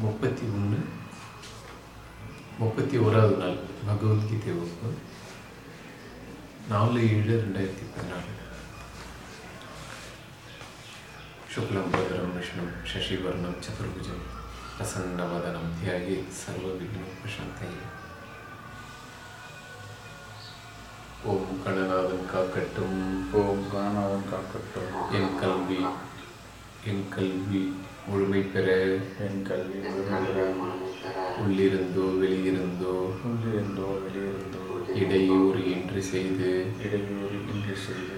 முப்பத்தி ஒன்று முப்பத்தி ஓராவது நாள் பகவத்கீதை வகுப்பு நாலு ஏழு ரெண்டாயிரத்தி பதினாலு शुक्लं भद्रं विष्णुं शशिवर्णं चतुर्भुजं प्रसन्नवदनं ध्याये सर्वविघ्नोपशान्तये ஓம் கணநாதன் காக்கட்டும் ஓம் காணவன் காக்கட்டும் என் கல்வி என் கல்வி முழுமை பெற என் கல்வி உள்ளிருந்தோ வெளியிருந்தோ உள்ளிருந்தோ வெளியிருந்தோ இடையூறு இன்றி செய்து இடையூறு இன்றி செய்து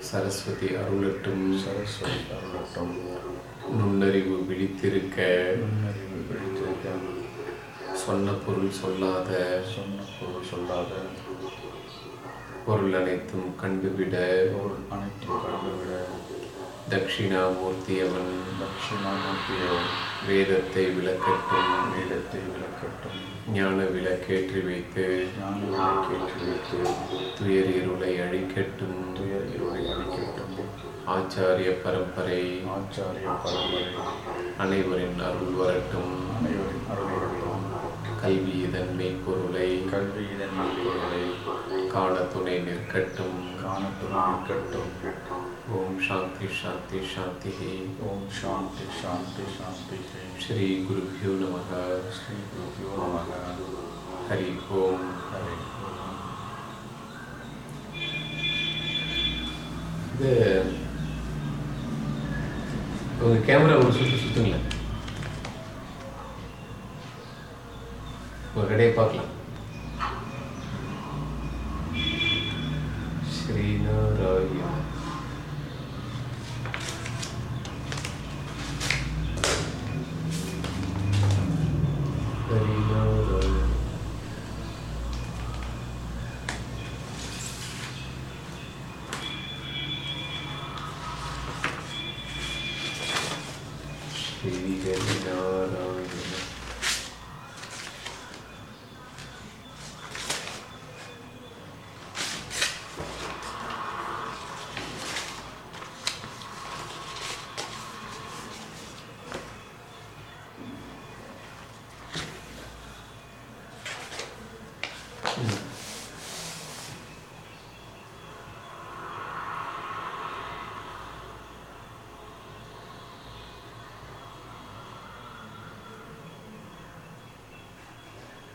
சரஸ்வதி அருளட்டும். சரஸ்வதி அருளட்டும். நுண்ணறிவு விழித்திருக்க நுண்ணறிவு பிடித்திருக்க சொன்ன பொருள் சொல்லாத சொன்ன பொருள் சொல்லாத பொருள் அனைத்தும் கண்டுவிட பொருள் அனைத்தும் கண்டுவிட தட்சிணாமூர்த்தியவன். தட்சிணாமூர்த்தியவன். வேதத்தை விளக்கட்டும். வேதத்தை விளக்கட்டும். ஞான விளக்கேற்றி வைத்து ஞான விளக்கேற்றி வைத்து துயர் இருளை அழிக்கட்டும். துயர் இருளை அழிக்கட்டும். ஆச்சாரிய பரம்பரை ஆச்சாரிய பரம்பரை அனைவரின் அருள் வரட்டும். அனைவரின் அருளட்டும் கல்வி இதன் மெய்ப்பொருளை கல்வி இதன் பொருளை காண துணை நிற்கட்டும். காணத்துணை இருக்கட்டும் ஓம் சாந்தி சாந்தி சாந்தி ஓம் சாந்தி சாந்தி சாந்தி ஸ்ரீ குருபியோ நமக ஸ்ரீ குருபியோ நமக ஹரி ஓம் ஹரி இது உங்க கேமரா ஒரு சுற்று சுத்துங்களேன். உங்க கடையை பார்க்கலாம். ஸ்ரீநாராயண ஹரிநாராயண ஸ்ரீ ஹரிநாராயண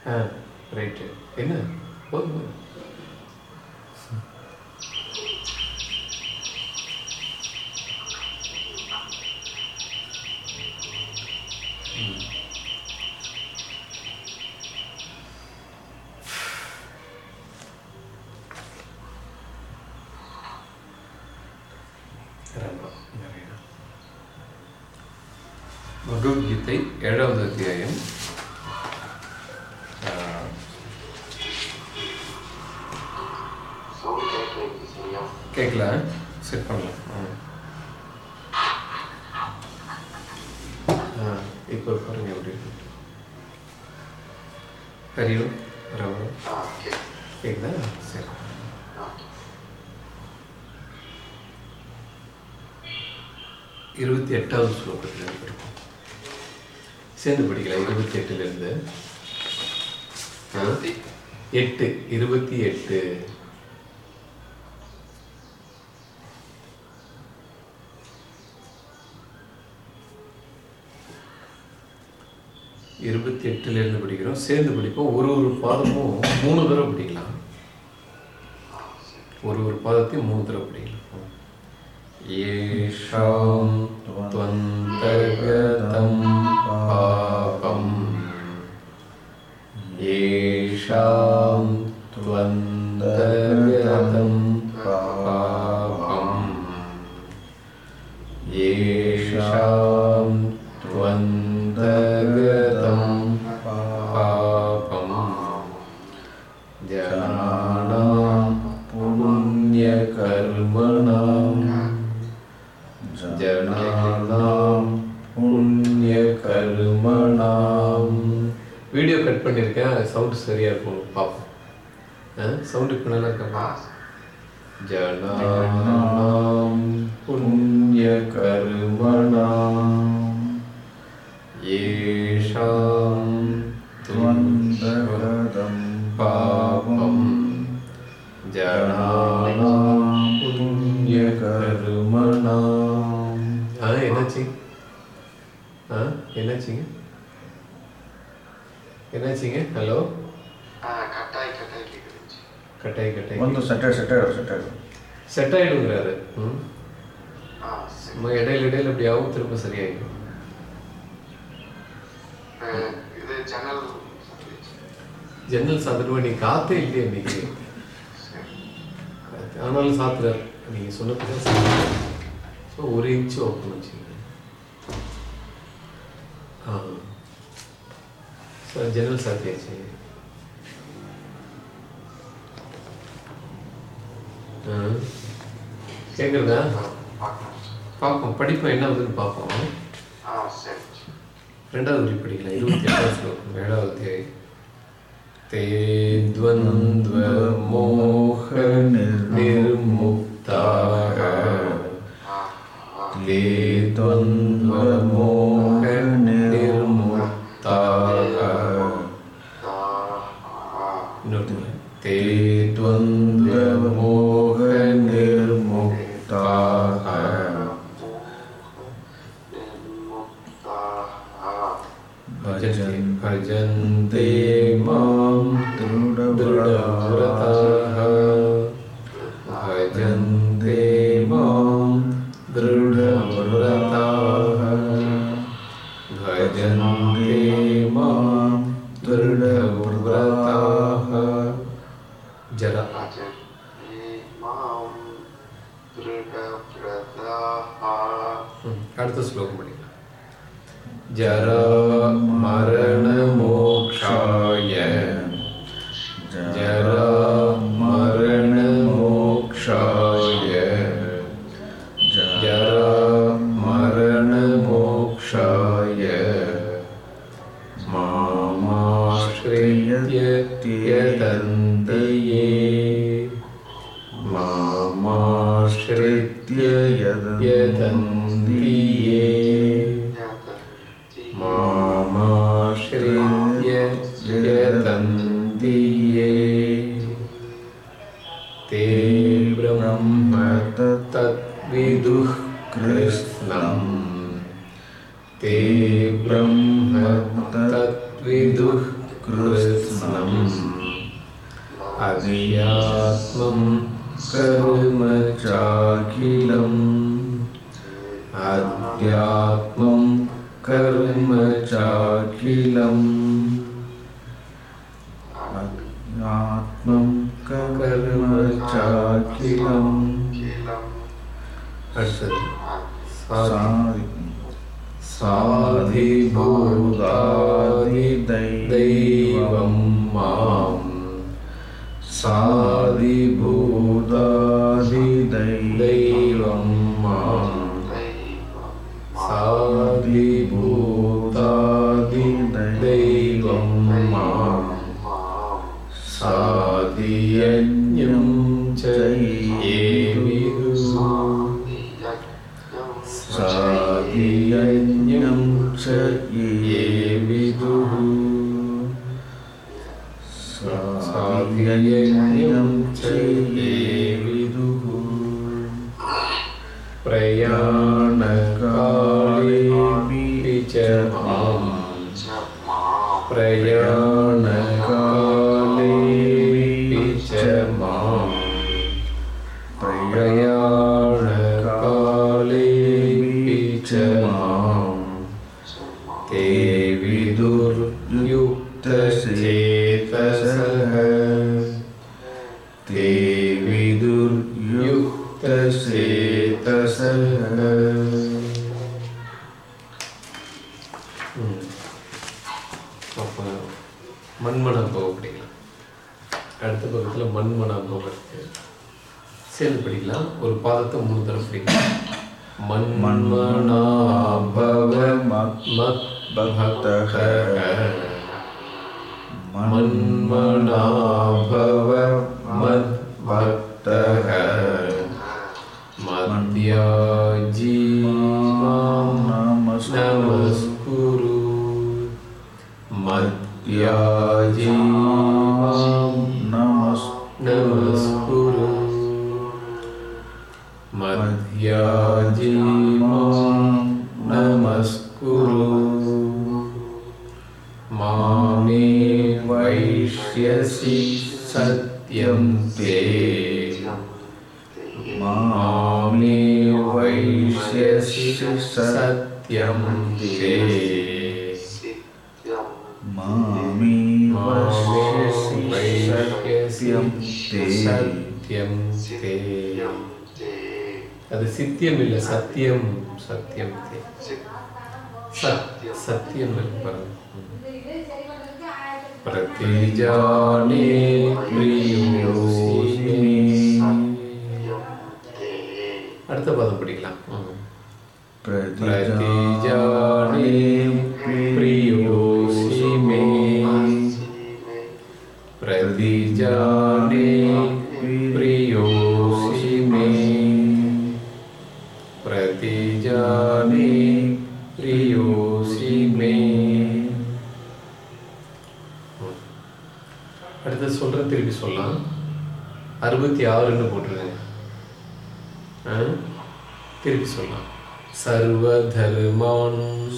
ஆ ரைட்டு என்ன போதும் போதும். ம். ராமா, நாராயணா. பகவத்கீதை ஏழாவது அத்தியாயம் ஆ, கேட்கல செட் பண்ணலாம் ம். ஆ இப்போ பாருங்க எப்படி இருக்கு ஹரியோ ராமா கேட்குதா சரி இருபத்தி எட்டாவது ஸ்லோகத்தில் படிப்போம் சேர்ந்து படிக்கலாம் இருபத்தி எட்டுலேருந்து எட்டு இருபத்தி எட்டு. இருபத்தி எட்டுலேருந்து படிக்கிறோம். சேர்ந்து படிப்போம். ஒரு ஒரு பாதமும் மூணு தடவை படிக்கலாம். ஒரு ஒரு பாதத்தையும் மூணு தடவை படிக்கலாம். ஏஷாம் હા સર જનરલ સાથે છે கேட்குறதா பார்ப்போம். படிப்போம் என்ன வருதுன்னு பார்ப்போம். ரெண்டாவது உருப்படியில் இருபத்தி எட்டாவது ஸ்லோகம். ஏழாவது தேவை ते द्वन्द्वमोहनिर्मुक्ताः ते द्वन्द्व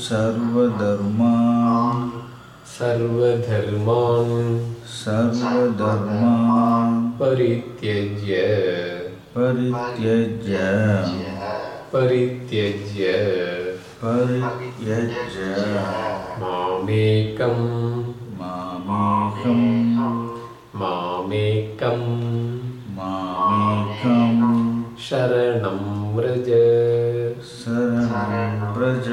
सर्वधर्मान्। सर्वधर्मान् सर्वधर्मान्। परित्यज्य। परित्यज्य। परित्यज्य। परित्यज्य। मामेकं वामेकं मामेकं मामेकं शरणं व्रज। शरणं व्रज।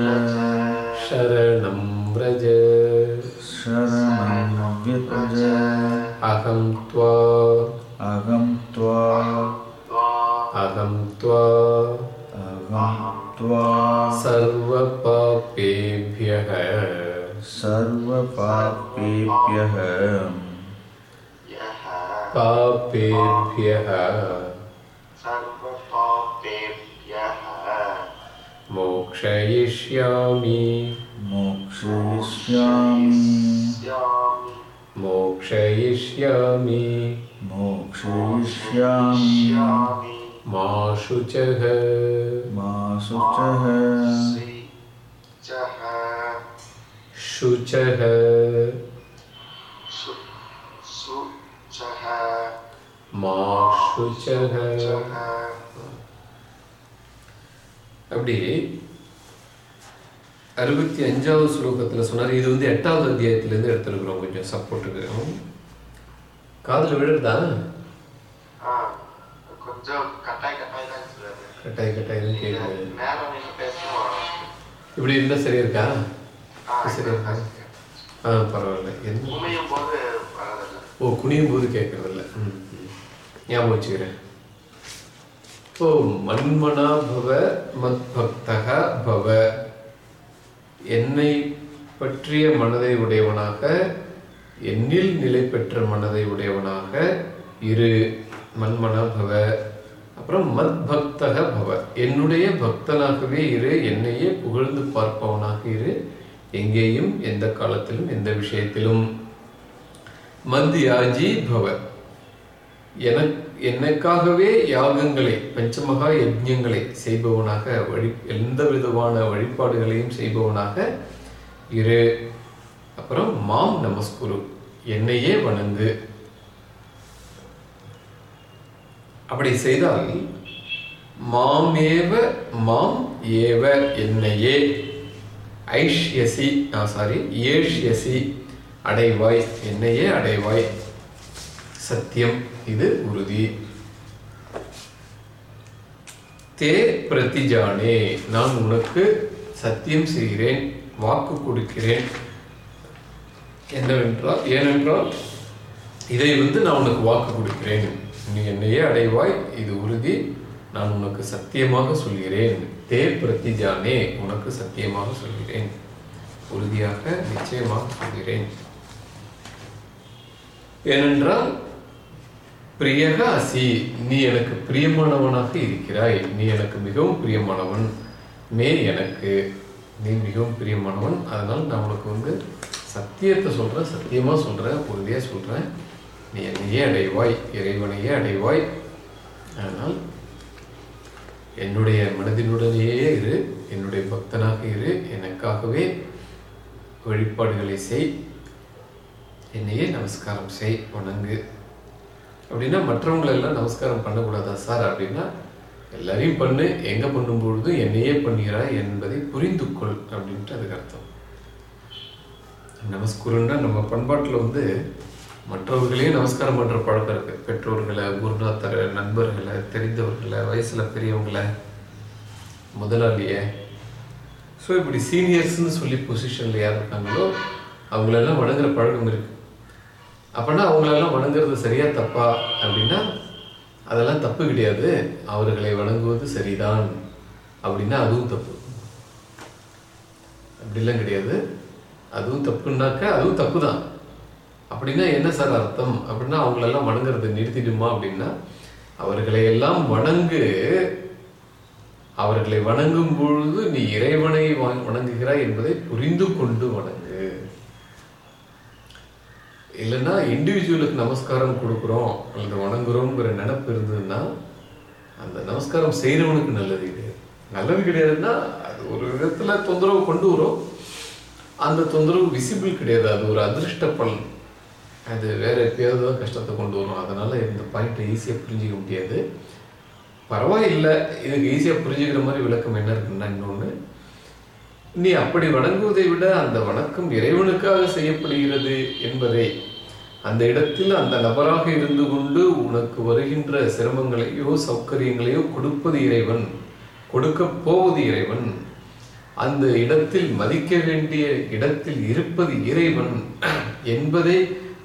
शरणं व्रज शरणं व्रज अहं त्वा। अहं त्वा। अहं त्वा। अहं त्वा। सर्वपापेभ्यः। सर्वपापेभ्यः। पापेभ्यः। मोक्षयिष्यामि। मोक्षयिष्यामि। मोक्षयिष्यामि। मोक्षयिष्यामि। मा शुचः मा शुचः शुचः मा शुचः அப்படி அறுபத்தி அஞ்சாவது ஸ்லோகத்தில் சொன்னார். இது வந்து எட்டாவது அத்தியாயத்திலேருந்து எடுத்துருக்குறோம். கொஞ்சம் சப்போர்ட்டுக்கு காதில் விழுறதா? ஆ கொஞ்சம் கட்டாய் கட்டாய் தான் சொல்லுது கட்டாய் கட்டாயம் கேட்குது இப்படி இருந்தால் சரியா இருக்கா சரியா இருக்கா ஆ பரவாயில்ல. என்ன? ஓ குனியும் போது கேட்கறதில்ல. ஞாபகம் வச்சுக்கிறேன். ஸோ மன்மனா பவ மத்பக்தக பவ. என்னை பற்றிய மனதை உடையவனாக என்னில் நிலை பெற்ற மனதை உடையவனாக இரு மண்மனா பவ. அப்புறம் மத் பக்தக பவ. என்னுடைய பக்தனாகவே இரு என்னையே புகழ்ந்து பார்ப்பவனாக இரு. எங்கேயும் எந்த காலத்திலும் எந்த விஷயத்திலும். மத்யாஜி பவ. எனக்கு எனக்காகவே யாகங்களை பஞ்சமகா யஜ்யங்களை செய்பவனாக வழி எந்த விதமான வழிபாடுகளையும் செய்பவனாக இரு. அப்புறம் மாம் நமஸ்குரு என்னையே வணங்கு. அப்படி செய்தால் மாமேவ மாம் ஏவ என்னையே. ஐஷ்யசி சாரி ஏஷ்யசி அடைவாய் என்னையே அடைவாய். சத்தியம். இது உறுதி. தே பிரதிஜானே நான் உனக்கு சத்தியம் செய்கிறேன் வாக்கு கொடுக்கிறேன். என்னவென்றால் ஏனென்றால் இதை வந்து நான் உனக்கு வாக்கு கொடுக்கிறேன். நீ என்னையே அடைவாய் இது உறுதி. நான் உனக்கு சத்தியமாக சொல்கிறேன். தே பிரதிஜானே உனக்கு சத்தியமாக சொல்கிறேன். உறுதியாக நிச்சயமாக சொல்கிறேன். ஏனென்றால் பிரியக அசி நீ எனக்கு பிரியமானவனாக இருக்கிறாய். நீ எனக்கு மிகவும் பிரியமானவன். மே எனக்கு நீ மிகவும் பிரியமானவன். அதனால் நான் உனக்கு வந்து சத்தியத்தை சொல்கிறேன் சத்தியமாக சொல்கிறேன் உறுதியாக சொல்கிறேன் நீ என்னையே அடைவாய் இறைவனையே அடைவாய். அதனால் என்னுடைய மனதினுடனேயே இரு என்னுடைய பக்தனாக இரு எனக்காகவே வழிபாடுகளை செய். என்னையே நமஸ்காரம் செய் வணங்கு. அப்படின்னா மற்றவங்களை எல்லாம் நமஸ்காரம் பண்ணக்கூடாதா சார்? அப்படின்னா எல்லாரையும் பண்ணு. எங்க பண்ணும் பொழுது என்னையே பண்ணுகிறாய் என்பதை புரிந்து கொள் அப்படின்ட்டு அதுக்கு அர்த்தம். நமஸ்குருன்னா நம்ம பண்பாட்டில் வந்து மற்றவர்களையும் நமஸ்காரம் பண்ணுற பழக்கம் இருக்கு. பெற்றோர்களை குருநாத்தரை நண்பர்களை தெரிந்தவர்களை வயசுல பெரியவங்களை முதலாளிய. ஸோ இப்படி சீனியர்ஸ்னு சொல்லி பொசிஷன்ல யார் இருக்காங்களோ அவங்களெல்லாம் வணங்குற பழக்கம் இருக்கு. அப்படின்னா அவங்களெல்லாம் வணங்குறது சரியா தப்பா அப்படின்னா அதெல்லாம் தப்பு கிடையாது. அவர்களை வணங்குவது சரிதான் அப்படின்னா அதுவும் தப்பு. அப்படிலாம் கிடையாது. அதுவும் தப்புனாக்கா அதுவும் தப்பு தான் அப்படின்னா என்ன சார் அர்த்தம்? அப்படின்னா அவங்களெல்லாம் வணங்குறது நிறுத்திடுமா அப்படின்னா அவர்களை எல்லாம் வணங்கு. அவர்களை வணங்கும் பொழுது நீ இறைவனை வணங்குகிறாய் என்பதை புரிந்து கொண்டு வணங்கு. இல்லைன்னா இண்டிவிஜுவலுக்கு நமஸ்காரம் கொடுக்குறோம் அல்லது வணங்குறோங்கிற நினப்பு இருந்ததுன்னா அந்த நமஸ்காரம் செய்கிறவனுக்கு நல்லது கிடையாது நல்லது கிடையாதுன்னா அது ஒரு விதத்தில் தொந்தரவு கொண்டு வரும். அந்த தொந்தரவு விசிபிள் கிடையாது. அது ஒரு அதிர்ஷ்ட பலன். அது வேறு எப்பயாவது தான் கஷ்டத்தை கொண்டு வரும். அதனால் இந்த பாயிண்ட்டை ஈஸியாக புரிஞ்சிக்க முடியாது. பரவாயில்லை. இதுக்கு ஈஸியாக புரிஞ்சுக்கிற மாதிரி விளக்கம் என்ன இருக்குன்னா இன்னொன்று நீ அப்படி வணங்குவதை விட அந்த வணக்கம் இறைவனுக்காக செய்யப்படுகிறது என்பதை. அந்த இடத்தில் அந்த நபராக இருந்து கொண்டு உனக்கு வருகின்ற சிரமங்களையோ சௌகரியங்களையோ கொடுப்பது இறைவன். கொடுக்க போவது இறைவன். அந்த இடத்தில் மதிக்க வேண்டிய இடத்தில் இருப்பது இறைவன். என்பதை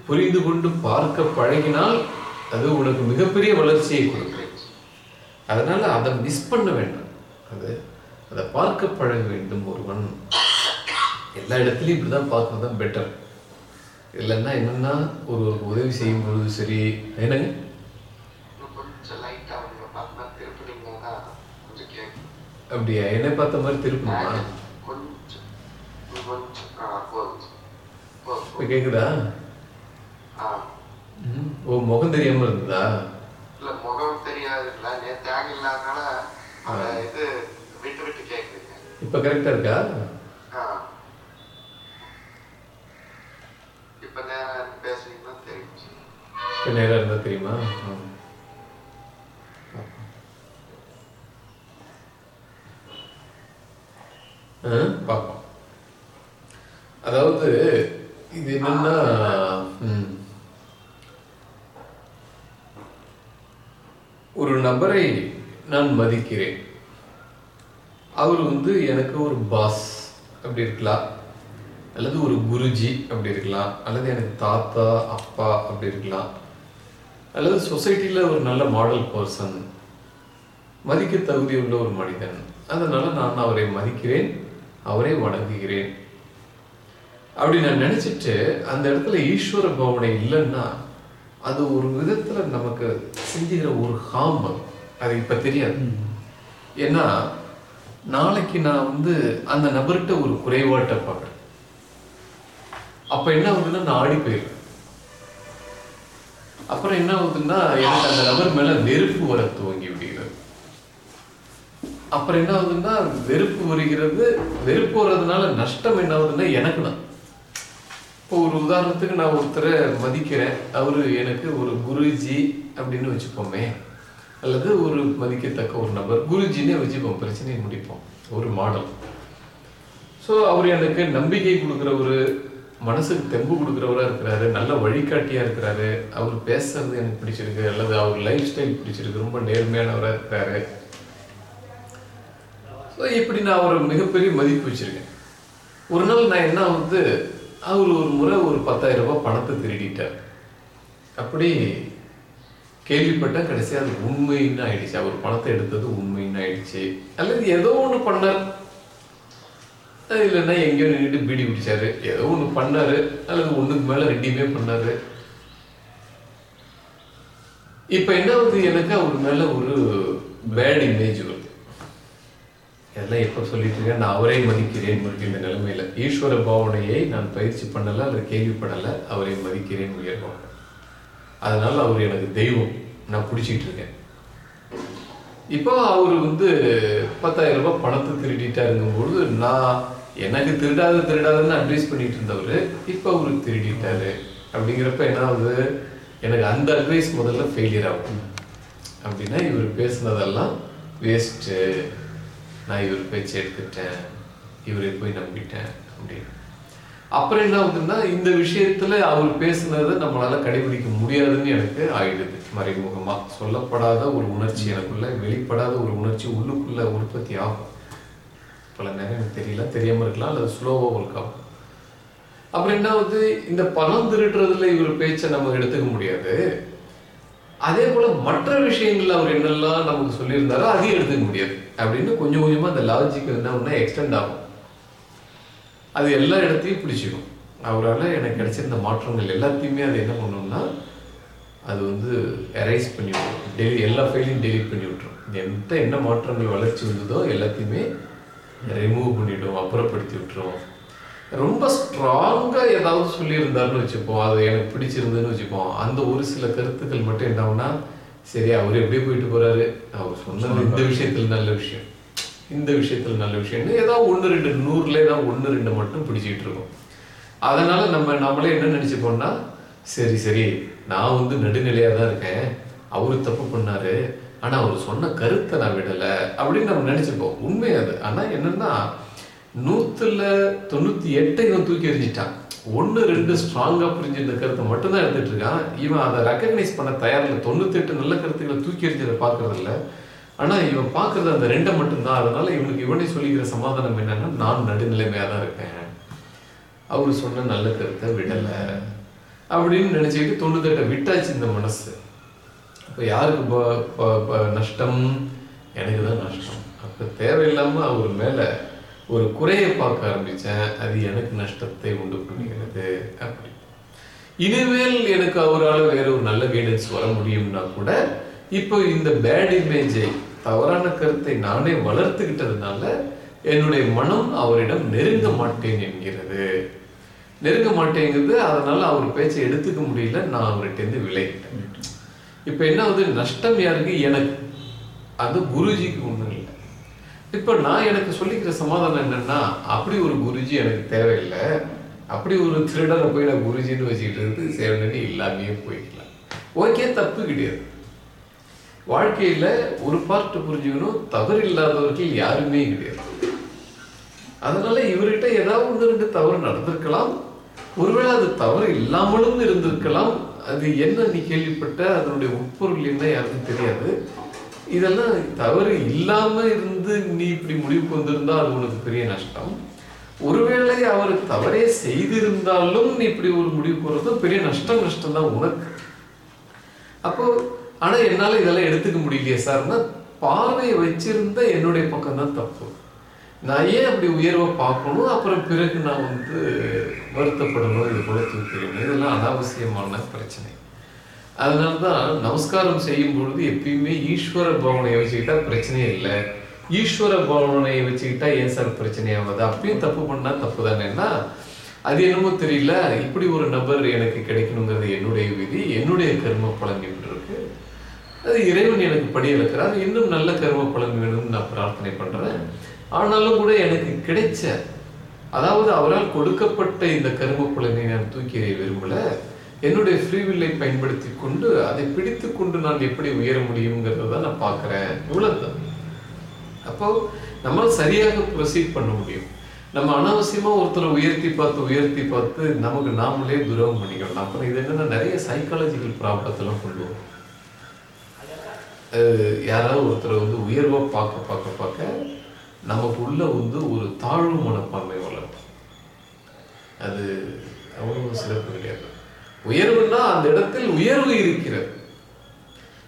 புரிந்து கொண்டு பார்க்க பழகினால் அது உனக்கு மிகப்பெரிய வளர்ச்சியை கொடுக்கும். அதனால் அதை மிஸ் பண்ண வேண்டாம். அது அதை பார்க்க பழக வேண்டும் ஒருவன். எல்லா இடத்துலையும் இப்படிதான் பார்க்கறது தான் பெட்டர் இல்லைன்னா என்னன்னா ஒரு உதவி செய்யும் பொழுது சரி என்னங்க? அப்படியா? என்னை பார்த்த மாதிரி திருப்பணுமா? இப்போ கேக்குதா? ஆ. ம். ஓ முகம் தெரியாம இருந்ததா? இல்ல முகம் தெரியாது இல்ல நேத்து தேங்க இல்லாதனால இது விட்டு விட்டு கேக்குதுங்க. இப்போ கரெக்டா இருக்கா ஆ இப்ப நேரம் பேசுனீங்கன்னா தெரியும் இப்போ நேரம் தெரியுமா? ஆ. பார்ப்போம். அதாவது இது என்னன்னா ஒரு நபரை நான் மதிக்கிறேன். அவர் வந்து எனக்கு ஒரு பாஸ் அப்படி இருக்கலாம். அல்லது ஒரு குருஜி அப்படி இருக்கலாம். அல்லது எனக்கு தாத்தா அப்பா அப்படி இருக்கலாம். அல்லது சொசைட்டியில் ஒரு நல்ல மாடல் பர்சன் மதிக்க தகுதியுள்ள ஒரு மனிதன். அதனால நான் அவரை மதிக்கிறேன் அவரை வணங்குகிறேன். அப்படி நான் நினைச்சிட்டு அந்த இடத்துல ஈஸ்வர பவனை இல்லைன்னா அது ஒரு விதத்துல நமக்கு செஞ்சுக்கிற ஒரு அது. அது இப்ப தெரியாது. ஏன்னா நாளைக்கு நான் வந்து அந்த நபர்கிட்ட ஒரு குறைபாட்டை பார்க்குறேன். அப்ப என்ன ஆகுதுன்னா நான் ஆடி போயிடுறேன். அப்புறம் என்ன ஆகுதுன்னா எனக்கு அந்த நபர் மேல வெறுப்பு வர துவங்கி விடுகிறது. அப்புறம் என்ன ஆகுதுன்னா வெறுப்பு வருகிறது. வெறுப்பு வர்றதுனால நஷ்டம் என்ன ஆகுதுன்னா எனக்கு தான். இப்போ ஒரு உதாரணத்துக்கு நான் ஒருத்தரை மதிக்கிறேன். அவரு எனக்கு ஒரு குருஜி அப்படின்னு வச்சுப்போமே. அல்லது ஒரு மதிக்கத்தக்க ஒரு நபர். குருஜின்னே வச்சுப்போம். பிரச்சனையை முடிப்போம். ஒரு மாடல் ஸோ அவர் எனக்கு நம்பிக்கை கொடுக்குற ஒரு மனசுக்கு தெம்பு கொடுக்குறவராக இருக்கிறாரு நல்ல வழிகாட்டியாக இருக்கிறாரு. அவர் பேசுறது எனக்கு பிடிச்சிருக்கு அல்லது அவர் லைஃப் ஸ்டைல் பிடிச்சிருக்கு ரொம்ப நேர்மையானவராக இருக்கிறாரு. ஸோ இப்படி நான் அவரை மிகப்பெரிய மதிப்பு வச்சுருக்கேன். ஒரு நாள் நான் என்ன வந்து அவர் ஒரு முறை ஒரு பத்தாயிரம் ரூபாய் பணத்தை திருடிட்டார். அப்படி கேள்விப்பட்டேன் கடைசியாக அது உண்மைன்னு ஆயிடுச்சு. அவர் பணத்தை எடுத்தது உண்மைன்னு ஆயிடுச்சு. அல்லது ஏதோ ஒன்று பண்ணார். இல்லைன்னா எங்கேயோ நின்றுட்டு பீடி பிடிச்சாரு ஏதோ ஒன்று பண்ணாரு. அல்லது ஒன்றுக்கு மேலே ரெண்டையுமே பண்ணாரு. இப்போ என்ன எனக்கு? அவர் மேலே ஒரு பேட் இமேஜ் வருது இதெல்லாம் எப்போ சொல்லிட்டு இருக்கேன்? நான் அவரை மதிக்கிறேன் இந்த நிலைமையில. ஈஸ்வர பாவனையை நான் பயிற்சி பண்ணலை அல்லது கேள்விப்படலை. அவரை மதிக்கிறேன் உயர்வாக. அதனால் அவர் எனக்கு தெய்வம். நான் பிடிச்சிட்டு இருக்கேன். இப்போ அவர் வந்து பத்தாயிரம் ரூபாய் பணத்தை திருடிட்டாருங்கும்பொழுது நான் எனக்கு திருடாத திருடாதன்னு அட்வைஸ் பண்ணிட்டு இருந்தவர் இப்போ அவரு திருடிட்டாரு. அப்படிங்கிறப்ப என்ன ஆகுது எனக்கு அந்த அட்வைஸ் முதல்ல ஃபெயிலியர் ஆகும். அப்படின்னா இவர் பேசுனதெல்லாம் வேஸ்ட்டு நான் இவர் பேச்சு எடுத்துட்டேன். இவரை போய் நம்பிட்டேன். அப்படின்னு. அப்புறம் என்ன ஆகுதுன்னா இந்த விஷயத்துல அவர் பேசுனதை நம்மளால கடைபிடிக்க முடியாதுன்னு எனக்கு ஆயிடுது. மறைமுகமா சொல்லப்படாத ஒரு உணர்ச்சி எனக்குள்ள வெளிப்படாத ஒரு உணர்ச்சி உள்ளுக்குள்ள உற்பத்தி ஆகும். பல நேரம் எனக்கு தெரியல தெரியாம இருக்கலாம் அல்லது ஸ்லோவா ஒர்க் ஆகும். அப்புறம் என்ன ஆகுது? இந்த பணம் திருடுறதுல இவர் பேச்சை நம்ம எடுத்துக்க முடியாது. அதே போல மற்ற விஷயங்கள்ல அவர் என்னெல்லாம் நமக்கு சொல்லியிருந்தாரோ அதையும் எடுத்துக்க முடியாது. அப்படின்னு கொஞ்சம் கொஞ்சமா அந்த லாஜிக் என்ன ஒன்னா எக்ஸ்டெண்ட் ஆகும். அது எல்லா இடத்தையும் பிடிச்சிக்கும் அவரால் எனக்கு கிடைச்சிருந்த மாற்றங்கள் எல்லாத்தையுமே அது என்ன பண்ணும்னா அது வந்து எரைஸ் பண்ணி விட்டுரும். டெலி எல்லா ஃபைலையும் டெலீட் பண்ணி விட்டுரும். என்கிட்ட என்ன மாற்றங்கள் வளர்ச்சி வந்ததோ எல்லாத்தையுமே ரிமூவ் பண்ணிவிடும் அப்புறப்படுத்தி விட்டுரும். ரொம்ப ஸ்ட்ராங்காக ஏதாவது சொல்லியிருந்தாருன்னு வச்சுப்போம். அது எனக்கு பிடிச்சிருந்ததுன்னு வச்சுப்போம். அந்த ஒரு சில கருத்துக்கள் மட்டும் என்ன சரி அவர் எப்படி போயிட்டு போறாரு. அவர் சொன்னது இந்த விஷயத்துல நல்ல விஷயம். இந்த விஷயத்தில் நல்ல விஷயம்னு ஏதாவது ஒன்று ரெண்டு நூறுல ஏதாவது ஒன்று ரெண்டு மட்டும் பிடிச்சிக்கிட்டு இருக்கோம். அதனால நம்ம நம்மளே என்ன நினச்சிப்போம்னா சரி சரி நான் வந்து நடுநிலையாக தான் இருக்கேன். அவர் தப்பு பண்ணாரு. ஆனால் அவர் சொன்ன கருத்தை நான் விடலை அப்படின்னு நம்ம நினச்சிப்போம் உண்மை அது. ஆனால் என்னன்னா நூற்றில் தொண்ணூற்றி எட்டை இவன் தூக்கி எறிஞ்சிட்டான். ஒன்று ரெண்டு ஸ்ட்ராங்கா புரிஞ்சிருந்த கருத்தை மட்டும்தான் எடுத்துகிட்டு இருக்கான். இவன் அதை ரெக்கக்னைஸ் பண்ண தயாரில்லை. தொண்ணூற்றி எட்டு நல்ல கருத்துக்களை தூக்கி எறிஞ்சதை பாக்குறது ஆனால் ஆனா இவன் பாக்குறது அந்த ரெண்டை மட்டும்தான். அதனால இவனுக்கு இவனே சொல்லிக்கிற சமாதானம் என்னன்னா நான் நடுநிலைமையா தான் இருக்கேன். அவர் சொன்ன நல்ல கருத்தை விடல. அப்படின்னு நினைச்சுக்கிட்டு தொண்ணூத்தெட்டை விட்டாச்சு இந்த மனசு. அப்ப யாருக்கு ப- ப- ப- நஷ்டம்? எனக்கு தான் நஷ்டம். அப்ப தேவையில்லாம அவர் மேல ஒரு குறையை பார்க்க ஆரம்பிச்சேன். அது எனக்கு நஷ்டத்தை உண்டு பண்ணுகிறது அப்படி. இனிமேல் எனக்கு அவரால் வேற ஒரு நல்ல கைடன்ஸ் வர முடியும்னா கூட இப்போ இந்த பேட் இமேஜை தவறான கருத்தை நானே வளர்த்துக்கிட்டதுனால என்னுடைய மனம் அவரிடம் நெருங்க மாட்டேன் என்கிறது. நெருங்க மாட்டேங்கிறது அதனால அவர் பேச்சை எடுத்துக்க முடியல நான் அவர்கிட்டேருந்து விலகிட்டேன். இப்போ என்ன ஆகுது? நஷ்டம் யாருக்கு? எனக்கு. அது குருஜிக்கு ஒன்றும் இல்லை. இப்போ நான் எனக்கு சொல்லிக்கிற சமாதானம் என்னன்னா அப்படி ஒரு குருஜி எனக்கு தேவையில்லை. அப்படி ஒரு திருடரை போய் நான் குருஜின்னு வச்சுக்கிட்டு இருந்து சேவனே இல்லாமையே போய்க்கலாம். ஓகே தப்பு கிடையாது. வாழ்க்கையில ஒரு பார்ட் புரிஞ்சுக்கணும். தவறு இல்லாதவர்கள் யாருமே கிடையாது. அதனால இவர்கிட்ட ஏதாவது ஒன்று ரெண்டு தவறு நடந்திருக்கலாம். ஒருவேளை அது தவறு இல்லாமலும் இருந்திருக்கலாம். அது என்ன நீ கேள்விப்பட்ட அதனுடைய உட்பொருள் என்ன யாருக்கும் தெரியாது. இதெல்லாம் தவறு இல்லாம இருந்து நீ இப்படி முடிவுக்கு வந்திருந்தா அது உனக்கு பெரிய நஷ்டம். ஒருவேளை அவர் தவறே செய்திருந்தாலும் நீ இப்படி ஒரு முடிவு வர்றதும் பெரிய நஷ்டம் நஷ்டம் தான் உனக்கு. அப்போ ஆனா என்னால இதெல்லாம் எடுத்துக்க முடியலையே சார்னா பார்வையை வச்சிருந்த என்னுடைய பக்கம் தான் தப்பு. நான் ஏன் அப்படி உயர்வை பார்க்கணும்? அப்புறம் பிறகு நான் வந்து வருத்தப்படணும் இது போல தூக்கிறேன் இதெல்லாம் அனாவசியமான பிரச்சனை. அதனாலதான் நமஸ்காரம் செய்யும் பொழுது எப்பயுமே ஈஸ்வர பவனையை வச்சுக்கிட்டா பிரச்சனையே இல்லை. ஈஸ்வர பவனையை வச்சுக்கிட்டா ஏன் சார் பிரச்சனையாவது அப்பயும் தப்பு பண்ணா தப்பு தானேன்னா அது என்னமோ தெரியல. இப்படி ஒரு நபர் எனக்கு கிடைக்கணுங்கிறது என்னுடைய விதி என்னுடைய கர்ம பலன் அது இறைவன் எனக்கு படி இழக்கிறார். இன்னும் நல்ல கரும பலன் வேணும்னு நான் பிரார்த்தனை பண்றேன். ஆனாலும் கூட எனக்கு கிடைச்ச அதாவது அவரால் கொடுக்கப்பட்ட இந்த கரும பலனை நான் தூக்கி எறிய விரும்பல. என்னுடைய ஃப்ரீவில்லை பயன்படுத்தி கொண்டு அதை பிடித்து கொண்டு நான் எப்படி உயர முடியுங்கிறத தான் நான் பார்க்குறேன். இவ்வளவுதான். அப்போ நம்மால் சரியாக ப்ரொசீட் பண்ண முடியும். நம்ம அனாவசியமாக ஒருத்தரை உயர்த்தி பார்த்து உயர்த்தி பார்த்து நமக்கு நாமளே துரோகம் பண்ணிக்கணும் அப்புறம் இது என்னன்னா நிறைய சைக்காலஜிக்கல் ப்ராப்ளத்தெல்லாம் கொள்வோம் யாராவது ஒருத்தரை வந்து உயர்வாக பார்க்க பார்க்க பார்க்க நமக்குள்ள வந்து ஒரு தாழ்வு மனப்பான்மை வளரும் அது அவ்வளவு சிறப்பு கிடையாது. உயர்வுன்னா அந்த இடத்தில் உயர்வு இருக்கிறது.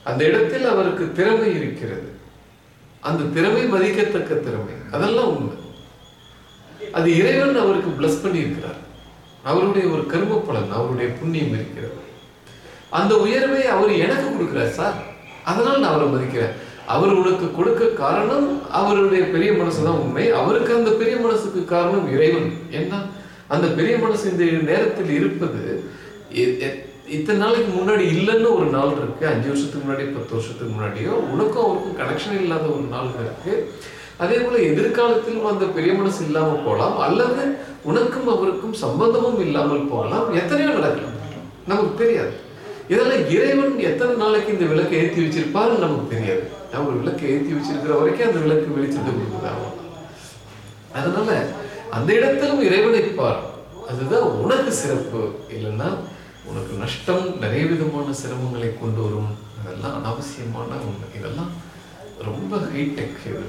அந்த இடத்தில் அவருக்கு திறமை இருக்கிறது. அந்த திறமை மதிக்கத்தக்க திறமை. அதெல்லாம் உண்மை. அது இறைவன் அவருக்கு பிளஸ் பண்ணி இருக்கிறார் அவருடைய ஒரு கர்ம பலன் அவருடைய புண்ணியம் இருக்கிறது. அந்த உயர்வை அவர் எனக்கு கொடுக்குறார் சார். அதனால் நான் அவரை மதிக்கிறேன். அவர் உனக்கு கொடுக்க காரணம் அவருடைய பெரிய மனசு தான் உண்மை. அவருக்கு அந்த பெரிய மனசுக்கு காரணம் இறைவன். ஏன்னா அந்த பெரிய மனசு இந்த நேரத்தில் இருப்பது இத்தனை நாளைக்கு முன்னாடி இல்லைன்னு ஒரு நாள் இருக்கு. அஞ்சு வருஷத்துக்கு முன்னாடி பத்து வருஷத்துக்கு முன்னாடியோ உனக்கும் அவருக்கும் கனெக்ஷன் இல்லாத ஒரு நாள் இருக்கு. அதே போல எதிர்காலத்திலும் அந்த பெரிய மனசு இல்லாம போகலாம். அல்லது உனக்கும் அவருக்கும் சம்பந்தமும் இல்லாமல் போகலாம். எத்தனையோ நடக்கலாம். நமக்கு தெரியாது. இதெல்லாம் இறைவன் எத்தனை நாளைக்கு இந்த விளக்கை ஏற்றி வச்சிருப்பாருன்னு நமக்கு தெரியாது. நான் ஒரு விளக்கை ஏற்றி வச்சிருக்கிற வரைக்கும் அந்த விளக்கு வெளிச்சத்தை கொடுக்குது அதனால அந்த இடத்திலும் இறைவனை பார். அதுதான் உனக்கு சிறப்பு. இல்லைன்னா உனக்கு நஷ்டம் நிறைய விதமான சிரமங்களை கொண்டு வரும். அதெல்லாம் அனாவசியமான உண்மை இதெல்லாம் ரொம்ப ஹைடெக் இது.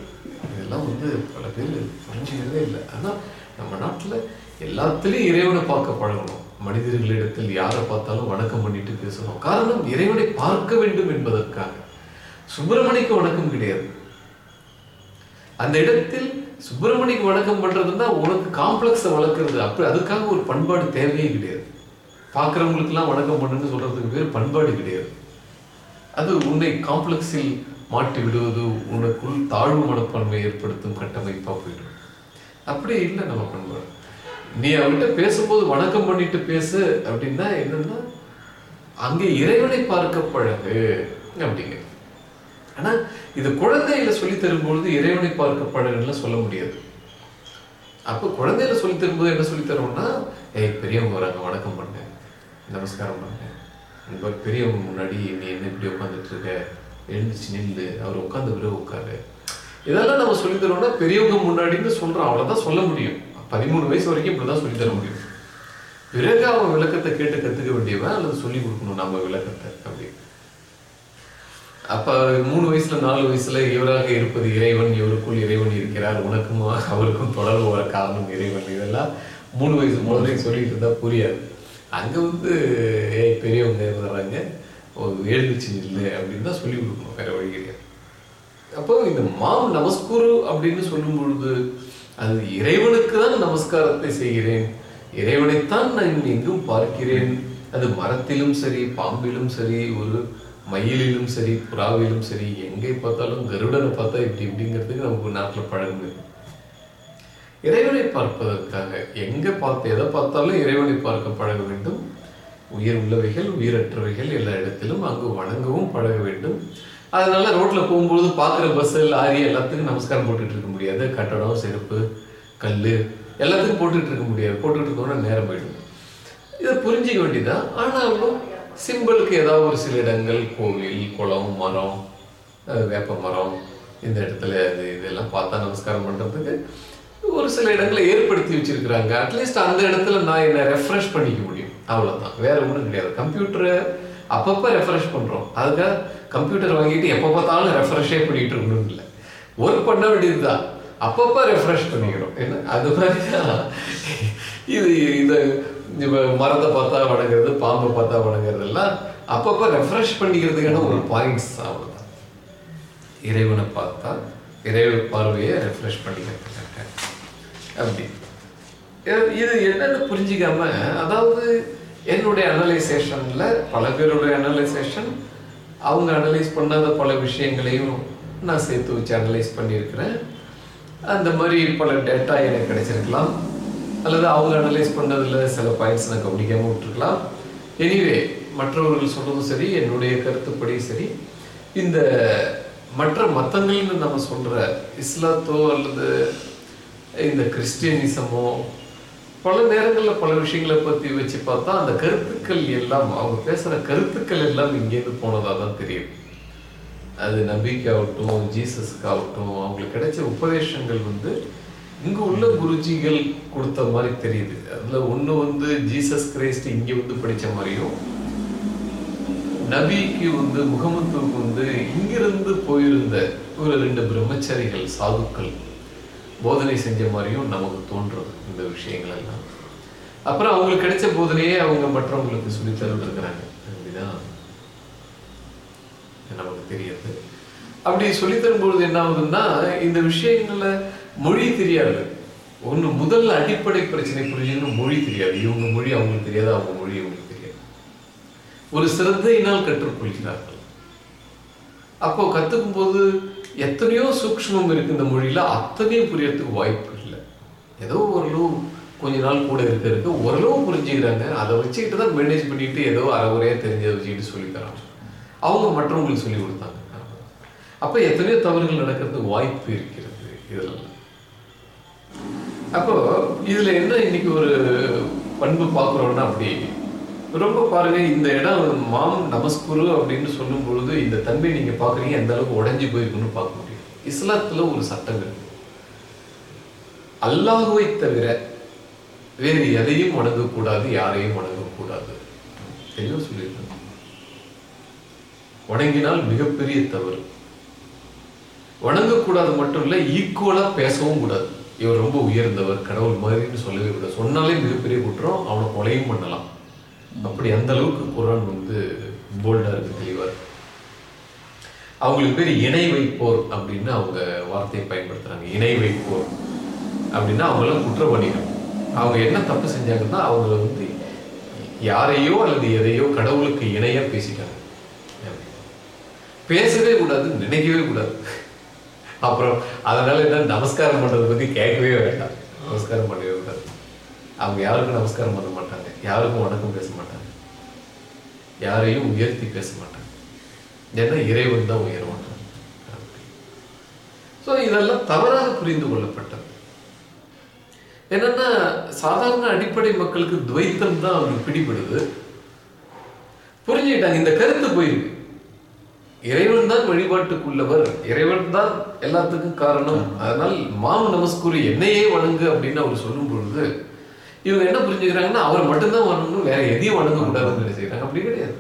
இதெல்லாம் வந்து பல பேர் புரிஞ்சுக்கிறதே இல்லை. ஆனால் நம்ம நாட்டில் எல்லாத்துலேயும் இறைவனை பார்க்க பழகணும். மனிதர்களிடத்தில் யாரை பார்த்தாலும் வணக்கம் பண்ணிட்டு பேசணும். காரணம் இறைவனை பார்க்க வேண்டும் என்பதற்காக. சுப்பிரமணிக்கு வணக்கம் கிடையாது. அந்த இடத்தில் சுப்பிரமணிக்கு வணக்கம் பண்றதுன்னா உனக்கு காம்ப்ளெக்ஸை வளர்க்கறது. அப்படி அதுக்காக ஒரு பண்பாடு தேவையே கிடையாது. பார்க்குறவங்களுக்கெல்லாம் வணக்கம் பண்ணுன்னு சொல்றதுக்கு பேர் பண்பாடு கிடையாது. அது உன்னை காம்ப்ளெக்ஸில் மாட்டி விடுவது உனக்குள் தாழ்வு மனப்பான்மை ஏற்படுத்தும் கட்டமைப்பா போயிடும். அப்படி இல்லை நம்ம பண்பாடு. நீ அவர்கிட்ட பேசும்போது வணக்கம் பண்ணிட்டு பேசு அப்படின்னா என்னன்னா அங்கே இறைவனை பார்க்க பழகு அப்படிங்க. ஆனா இது குழந்தையில சொல்லி தரும்பொழுது இறைவனை பார்க்க பழகுன்னு சொல்ல முடியாது. அப்ப குழந்தையில சொல்லி தரும்போது என்ன சொல்லி தருவோம்னா ஏய் பெரியவங்க வராங்க வணக்கம் பண்ணு. நமஸ்காரம் பண்ணு. உங்க பெரியவங்க முன்னாடி நீ என்ன இப்படி உட்காந்துட்டு இருக்க? எழுந்துச்சு நில்லு. அவர் உட்காந்து பிறகு உட்காரு. இதெல்லாம் நம்ம சொல்லி தரோம்னா பெரியவங்க முன்னாடின்னு சொல்றோம். அவ்வளவுதான் சொல்ல முடியும். பதிமூணு வயசு வரைக்கும் இப்படிதான் சொல்லி தர முடியும். பிறகு அவன் விளக்கத்தை கேட்டு கத்துக்க வேண்டியவன் அல்லது சொல்லி கொடுக்கணும் நம்ம விளக்கத்தை அப்படி. அப்ப மூணு வயசுல நாலு வயசுல இவராக இருப்பது இறைவன் இவருக்குள் இறைவன் இருக்கிறார் உனக்கும் அவருக்கும் தொடர்பு வர காரணம் இறைவன் இதெல்லாம் மூணு வயசு முதலே சொல்லிட்டு இருந்தா புரியாது. அங்க வந்து ஏய் பெரியவங்க வர்றாங்க எழுந்துச்சு இல்லை அப்படின்னு தான் சொல்லி கொடுக்கணும் வேற வழி கிடையாது. அப்போ இந்த மாம் நமஸ்குரு அப்படின்னு சொல்லும் பொழுது அது இறைவனுக்கு தான் நமஸ்காரத்தை செய்கிறேன். இறைவனைத்தான் நான் எங்கும் பார்க்கிறேன். அது மரத்திலும் சரி பாம்பிலும் சரி ஒரு மயிலிலும் சரி புறாவிலும் சரி எங்கே பார்த்தாலும் கருடனை பார்த்தா இப்படி இப்படிங்கிறதுக்கு நமக்கு நாட்டில் பழக்கம் இறைவனை பார்ப்பதற்காக எங்கே பார்த்து எதை பார்த்தாலும் இறைவனை பார்க்க பழக வேண்டும். உயிர் உள்ளவைகள் உயிரற்றவைகள் எல்லா இடத்திலும் அங்கு வணங்கவும் பழக வேண்டும். அதனால ரோட்டில் போகும்பொழுது பார்க்குற பஸ் லாரி எல்லாத்துக்கும் நமஸ்காரம் போட்டுட்டு இருக்க முடியாது. கட்டடம் செருப்பு கல் எல்லாத்துக்கும் போட்டுட்டு இருக்க முடியாது. போட்டுட்டு இருந்தோம்னா நேரம் போயிடும். இதை புரிஞ்சிக்க வேண்டியதான் ஆனாலும் சிம்பிளுக்கு ஏதாவது ஒரு சில இடங்கள் கோவில் குளம் மரம் வேப்ப மரம் இந்த இடத்துல அது இதெல்லாம் பார்த்தா நமஸ்காரம் பண்ணுறதுக்கு ஒரு சில இடங்களை ஏற்படுத்தி வச்சிருக்கிறாங்க. அட்லீஸ்ட் அந்த இடத்துல நான் என்னை ரெஃப்ரெஷ் பண்ணிக்க முடியும். அவ்வளோதான் வேற ஒன்றும் கிடையாது. கம்ப்யூட்டரை அப்பப்போ ரெஃப்ரெஷ் பண்ணுறோம் அதுக்காக கம்ப்யூட்டர் வாங்கிட்டு எப்போ பார்த்தாலும் ரெஃப்ரெஷ்ஷே பண்ணிட்டு இருக்கணும் இல்லை. ஒர்க் பண்ண வேண்டியதுதான். அப்பப்போ ரெஃப்ரெஷ் பண்ணிக்கிறோம். என்ன? அது மாதிரி தான். இது இது மரத்தை பார்த்தா வணங்குறது பாம்பை பார்த்தா வணங்குறது எல்லாம் அப்பப்போ ரெஃப்ரெஷ் பண்ணிக்கிறதுக்கான ஒரு பாயிண்ட்ஸ் அவ்வளோதான் இறைவனை பார்த்தா இறைவன் பார்வையை ரெஃப்ரெஷ் பண்ணிக்கிறதுக்காக அப்படி. இது- இது என்னன்னு புரிஞ்சிக்காம அதாவது என்னுடைய அனலைசேஷன்ல பல பேருடைய அனலைசேஷன் அவங்க அனலைஸ் பண்ணாத பல விஷயங்களையும் நான் சேர்த்து வச்சு அனலைஸ் பண்ணியிருக்கிறேன். அந்த மாதிரி பல டேட்டா எனக்கு கிடைச்சிருக்கலாம். அல்லது அவங்க அனலைஸ் பண்ணதில் சில பாயிண்ட்ஸ் நான் கவனிக்காமல் விட்டுருக்கலாம். எனிவே மற்றவர்கள் சொல்கிறதும் சரி என்னுடைய கருத்துப்படி சரி இந்த மற்ற மத்தங்கள்னு நம்ம சொல்கிற இஸ்லாத்தோ அல்லது இந்த கிறிஸ்டியனிசமோ பல நேரங்களில் பல விஷயங்களை பற்றி வச்சு பார்த்தா அந்த கருத்துக்கள் எல்லாம் அவங்க பேசுகிற கருத்துக்கள் எல்லாம் இங்கேருந்து போனதாக தான் தெரியுது. அது நம்பிக்கையாகட்டும் ஜீசஸ்க்காகட்டும் அவங்களுக்கு கிடைச்ச உபதேசங்கள் வந்து இங்கே உள்ள குருஜிகள் கொடுத்த மாதிரி தெரியுது. அதில் ஒன்று வந்து ஜீசஸ் கிரைஸ்ட் இங்கே வந்து படித்த மாதிரியும் நபிக்கு வந்து முகமத்துவுக்கு வந்து இங்கிருந்து போயிருந்த ஒரு ரெண்டு பிரம்மச்சாரிகள் சாதுக்கள் போதனை செஞ்ச மாதிரியும் நமக்கு தோன்றுறது இந்த விஷயங்கள் எல்லாம் அப்புறம் அவங்களுக்கு கிடைச்ச போதனையே அவங்க மற்றவங்களுக்கு சொல்லி தந்துருக்கிறாங்க. அப்படிதான் நமக்கு தெரியுது. அப்படி சொல்லி தரும்பொழுது என்ன ஆகுதுன்னா இந்த விஷயங்கள்ல மொழி தெரியாது. ஒண்ணு முதல்ல அடிப்படை பிரச்சனை புரிஞ்சுன்னு மொழி தெரியாது. இவங்க மொழி அவங்களுக்கு தெரியாது. அவங்க மொழி அவங்களுக்கு தெரியாது. ஒரு சிறந்தையினால் கற்றுக்கொள்கிறார்கள். அப்போ கத்துக்கும் போது எத்தனையோ சூக்ஷ்மம் இருக்கு இந்த மொழியில அத்தனையும் புரியறதுக்கு வாய்ப்பு இல்லை. ஏதோ ஓரளவு கொஞ்ச நாள் கூட இருக்க இருக்க. ஓரளவு புரிஞ்சுக்கிறாங்க. அதை வச்சுக்கிட்டு தான் மேனேஜ் பண்ணிட்டு ஏதோ அறகுறையாக தெரிஞ்சதை வச்சுக்கிட்டு சொல்லி தராங்க அவங்க மற்றவங்களுக்கு சொல்லி கொடுத்தாங்க. அப்போ எத்தனையோ தவறுகள் நடக்கிறதுக்கு வாய்ப்பு இருக்கிறது இதில். அப்போ இதில் என்ன இன்னைக்கு ஒரு பண்பு பார்க்குறோன்னா அப்படி ரொம்ப பாருங்க இந்த இடம் மாம் நமஸ்குரு அப்படின்னு சொல்லும் பொழுது இந்த தன்மை நீங்க பாக்குறீங்க எந்த அளவுக்கு உடஞ்சி போயிருக்குன்னு பார்க்க முடியும். இஸ்லாத்துல ஒரு சட்டம் இருக்கு. அல்லாஹுவை தவிர வேறு எதையும் வணங்கக்கூடாது யாரையும் வணங்கக்கூடாது. தெளிவா சொல்லியிருக்காங்க. வணங்கினால் மிகப்பெரிய தவறு. வணங்கக்கூடாது மட்டும் இல்ல ஈக்குவலா பேசவும் கூடாது. இவர் ரொம்ப உயர்ந்தவர் கடவுள் மாதிரின்னு சொல்லவே கூடாது. சொன்னாலே மிகப்பெரிய குற்றம் அவனை கொலையும் பண்ணலாம். அப்படி அந்த அளவுக்கு குரான் வந்து போல்டா இருக்கு தெளிவா அவங்களுக்கு பேர் இணை வைப்போர் அப்படின்னு அவங்க வார்த்தையை பயன்படுத்துறாங்க. இணை வைப்போர் அப்படின்னா அவங்களாம் குற்றவாளிகள். அவங்க என்ன தப்பு செஞ்சாங்கன்னா அவங்கள வந்து யாரையோ அல்லது எதையோ கடவுளுக்கு இணையா பேசிட்டாங்க. பேசவே கூடாது நினைக்கவே கூடாது. அப்புறம் அதனால என்ன நமஸ்காரம் பண்றதை பத்தி கேட்கவே வேண்டாம். நமஸ்காரம் பண்ணவே கூடாது. அவங்க யாருக்கும் நமஸ்காரம் பண்ண மாட்டாங்க. யாருக்கும் வணக்கம் பேச யாரையும் உயர்த்தி பேச மாட்டாங்க ஏன்னா இறைவன் தான் உயர்வான் ஸோ இதெல்லாம் தவறாக புரிந்து கொள்ளப்பட்டது. என்னன்னா சாதாரண அடிப்படை மக்களுக்கு துவைத்தம் தான் அவங்களுக்கு பிடிபடுது. புரிஞ்சுக்கிட்டாங்க இந்த கருத்து போயிருக்கு. இறைவன் தான் வழிபாட்டுக்குள்ளவர் இறைவன் தான் எல்லாத்துக்கும் காரணம். அதனால் மாம் நமஸ்குரு என்னையே வணங்கு அப்படின்னு அவர் சொல்லும் பொழுது இவங்க என்ன புரிஞ்சுக்கிறாங்கன்னா அவரை மட்டும்தான் வணங்கணும் வேற எதையும் வணங்க கூடாதுன்னு நினைச்சுக்கிறாங்க அப்படி கிடையாது.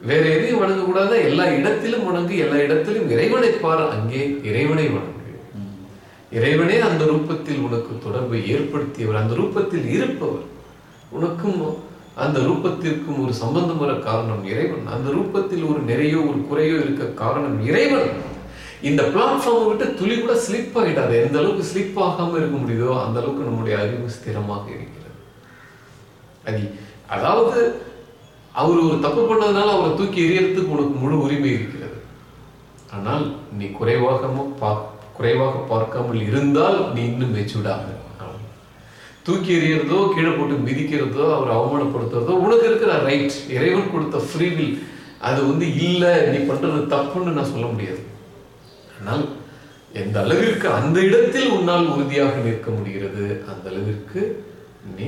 வேற எதையும் வணங்க கூடாது எல்லா இடத்திலும் வணங்கு எல்லா இடத்திலும் இறைவனை பார் அங்கே இறைவனை வணங்கு. இறைவனே அந்த ரூபத்தில் உனக்கு தொடர்பை ஏற்படுத்தியவர். அந்த ரூபத்தில் இருப்பவர். உனக்கும் அந்த ரூபத்திற்கும் ஒரு சம்பந்தம் வர காரணம் இறைவன். அந்த ரூபத்தில் ஒரு நிறையோ ஒரு குறையோ இருக்க காரணம் இறைவன். இந்த பிளாட்ஃபார்மை விட்டு துளி கூட ஸ்லிப் ஆகிடாது. எந்த அளவுக்கு ஸ்லிப் ஆகாமல் இருக்க முடியுதோ அந்த அளவுக்கு நம்முடைய அறிவு ஸ்திரமாக இருக்கிறது. அது அதாவது அவர் ஒரு தப்பு பண்ணதுனால அவரை தூக்கி எறியறதுக்கு உனக்கு முழு உரிமை இருக்கிறது. ஆனால் நீ குறைவாக பா குறைவாக பார்க்காமல் இருந்தால் நீ இன்னும் மெச்சூர்டாக தூக்கி எறியறதோ கீழே போட்டு மிதிக்கிறதோ அவர் அவமானப்படுத்துறதோ உனக்கு இருக்கிற ரைட் இறைவன் கொடுத்த ஃப்ரீவில் அது வந்து இல்லை நீ பண்ணுறது தப்புன்னு நான் சொல்ல முடியாது. ஆனால் எந்த அளவிற்கு அந்த இடத்தில் உன்னால் உறுதியாக நிற்க முடிகிறது அந்த அளவிற்கு நீ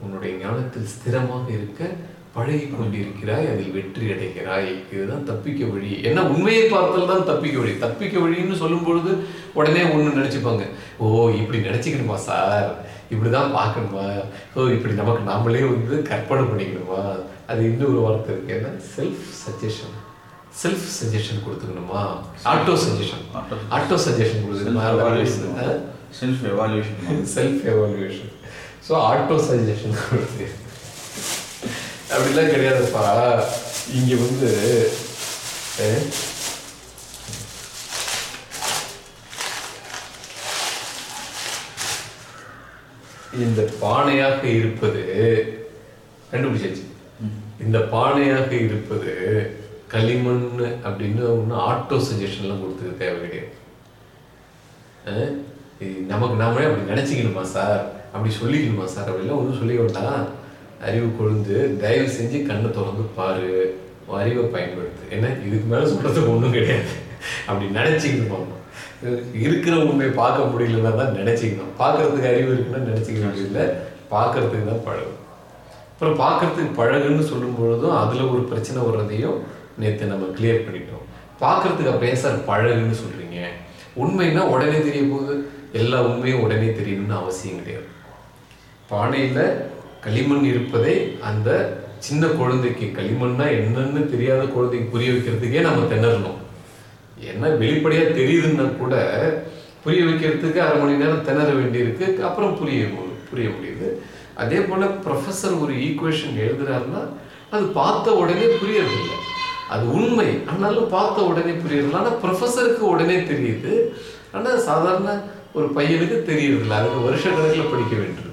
உன்னுடைய ஞானத்தில் ஸ்திரமாக இருக்க பழகி கொண்டிருக்கிறாய் அதில் வெற்றி அடைகிறாய். இதுதான் தப்பிக்க வழி. என்ன உண்மையை பார்த்தல் தான் தப்பிக்க வழி. தப்பிக்க வழின்னு சொல்லும் பொழுது உடனே ஒன்று நினைச்சுப்பாங்க ஓ இப்படி நினைச்சுக்கணுமா சார்? இப்படிதான் பார்க்கணுமா? ஓ இப்படி நமக்கு நாமளே வந்து கற்பனை பண்ணிக்கணுமா? அது இன்னொரு வார்த்தை இருக்கு. என்ன? செல்ஃப் சஜஷன் செல்ஃப் சஜஷன் கொடுத்துக்கணுமா? Auto suggestion auto suggestion கொடுத்துக்கணுமா self evaluation self evaluation so auto suggestion கொடுத்து. அப்படிலாம் கிடையாதுப்பா. இங்க வந்து இந்த பானையாக இருப்பது கண்டுபிடிச்சாச்சு. இந்த பானையாக இருப்பது களிமண் அப்படின்னு ஒன்றும் ஆட்டோ சஜஷன்லாம் கொடுத்துக்க தேவை கிடையாது நமக்கு நாமளே அப்படி நினச்சிக்கணுமா சார்? அப்படி சொல்லிக்கணுமா சார்? அப்படிலாம் ஒன்றும் சொல்லி வேண்டாம் அறிவு கொழுந்து தயவு செஞ்சு கண்ணை திறந்து பாரு. அறிவை பயன்படுத்து. ஏன்னா இதுக்கு மேலே சொல்றதுக்கு ஒன்றும் கிடையாது. அப்படி நினைச்சுக்கணுமா? இருக்கிற உண்மையை பார்க்க முடியலன்னா தான் நினச்சிக்கணும். பார்க்கறதுக்கு அறிவு இருக்குன்னா நினைச்சுக்க வேண்டியதில்லை. பார்க்கறதுக்கு தான் பழகும் அப்புறம் பார்க்கறதுக்கு பழகுன்னு சொல்லும் பொழுதும் அதுல ஒரு பிரச்சனை வர்றதையும் நேற்று நம்ம கிளியர் பண்ணிட்டோம். பார்க்கறதுக்கு அப்படியே சார் பழகுன்னு சொல்கிறீங்க உண்மைன்னா உடனே தெரிய போகுது. எல்லா உண்மையும் உடனே தெரியணும்னு அவசியம் கிடையாது. பானையில் களிமண் இருப்பதை அந்த சின்ன குழந்தைக்கு களிமண்ணா என்னன்னு தெரியாத குழந்தைக்கு புரிய வைக்கிறதுக்கே நம்ம திணறணும். என்ன வெளிப்படையாக தெரியுதுன்னா கூட புரிய வைக்கிறதுக்கு அரை மணி நேரம் திணற வேண்டியிருக்கு. அப்புறம் புரிய புரிய முடியுது. அதே போல் ப்ரொஃபஸர் ஒரு ஈக்குவேஷன் எழுதுறாருன்னா அது பார்த்த உடனே புரியறதில்லை. அது உண்மை. ஆனாலும் பார்த்த உடனே புரியறதில்ல. ஆனால் ப்ரொஃபஸருக்கு உடனே தெரியுது. ஆனால் சாதாரண ஒரு பையனுக்கு தெரியறதில்ல. அதுக்கு வருஷ கணக்கில் படிக்க வேண்டியது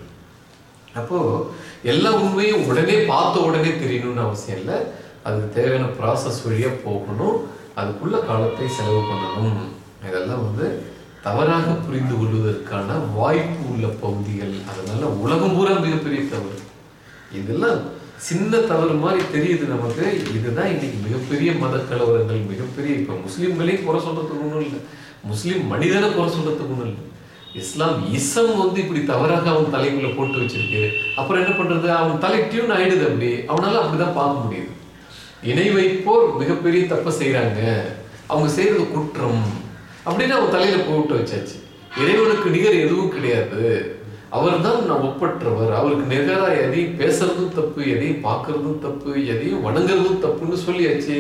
அப்போ எல்லா உண்மையும் உடனே பார்த்த உடனே தெரியணும்னு அவசியம் இல்லை. அதுக்கு தேவையான ப்ராசஸ் வழியாக போகணும். அதுக்குள்ள காலத்தை செலவு பண்ணணும். இதெல்லாம் வந்து தவறாக புரிந்து கொள்வதற்கான வாய்ப்பு உள்ள பகுதிகள். அதனால உலகம் பூரா மிகப்பெரிய தவறு. இதெல்லாம் சின்ன தவறு மாதிரி தெரியுது நமக்கு. இதுதான் இன்னைக்கு மிகப்பெரிய மத கலவரங்கள் மிகப்பெரிய இப்ப முஸ்லீம்களையும் குறை சொல்றதுக்கு ஒன்றும் இல்லை. முஸ்லீம் மனிதனை குறை சொல்றதுக்கு ஒன்றும் இல்லை. இஸ்லாம் இசம் வந்து இப்படி தவறாக அவன் தலைமையில போட்டு வச்சிருக்கு. அப்புறம் என்ன பண்றது? அவன் தலை டியூன் ஆயிடுது அப்படி. அவனால அப்படிதான் பார்க்க முடியுது. இணை வைப்போர் மிகப்பெரிய தப்பை செய்யறாங்க அவங்க செய்யறது குற்றம். அப்படின்னு அவன் தலையில போட்டு வச்சாச்சு. இறைவனுக்கு நிகர் எதுவும் கிடையாது. அவர் தான் நான் ஒப்பற்றவர். அவருக்கு நிகராக எதையும் பேசுறதும் தப்பு எதையும் பார்க்கறதும் தப்பு எதையும் வணங்குறதும் தப்புன்னு சொல்லியாச்சு.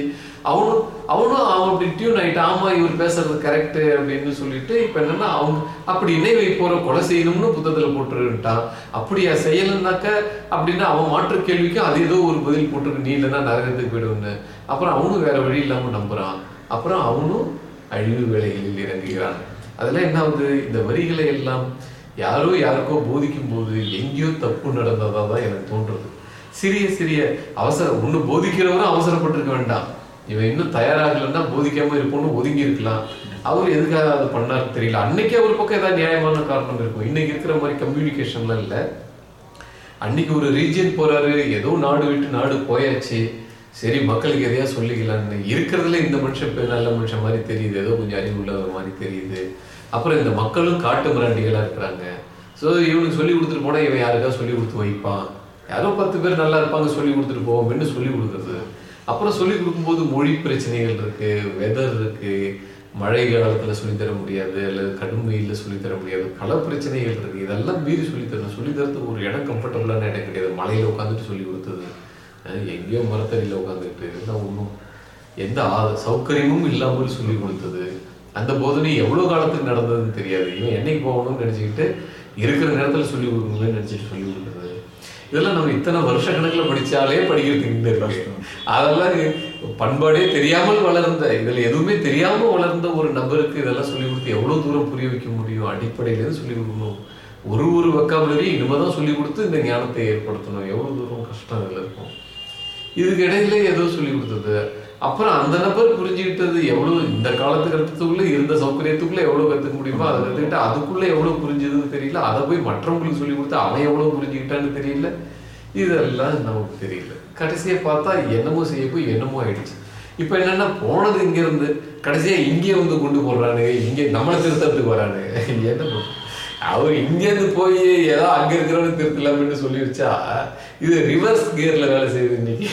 அவனும் அவனும் அவன் அப்படி டியூன் ஆயிட்டான். ஆமா இவர் பேசுறது கரெக்டு அப்படின்னு சொல்லிட்டு இப்ப என்னன்னா அவங்க அப்படி இணை போகிற கொலை செய்யணும்னு புத்தகத்துல போட்டுருட்டான் அப்படியா செய்யலைன்னாக்க அப்படின்னா அவன் மாற்று கேள்விக்கும் அது ஏதோ ஒரு பதில் போட்டிருக்கு. நீ இல்லைன்னா நரகத்துக்கு போயிடுவேன்னு அப்புறம் அவனும் வேற வழி இல்லாம நம்புறான். அப்புறம் அவனும் அழிவு வேலைகளில் இறங்குகிறான். அதெல்லாம் என்ன ஆகுது? இந்த வரிகளை எல்லாம் யாரோ யாருக்கோ போதிக்கும் போது எங்கேயோ தப்பு நடந்ததாக தான் எனக்கு தோன்றுறது சிறிய சிறிய அவசரம் ஒண்ணு போதிக்கிறவரும் அவசரப்பட்டிருக்க வேண்டாம். இவன் இன்னும் தயாராகலைன்னா போதிக்காம இருப்போம்னு ஒதுங்கி இருக்கலாம். அவர் எதுக்காக அதை பண்ணார் தெரியல. அன்னைக்கு அவர் பக்கம் ஏதாவது நியாயமான காரணம் இருக்கும். இன்னைக்கு இருக்கிற மாதிரி கம்யூனிகேஷன்லாம் இல்லை. அன்னைக்கு ஒரு ரீஜன் போறாரு. ஏதோ நாடு விட்டு நாடு போயாச்சு. சரி மக்களுக்கு எதையா சொல்லிக்கலாம்னு. இருக்கிறதுல இந்த மனுஷன் நல்ல மனுஷன் மாதிரி தெரியுது. ஏதோ கொஞ்சம் அறிவு உள்ளவர் மாதிரி தெரியுது. அப்புறம் இந்த மக்களும் காட்டு மிராண்டிகளாக இருக்கிறாங்க. ஸோ இவனுக்கு சொல்லி கொடுத்துட்டு போனால் இவன் யாருக்கா சொல்லி கொடுத்து வைப்பான். யாரோ பத்து பேர் நல்லா இருப்பாங்க சொல்லி கொடுத்துட்டு போவோம் அப்படின்னு சொல்லி கொடுக்குறது. அப்புறம் சொல்லி கொடுக்கும்போது மொழி பிரச்சனைகள் இருக்குது வெதர் இருக்குது மழை காலத்தில் சொல்லித் தர முடியாது அல்லது கடும் வெயில்ல சொல்லித் தர முடியாது பல பிரச்சனைகள் இருக்குது இதெல்லாம் மீறி சொல்லித் தரணும். சொல்லித் ஒரு இடம் கம்ஃபர்டபுளான இடம் கிடையாது. மலையில் உட்காந்துட்டு சொல்லி கொடுத்தது. எங்கேயோ மரத்தடியில் உட்காந்துட்டு இதெல்லாம் ஒன்றும் எந்த ஆ- சௌகரியமும் இல்லாமல் சொல்லி கொடுத்தது. அந்த போதனை எவ்வளவு காலத்துக்கு நடந்ததுன்னு தெரியாது. இவன் என்னைக்கு போகணும்னு நினைச்சுக்கிட்டு இருக்கிற நேரத்துல சொல்லி கொடுக்கணும்னு நினைச்சிட்டு சொல்லி கொடுத்தது இதெல்லாம் நம்ம இத்தனை வருஷ கணக்குல படிச்சாலே படிக்கிறதுக்கு இருக்கு. அதெல்லாம் பண்பாடே தெரியாமல் வளர்ந்த இதுல எதுவுமே தெரியாம வளர்ந்த ஒரு நபருக்கு இதெல்லாம் சொல்லி கொடுத்து எவ்வளவு தூரம் புரிய வைக்க முடியும்? அடிப்படையில இருந்து சொல்லி கொடுக்கணும்? ஒரு ஒரு வக்காபுலரி இனிமேதான் சொல்லி கொடுத்து இந்த ஞானத்தை ஏற்படுத்தணும். எவ்வளவு தூரம் கஷ்டம் இதுல இருக்கும். இதுக்கு இடையில ஏதோ சொல்லி கொடுத்தது. அப்புறம் அந்த நபர் புரிஞ்சுக்கிட்டது எவ்வளவு இந்த காலத்து கருத்துக்குள்ள இருந்த சௌகரியத்துக்குள்ள எவ்வளவு கத்துக்க முடியுமோ அதை கத்துக்கிட்டு அதுக்குள்ள எவ்வளவு புரிஞ்சதுன்னு தெரியல. அதை போய் மற்றவங்களுக்கு சொல்லி கொடுத்து அவன் எவ்வளவு புரிஞ்சுக்கிட்டான்னு தெரியல. இதெல்லாம் நமக்கு தெரியல. கடைசியை பார்த்தா என்னமோ செய்ய போய் என்னமோ ஆயிடுச்சு. இப்ப என்னன்னா போனது இங்க இருந்து கடைசியா இங்கே வந்து கொண்டு போடுறானுங்க இங்கே நம்மளை திருத்தத்துக்கு வரானுங்க என்ன அவர் இங்கேருந்து போய் ஏதோ அங்க இருக்கிறவங்க திருத்தலாம்னு சொல்லி வச்சா இது ரிவர்ஸ் கியர்ல வேலை செய்யுது இன்னைக்கு.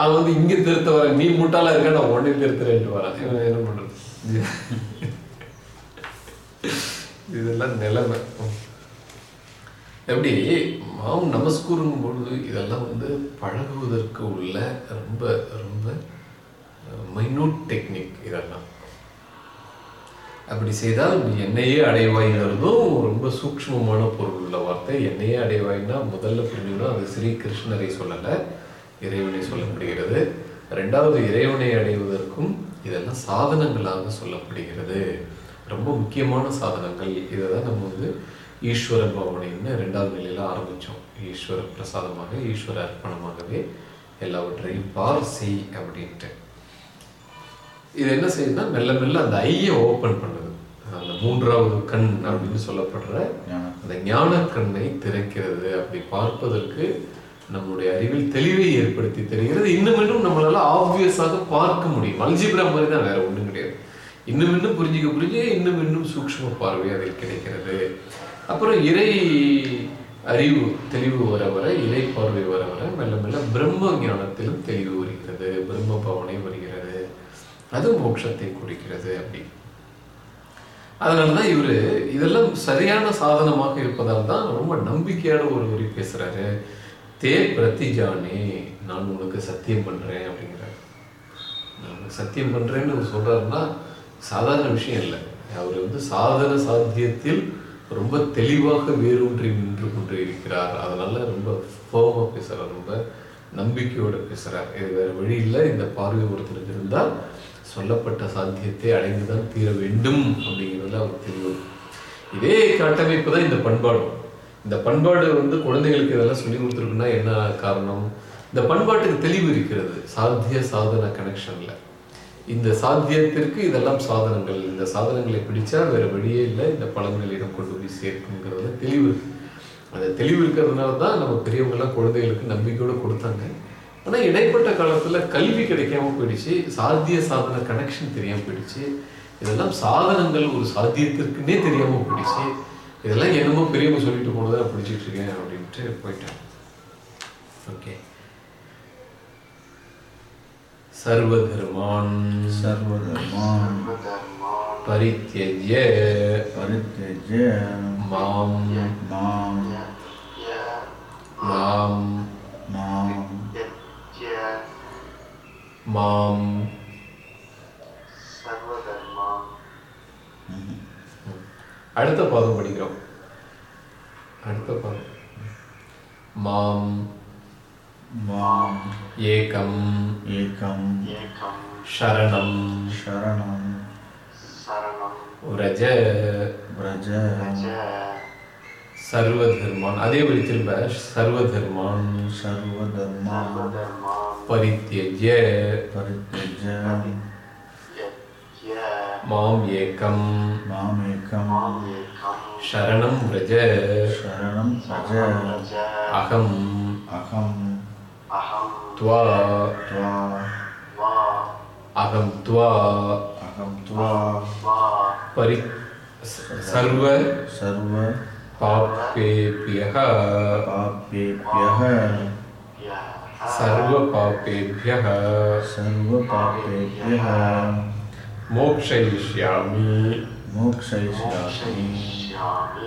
அவன் வந்து இங்க திருத்த வரேன் நீ முட்டாளா இருக்க நான் உடனே திருத்துறேன்ட்டு வரேன் இவன் என்ன பண்றது? இதெல்லாம் நிலைமை. எப்படி? மாவும் நமஸ்கூருங்கும் பொழுது இதெல்லாம் வந்து பழகுவதற்கு உள்ள ரொம்ப ரொம்ப மைனூட் டெக்னிக் இதெல்லாம். அப்படி செய்தால் என்னையே அடைவாய்ங்கிறதும் ரொம்ப சூக்ஷ்மமான பொருள் உள்ள வார்த்தை. என்னையே அடைவாய்னா முதல்ல புரிஞ்சுக்கணும். அது ஸ்ரீ கிருஷ்ணரை சொல்லலை. இறைவனை சொல்லப்படுகிறது. ரெண்டாவது இறைவனை அடைவதற்கும் இதெல்லாம் சாதனங்களாக சொல்லப்படுகிறது. ரொம்ப முக்கியமான சாதனங்கள். இதை தான் நம்ம வந்து ஈஸ்வர பவனைன்னு ரெண்டாவது நிலையில ஆரம்பிச்சோம். ஈஸ்வர பிரசாதமாக ஈஸ்வர அர்ப்பணமாகவே எல்லாவற்றையும் பார் செய் அப்படின்ட்டு. இது என்ன செய்யுதுன்னா மெல்ல மெல்ல அந்த ஐயை ஓபன் பண்ணுது. அந்த மூன்றாவது கண் அப்படின்னு சொல்லப்படுற. அந்த ஞான கண்ணை திறக்கிறது. அப்படி பார்ப்பதற்கு நம்முடைய அறிவில் தெளிவை ஏற்படுத்தி தருகிறது. இன்னும் இன்னும் நம்மளால ஆப்வியஸாக பார்க்க முடியும். அல்ஜிப்ரா மாதிரி தான் வேற ஒண்ணும் கிடையாது. இன்னும் இன்னும் புரிஞ்சுக்க புரிஞ்சு இன்னும் இன்னும் சூக்ஷ்ம பார்வை அதில் கிடைக்கிறது. அப்புறம் இறை அறிவு தெளிவு வர வர இறை பார்வை வர வர மெல்ல மெல்ல பிரம்ம ஞானத்திலும் தெளிவு வருகிறது. பிரம்ம பவனை வருகிறது. அது மோட்சத்தை குறிக்கிறது அப்படி. அதனாலதான் இவரு இதெல்லாம் சரியான சாதனமாக இருப்பதால் தான் ரொம்ப நம்பிக்கையான ஒரு வரி பேசுறாரு. தே பிரத்திஜானே நான் உனக்கு சத்தியம் பண்ணுறேன் அப்படிங்கிறார். நான் சத்தியம் பண்ணுறேன்னு அவர் சொல்கிறாருன்னா சாதாரண விஷயம் இல்லை. அவர் வந்து சாதன சாத்தியத்தில் ரொம்ப தெளிவாக வேரூன்றி நின்று கொண்டு இருக்கிறார். அதனால் ரொம்ப ஃபோமாக பேசுகிறார் ரொம்ப நம்பிக்கையோடு பேசுகிறார் இது வேறு வழி இல்லை. இந்த பார்வை ஒருத்தருக்கு இருந்தால் சொல்லப்பட்ட சாத்தியத்தை அடைந்துதான் தீர வேண்டும் அப்படிங்கிறதுல அவர் தெரியும் இதே கட்டமைப்பு தான் இந்த பண்பாடும். இந்த பண்பாடு வந்து குழந்தைகளுக்கு இதெல்லாம் சொல்லி கொடுத்துருக்குன்னா என்ன காரணம்? இந்த பண்பாட்டுக்கு தெளிவு இருக்கிறது. சாத்திய சாதன கனெக்ஷன்ல இந்த சாத்தியத்திற்கு இதெல்லாம் சாதனங்கள். இந்த சாதனங்களை பிடிச்சா வேற வழியே இல்லை. இந்த பழங்களிடம் கொண்டு போய் சேர்க்குங்கிறதுல தெளிவு அந்த தெளிவு இருக்கிறதுனால தான் நம்ம பெரியவங்கெல்லாம் குழந்தைகளுக்கு நம்பிக்கையோடு கொடுத்தாங்க. ஆனால் இடைப்பட்ட காலத்தில் கல்வி கிடைக்காம போயிடுச்சு. சாத்திய சாதன கனெக்ஷன் தெரியாமல் போயிடுச்சு. இதெல்லாம் சாதனங்கள் ஒரு சாத்தியத்திற்குன்னே தெரியாமல் போயிடுச்சு. இதெல்லாம் என்னமோ பெரியவங்க சொல்லிட்டு போனதா பிடிச்சிட்டு இருக்கேன் அப்படின்ட்டு போயிட்டேன். ஓகே. சர்வதர்மான். சர்வதர்மான். பரித்தியஜ்ய பரித்தியஜ்ய மாம். மாம். மாம். மாம். மாம். அடுத்த பாதம் படிக்கிறோம். அடுத்த பாதம். மாம். மாம். ஏகம். ஏகம். ஏகம். சரணம். சரணம். சரணம். ரஜ ரஜ சர்வதர்மான். அதே வழி திரும்ப. சர்வதர்மான். சர்வதர்மான். பரித்தியஜ. பரித்தியஜ. மாம் ஏகம். மாம் ஏகம். एकं शरणं व्रज। शरणं व्रज। अहम्। अहं त्वा। त्वा। अहं त्वा। अहं त्वा। परि सर्व सर्व पापेभ्यः पापेभ्यः। सर्वपापेभ्यः सर्वपापेभ्यः मोक्षयिष्यामि। मोक्षयिष्यामि मोक्षयिष्यामि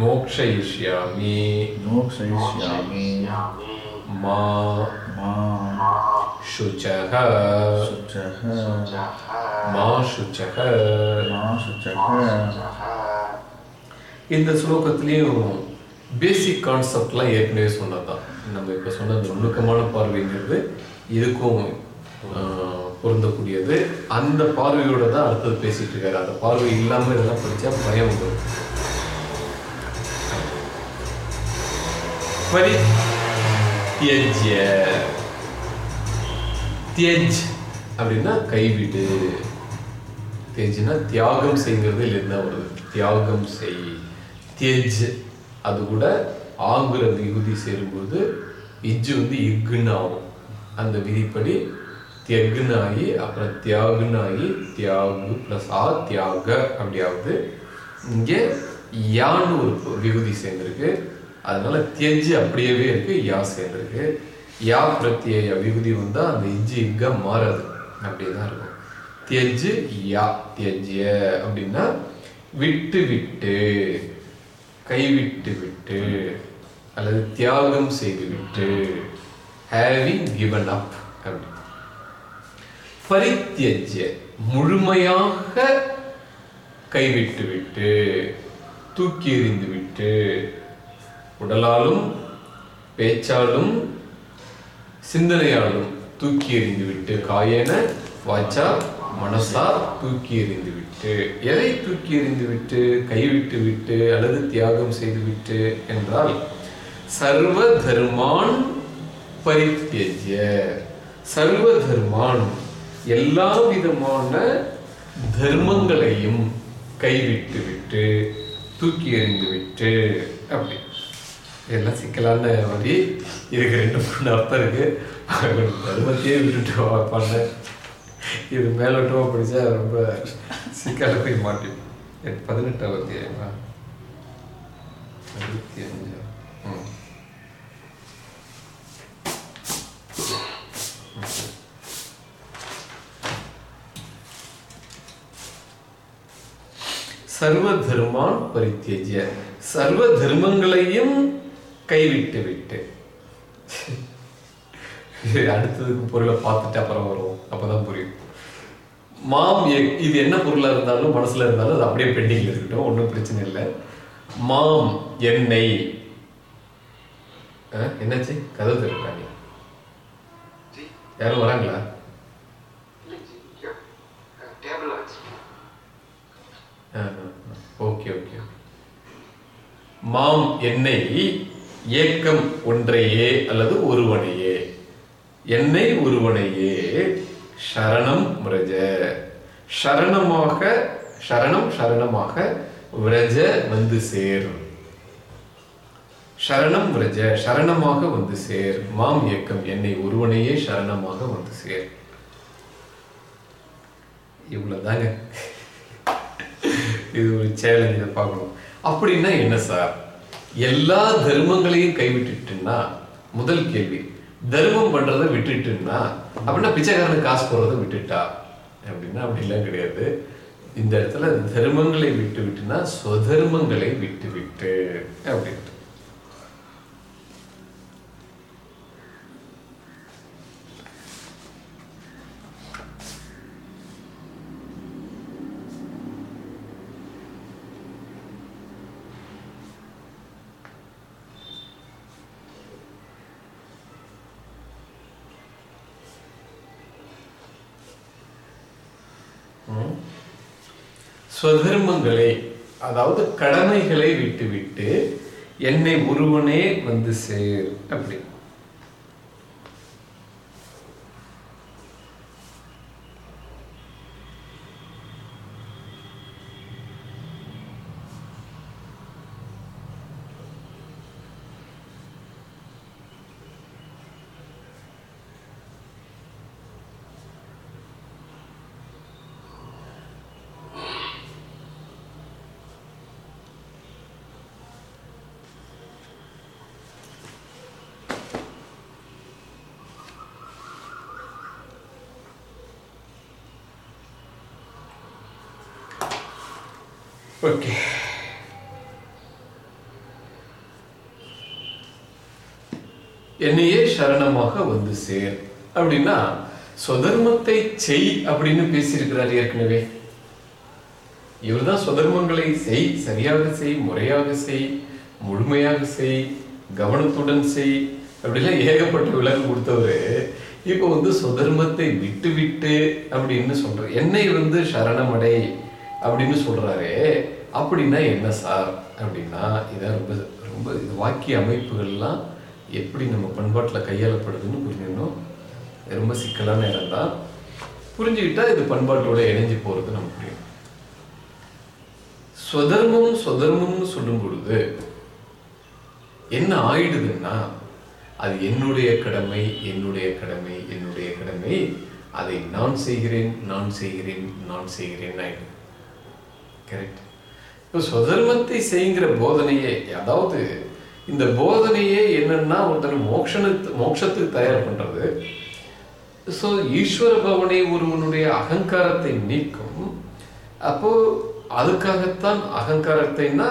மோக்ஷயிஷ்யாமி मोक्षयिष्यामि यामि மா मा मा शुचः शुचः जः மா शुचः मा शुचः जः இந்த ஸ்லோகத்திலையும் பேசிக் கான்செப்ட்லாம் ஏற்கனவே சொன்னதுதான் நம்ம இப்போ சொன்ன அந்த நுணுக்கமான பார்வைங்கிறது இதுக்கும் ஆஹ், பொருந்தக்கூடியது. அந்த பார்வையோட தான் அடுத்தது பேசிட்டு இருக்காரு. அந்த பார்வை இல்லாமல் இதெல்லாம் படிச்சா பயம் பரி தியஜ்ய தியஜ் அப்படின்னா கைவிடு. தேஜ்னா தியாகம் செய்கிறது இல்லைன்னா வருது தியாகம் செய். தியஜ் அது கூட ஆங்குற விகுதி சேரும்போது இஜ்ஜு வந்து இக்குன்னு ஆகும். அந்த விதிப்படி தியகுன்னு ஆகி அப்புறம் தியாகுன்னு ஆகி தியாகு ப்ளஸ் ஆ தியாக அப்படியாவது. இங்கே யான்னு ஒரு விகுதி சேர்ந்துருக்கு. அதனால தியஜ் அப்படியேவே இருக்கு யா சேர்ந்துருக்கு. யா பிரத்யய விகுதி வந்தா அந்த இஜ்ஜு இங்க மாறாது. அப்படியே தான் இருக்கும். தியஜ் யா தியஜ்ய அப்படின்னா விட்டு விட்டு கைவிட்டு விட்டு அல்லது தியாகம் செய்து விட்டு ஹேவிங் கிவன் அப் அப்படி. பரித்தியஜ்ய முழுமையாக கைவிட்டு விட்டு தூக்கி எறிந்து விட்டு உடலாலும் பேச்சாலும் சிந்தனையாலும் தூக்கி எறிந்து விட்டு காயேன வாச்சா மனசா தூக்கி எறிந்து விட்டு எதை தூக்கி எறிந்து விட்டு கைவிட்டு விட்டு அல்லது தியாகம் செய்து விட்டு என்றால் சர்வ தர்மான் பரித்தியஜ்ய. சர்வ தர்மான் எல்லா விதமான தர்மங்களையும் கைவிட்டு விட்டு தூக்கி எறிந்து விட்டு அப்படி. இதெல்லாம் சிக்கலான வழி இதுக்கு ரெண்டு மூணு அர்த்தம் இருக்கு. தர்மத்தையே விட்டுட்டு வா பண்ண. இது மேலோட்டமாக படித்தா ரொம்ப சிக்கல போய் மாட்டேன் பதினெட்டாவது அத்தியாயமா? அறுபத்தி ம் சர்வ தர்மான் பரித்தியஜ்ய சர்வ தர்மங்களையும் கைவிட்டு விட்டு அடுத்ததுக்கு பொருளை பார்த்துட்டு அப்புறம் வரும் அப்பதான் புரியும். மாம் இது என்ன பொருளா இருந்தாலும் மனசுல இருந்தாலும் அது அப்படியே பெண்டிங்ல இருக்கட்டும். ஒன்றும் பிரச்சனை இல்லை. மாம் அஹ், என்னாச்சு? கதை திறக்காங்க ஜி. யாரும் வராங்களா இல்லை ஜி டேபிள் வச்சு ஓகே ஓகே. மாம் என்னை ஏக்கம் ஒன்றையே அல்லது ஒருவனையே. என்னை ஒருவனையே சரணம் விரஜ. சரணமாக சரணம் சரணமாக விரஜ வந்து சேர். சரணம் விரஜ சரணமாக வந்து சேர். மாம் இயக்கம் என்னை ஒருவனையே சரணமாக வந்து சேர். இவ்வளவுதாங்க. இது ஒரு சேலஞ்சை பார்க்கணும். அப்படின்னா என்ன சார்? எல்லா தர்மங்களையும் கைவிட்டுட்டுன்னா முதல் கேள்வி தர்மம் பண்றதை விட்டுட்டுன்னா அப்படின்னா பிச்சைக்காரனுக்கு காசு போடுறதை விட்டுட்டா? அப்படின்னா அப்படிலாம் கிடையாது. இந்த இடத்துல தர்மங்களை விட்டு விட்டுனா சொதர்மங்களை விட்டு விட்டு அப்படின்ட்டு. ஸ்வதர்மங்களை அதாவது கடமைகளை விட்டுவிட்டு என்னை ஒருவனே வந்து சேர் அப்படி. ஓகே என்னையே சரணமாக வந்து சேர். அப்படின்னா சொதர்மத்தை செய் அப்படின்னு பேசியிருக்கிறார் ஏற்கனவே. இவர்தான் சொதர்மங்களை செய் சரியாக செய் முறையாக செய் முழுமையாக செய் கவனத்துடன் செய் அப்படிலாம் ஏகப்பட்ட விலகு கொடுத்தவர். இப்போ வந்து சொதர்மத்தை விட்டு விட்டு அப்படின்னு சொல்ற என்னை வந்து சரணமடை. அப்படின்னு சொல்றாரே அப்படின்னா என்ன சார்? அப்படின்னா இதான் ரொம்ப ரொம்ப இது வாக்கிய அமைப்புகள்லாம் எப்படி நம்ம பண்பாட்டில் கையாளப்படுதுன்னு புரிஞ்சுக்கணும். ரொம்ப சிக்கலான இடம் தான் புரிஞ்சுக்கிட்டா இது பண்பாட்டோட இணைஞ்சு போறது நமக்கு புரியும். ஸ்வதர்மம் ஸ்வதர்மம்னு சொல்லும் பொழுது என்ன ஆயிடுதுன்னா அது என்னுடைய கடமை என்னுடைய கடமை என்னுடைய கடமை அதை நான் செய்கிறேன் நான் செய்கிறேன் நான் செய்கிறேன் ஆயிடுது. கரெக்ட் இப்போ சுதர்மத்தை செய்கிற போதனையே அதாவது இந்த போதனையே என்னன்னா ஒருத்தர் மோக்ஷனுக்கு மோட்சத்துக்கு தயார் பண்றது. ஸோ ஈஸ்வர பவனை ஒருவனுடைய அகங்காரத்தை நீக்கும். அப்போ அதுக்காகத்தான் அகங்காரத்தைன்னா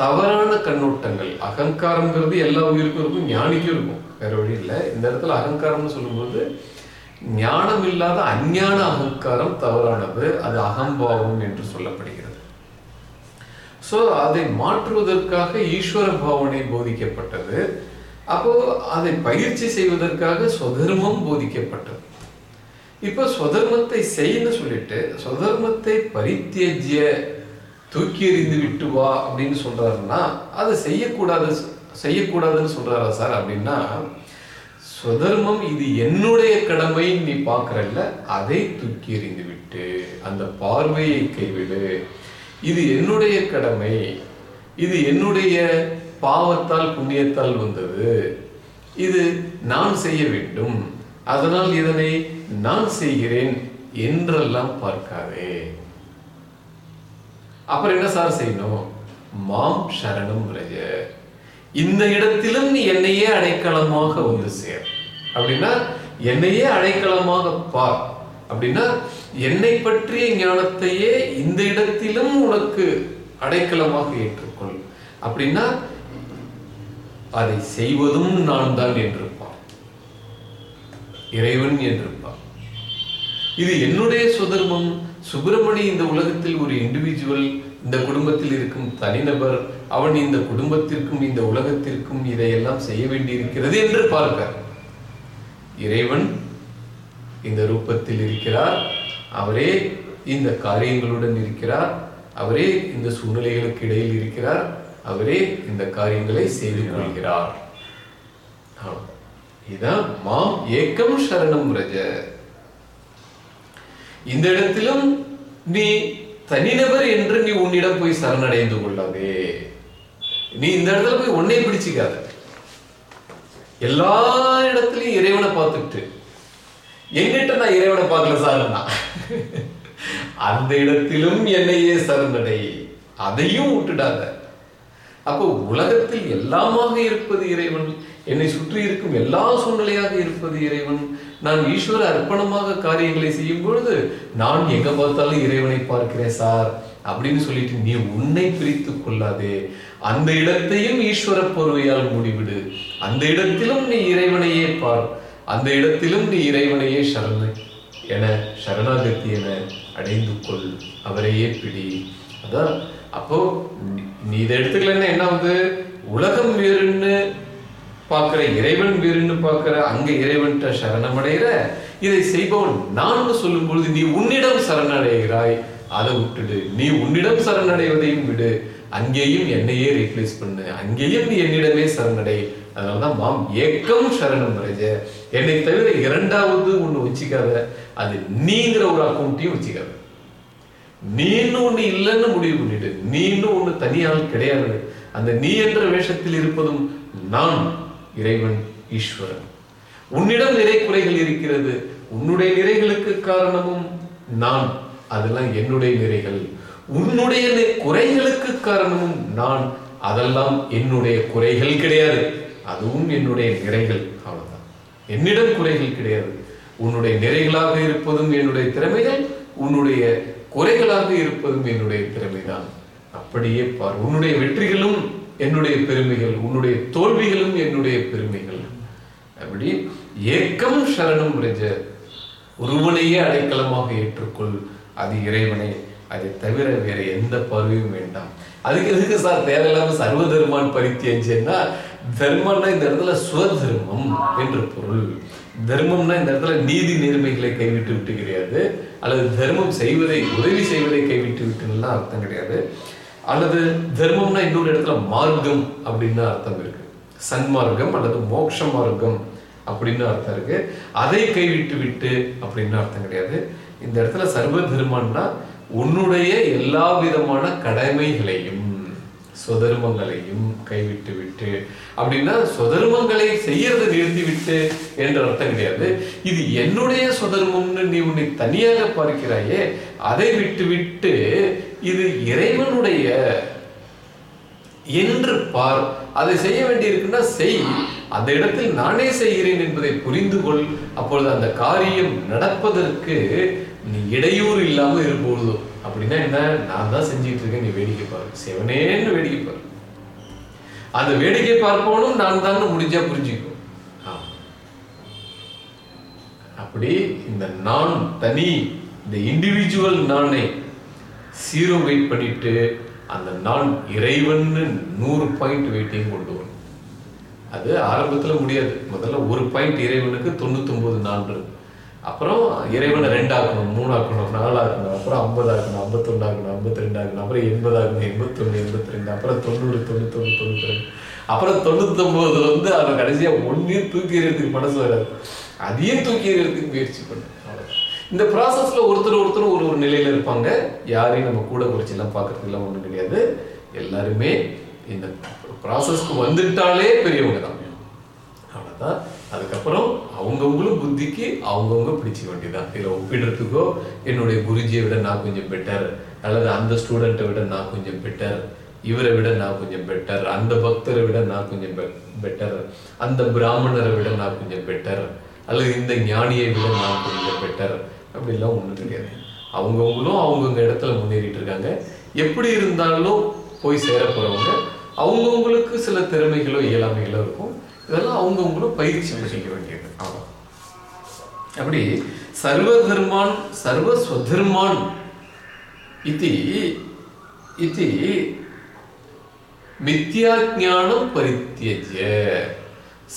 தவறான கண்ணோட்டங்கள். அகங்காரங்கிறது எல்லா உயிருக்கும் இருக்கும் ஞானிக்கும் இருக்கும். வேற வழி இல்லை. இந்த இடத்துல அகங்காரம்னு சொல்லும்போது ஞானம் இல்லாத அஞ்ஞான அகங்காரம் தவறானது. அது அகம்பாவம் என்று சொல்லப்படுகிறது. ஸோ அதை மாற்றுவதற்காக ஈஸ்வர பாவனை போதிக்கப்பட்டது. அப்போ அதை பயிற்சி செய்வதற்காக சொதர்மம் போதிக்கப்பட்டது. இப்போ சொதர்மத்தை செய்யன்னு சொல்லிட்டு சொதர்மத்தை பரித்தியஜ்ய தூக்கி எறிந்து விட்டு வா அப்படின்னு சொல்றாருன்னா அதை செய்யக்கூடாது செய்யக்கூடாதுன்னு சொல்றாரா சார் அப்படின்னா சுதர்மம் இது என்னுடைய கடமை நீ பார்க்கறல்ல அதை தூக்கி எறிந்து விட்டு அந்த பார்வையை கைவிடு இது என்னுடைய கடமை. இது என்னுடைய பாவத்தால் புண்ணியத்தால் வந்தது. இது நான் செய்ய வேண்டும். அதனால் இதனை நான் செய்கிறேன் என்றெல்லாம் பார்க்காதே. அப்புறம் என்ன சார் செய்யணும்? மாம் சரணம் ரஜ இந்த இடத்திலும் நீ என்னையே அடைக்கலமாக வந்து சேர். அப்படின்னா என்னையே அடைக்கலமாக பார். அப்படின்னா என்னை பற்றிய ஞானத்தையே இந்த இடத்திலும் உனக்கு அடைக்கலமாக ஏற்றுக்கொள். அப்படின்னா அதை செய்வதும் நான் தான் என்றிருப்பான். இறைவன் என்றிருப்பான். இது என்னுடைய சுதர்மம். சுப்பிரமணி இந்த உலகத்தில் ஒரு இண்டிவிஜுவல் இந்த குடும்பத்தில் இருக்கும் தனிநபர். அவன் இந்த குடும்பத்திற்கும் இந்த உலகத்திற்கும் இதையெல்லாம் செய்ய வேண்டியிருக்கிறது என்று பார்க்க. இறைவன் இந்த ரூபத்தில் இருக்கிறார். அவரே இந்த காரியங்களுடன் இருக்கிறார். அவரே இந்த சூழ்நிலைகளுக்கு இடையில் இருக்கிறார். அவரே இந்த காரியங்களை செய்து கொள்கிறார். இதான் மாம் ஏக்கம் சரணம் ரஜ. இந்த இடத்திலும் நீ தனிநபர் என்று நீ உன்னிடம் போய் சரணடைந்து கொள்ளாதே. நீ இந்த இடத்துல போய் உன்னை பிடிச்சிக்காத. எல்லா இடத்துலயும் இறைவனை பார்த்துட்டு எங்கிட்ட நான் இறைவனை பார்க்கல சார்னா அந்த இடத்திலும் என்னையே சரணடை. அதையும் விட்டுடாத. அப்போ உலகத்தில் எல்லாமாக இருப்பது இறைவன். என்னை சுற்றி இருக்கும் எல்லா சூழ்நிலையாக இருப்பது இறைவன். நான் ஈஸ்வர அர்ப்பணமாக காரியங்களை செய்யும் பொழுது நான் எங்க பார்த்தாலும் இறைவனை பார்க்கிறேன் சார். அப்படின்னு சொல்லிட்டு நீ உன்னை பிரித்து கொள்ளாதே. அந்த இடத்தையும் ஈஸ்வர பொறுவையால் மூடிவிடு. அந்த இடத்திலும் நீ இறைவனையே பார். அந்த இடத்திலும் நீ இறைவனையே சரண என சரணாகத்தி என அடைந்து கொள் அவரையே பிடி. அதான் அப்போ நீ- இதை எடுத்துக்கலன்னா என்ன ஆகுது உலகம் வேறுன்னு பார்க்கிற இறைவன் வேறுன்னு பார்க்கிற அங்க இறைவன்கிட்ட சரணமடைகிற இதை செய்பவன் நான் சொல்லும் பொழுது நீ உன்னிடம் சரணடைகிறாய். அதை விட்டுடு. நீ உன்னிடம் சரணடைவதையும் விடு. அங்கேயும் என்னையே ரீப்ளேஸ் பண்ணு. அங்கேயும் நீ என்னிடமே சரணடை. அதனால்தான் மாம் ஏக்கம் சரணம் ரஜ என்னை தவிர இரண்டாவது ஒண்ணு வச்சுக்காத. அது நீங்கிற ஒரு அக்கௌண்ட்டையும் வச்சுக்காத. நீன்னு ஒண்ணு இல்லைன்னு முடிவு பண்ணிட்டு நீன்னு ஒண்ணு தனியால் கிடையாது. அந்த நீ என்ற வேஷத்தில் இருப்பதும் நான் இறைவன் ஈஸ்வரன். உன்னிடம் நிறை குறைகள் இருக்கிறது. உன்னுடைய நிறைகளுக்கு காரணமும் நான். அதெல்லாம் என்னுடைய நிறைகள். உன்னுடைய நி- குறைகளுக்கு காரணமும் நான். அதெல்லாம் என்னுடைய குறைகள் கிடையாது. அதுவும் என்னுடைய நிறைகள் அவ்வளவுதான். என்னிடம் குறைகள் கிடையாது. உன்னுடைய நிறைகளாக இருப்பதும் என்னுடைய திறமைகள் உன்னுடைய குறைகளாக இருப்பதும் என்னுடைய திறமைதான். அப்படியே பார். உன்னுடைய வெற்றிகளும் என்னுடைய பெருமைகள் உன்னுடைய தோல்விகளும் என்னுடைய பெருமைகள். அப்படி ஏக்கம் சரணம் ரஜ ஒருவனையே அடைக்கலமாக ஏற்றுக்கொள். அது இறைவனை. அதை தவிர வேற எந்த பருவியும் வேண்டாம். அதுக்கு எதுக்கு சார்? தேவையில்லாம சர்வதெருமான் பரித்தியஞ்சேன்னா தர்மம்னா இந்த இடத்துல சுவதர்மம் என்று பொருள். தர்மம்னா இந்த இடத்துல நீதி நேர்மைகளை கைவிட்டு விட்டு கிடையாது. அல்லது தர்மம் செய்வதை உதவி செய்வதை கைவிட்டு விட்டுலாம் அர்த்தம் கிடையாது. அல்லது தர்மம்னா இன்னொரு இடத்துல மார்க்கம் அப்படின்னு அர்த்தம் இருக்கு. சன்மார்க்கம் அல்லது மோட்ச மார்க்கம் அப்படின்னு அர்த்தம் இருக்கு. அதை கைவிட்டு விட்டு அப்படின்னு அர்த்தம் கிடையாது. இந்த இடத்துல சர்வ தர்மம்னா உன்னுடைய எல்லா விதமான கடமைகளையும் சொதர்மங்களையும் கைவிட்டு விட்டு அப்படின்னா சொதர்மங்களை செய்யறதை நிறுத்தி விட்டு என்ற அர்த்தம் கிடையாது. இது என்னுடைய சொதர்மம்னு நீ உன்னை தனியாக பார்க்கிறாயே அதை விட்டு விட்டு இது இறைவனுடைய என்று பார். அதை செய்ய வேண்டியிருக்குன்னா செய். அந்த இடத்தில் நானே செய்கிறேன் என்பதை புரிந்து கொள். அப்பொழுது அந்த காரியம் நடப்பதற்கு நீ இடையூறு இல்லாமல் இருப்பொழுதும் அப்படின்னா என்ன? நான் தான் செஞ்சுட்டு இருக்கேன் நீ வேடிக்கை பாரு. செவனேன்னு வேடிக்கை பாரு. அந்த வேடிக்கை பார்ப்பவனும் நான் தான் முடிஞ்சா புரிஞ்சுக்கும் அப்படி இந்த நான் தனி இந்த இண்டிவிஜுவல் நானே சீரோ வெயிட் பண்ணிட்டு அந்த நான் இறைவன்னு நூறு பாயிண்ட் வெயிட்டையும் கொண்டு வரணும். அது ஆரம்பத்தில் முடியாது. முதல்ல ஒரு பாயிண்ட் இறைவனுக்கு தொண்ணூத்தொன்பது நான்கு அப்புறம் இறைவனை ரெண்டாக்கணும் மூணாக்கணும் நாலாகணும் அப்புறம் ஐம்பதாகணும் ஐம்பத்தொன்னாக்கணும் ஐம்பத்தி ரெண்டாகணும் அப்புறம் எண்பதாகணும் எண்பத்தொன்னு எண்பத்தி ரெண்டு அப்புறம் தொண்ணூறு தொண்ணூத்தொன்னு தொண்ணூத்தி ரெண்டு அப்புறம் தொண்ணூத்தொம்பது வந்து அவன் கடைசியாக ஒன்றையும் தூக்கி எறியறதுக்கு மனசு வராது. அதையும் தூக்கி எறியறதுக்கு முயற்சி பண்ணு. இந்த ப்ராசஸில் ஒருத்தர் ஒருத்தர் ஒரு ஒரு நிலையில் இருப்பாங்க. யாரையும் நம்ம கூட குறைச்சி பார்க்கறதுக்கெல்லாம் ஒன்றும் கிடையாது. எல்லாருமே இந்த ப்ராசஸ்க்கு வந்துட்டாலே பெரியவங்க தான். அவ்வளோதான் அதுக்கப்புறம் அவங்கவுங்களும் புத்திக்கு அவங்கவுங்க பிடிச்ச வேண்டியதான் இதில் ஒப்பிடுறதுக்கோ என்னுடைய குருஜியை விட நான் கொஞ்சம் பெட்டர் அல்லது அந்த ஸ்டூடெண்ட்டை விட நான் கொஞ்சம் பெட்டர் இவரை விட நான் கொஞ்சம் பெட்டர் அந்த பக்தரை விட நான் கொஞ்சம் பெட்டர் அந்த பிராமணரை விட நான் கொஞ்சம் பெட்டர் அல்லது இந்த ஞானியை விட நான் கொஞ்சம் பெட்டர் அப்படிலாம் ஒன்றும் கிடையாது. அவங்கவுங்களும் அவங்கவுங்க இடத்துல முன்னேறிட்டு இருக்காங்க. எப்படி இருந்தாலும் போய் சேர போகிறவங்க அவங்கவுங்களுக்கு சில திறமைகளோ இயலாமைகளோ இருக்கும். இதெல்லாம் அவங்கவுங்களும் பயிற்சி பண்ணிக்க வேண்டியது. அவ்வளோ அப்படி சர்வ தர்மான் சர்வ ஸ்வதர்மான் இது இது மித்யாஜானம் பரித்தியஜ்ய.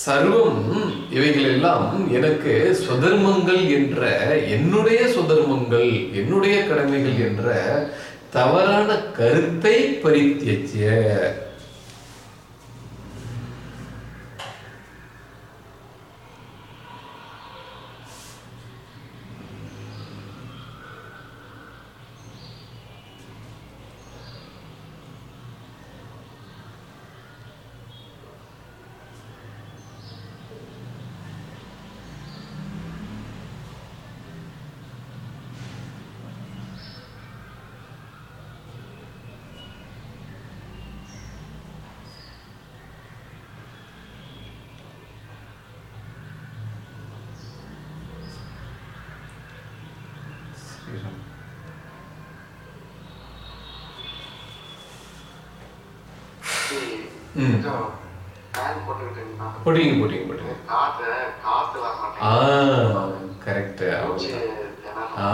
சர்வம் இவைகளெல்லாம் எனக்கு சுதர்மங்கள் என்ற என்னுடைய சுதர்மங்கள் என்னுடைய கடமைகள் என்ற தவறான கருத்தை பரித்தியஜ்ய ம். கொஞ்சம் ஃபேன் போட்டுக்கிட்டு இருந்தா போட்டீங்க போட்டீங்க போட்டீங்க கரெக்ட். ஆ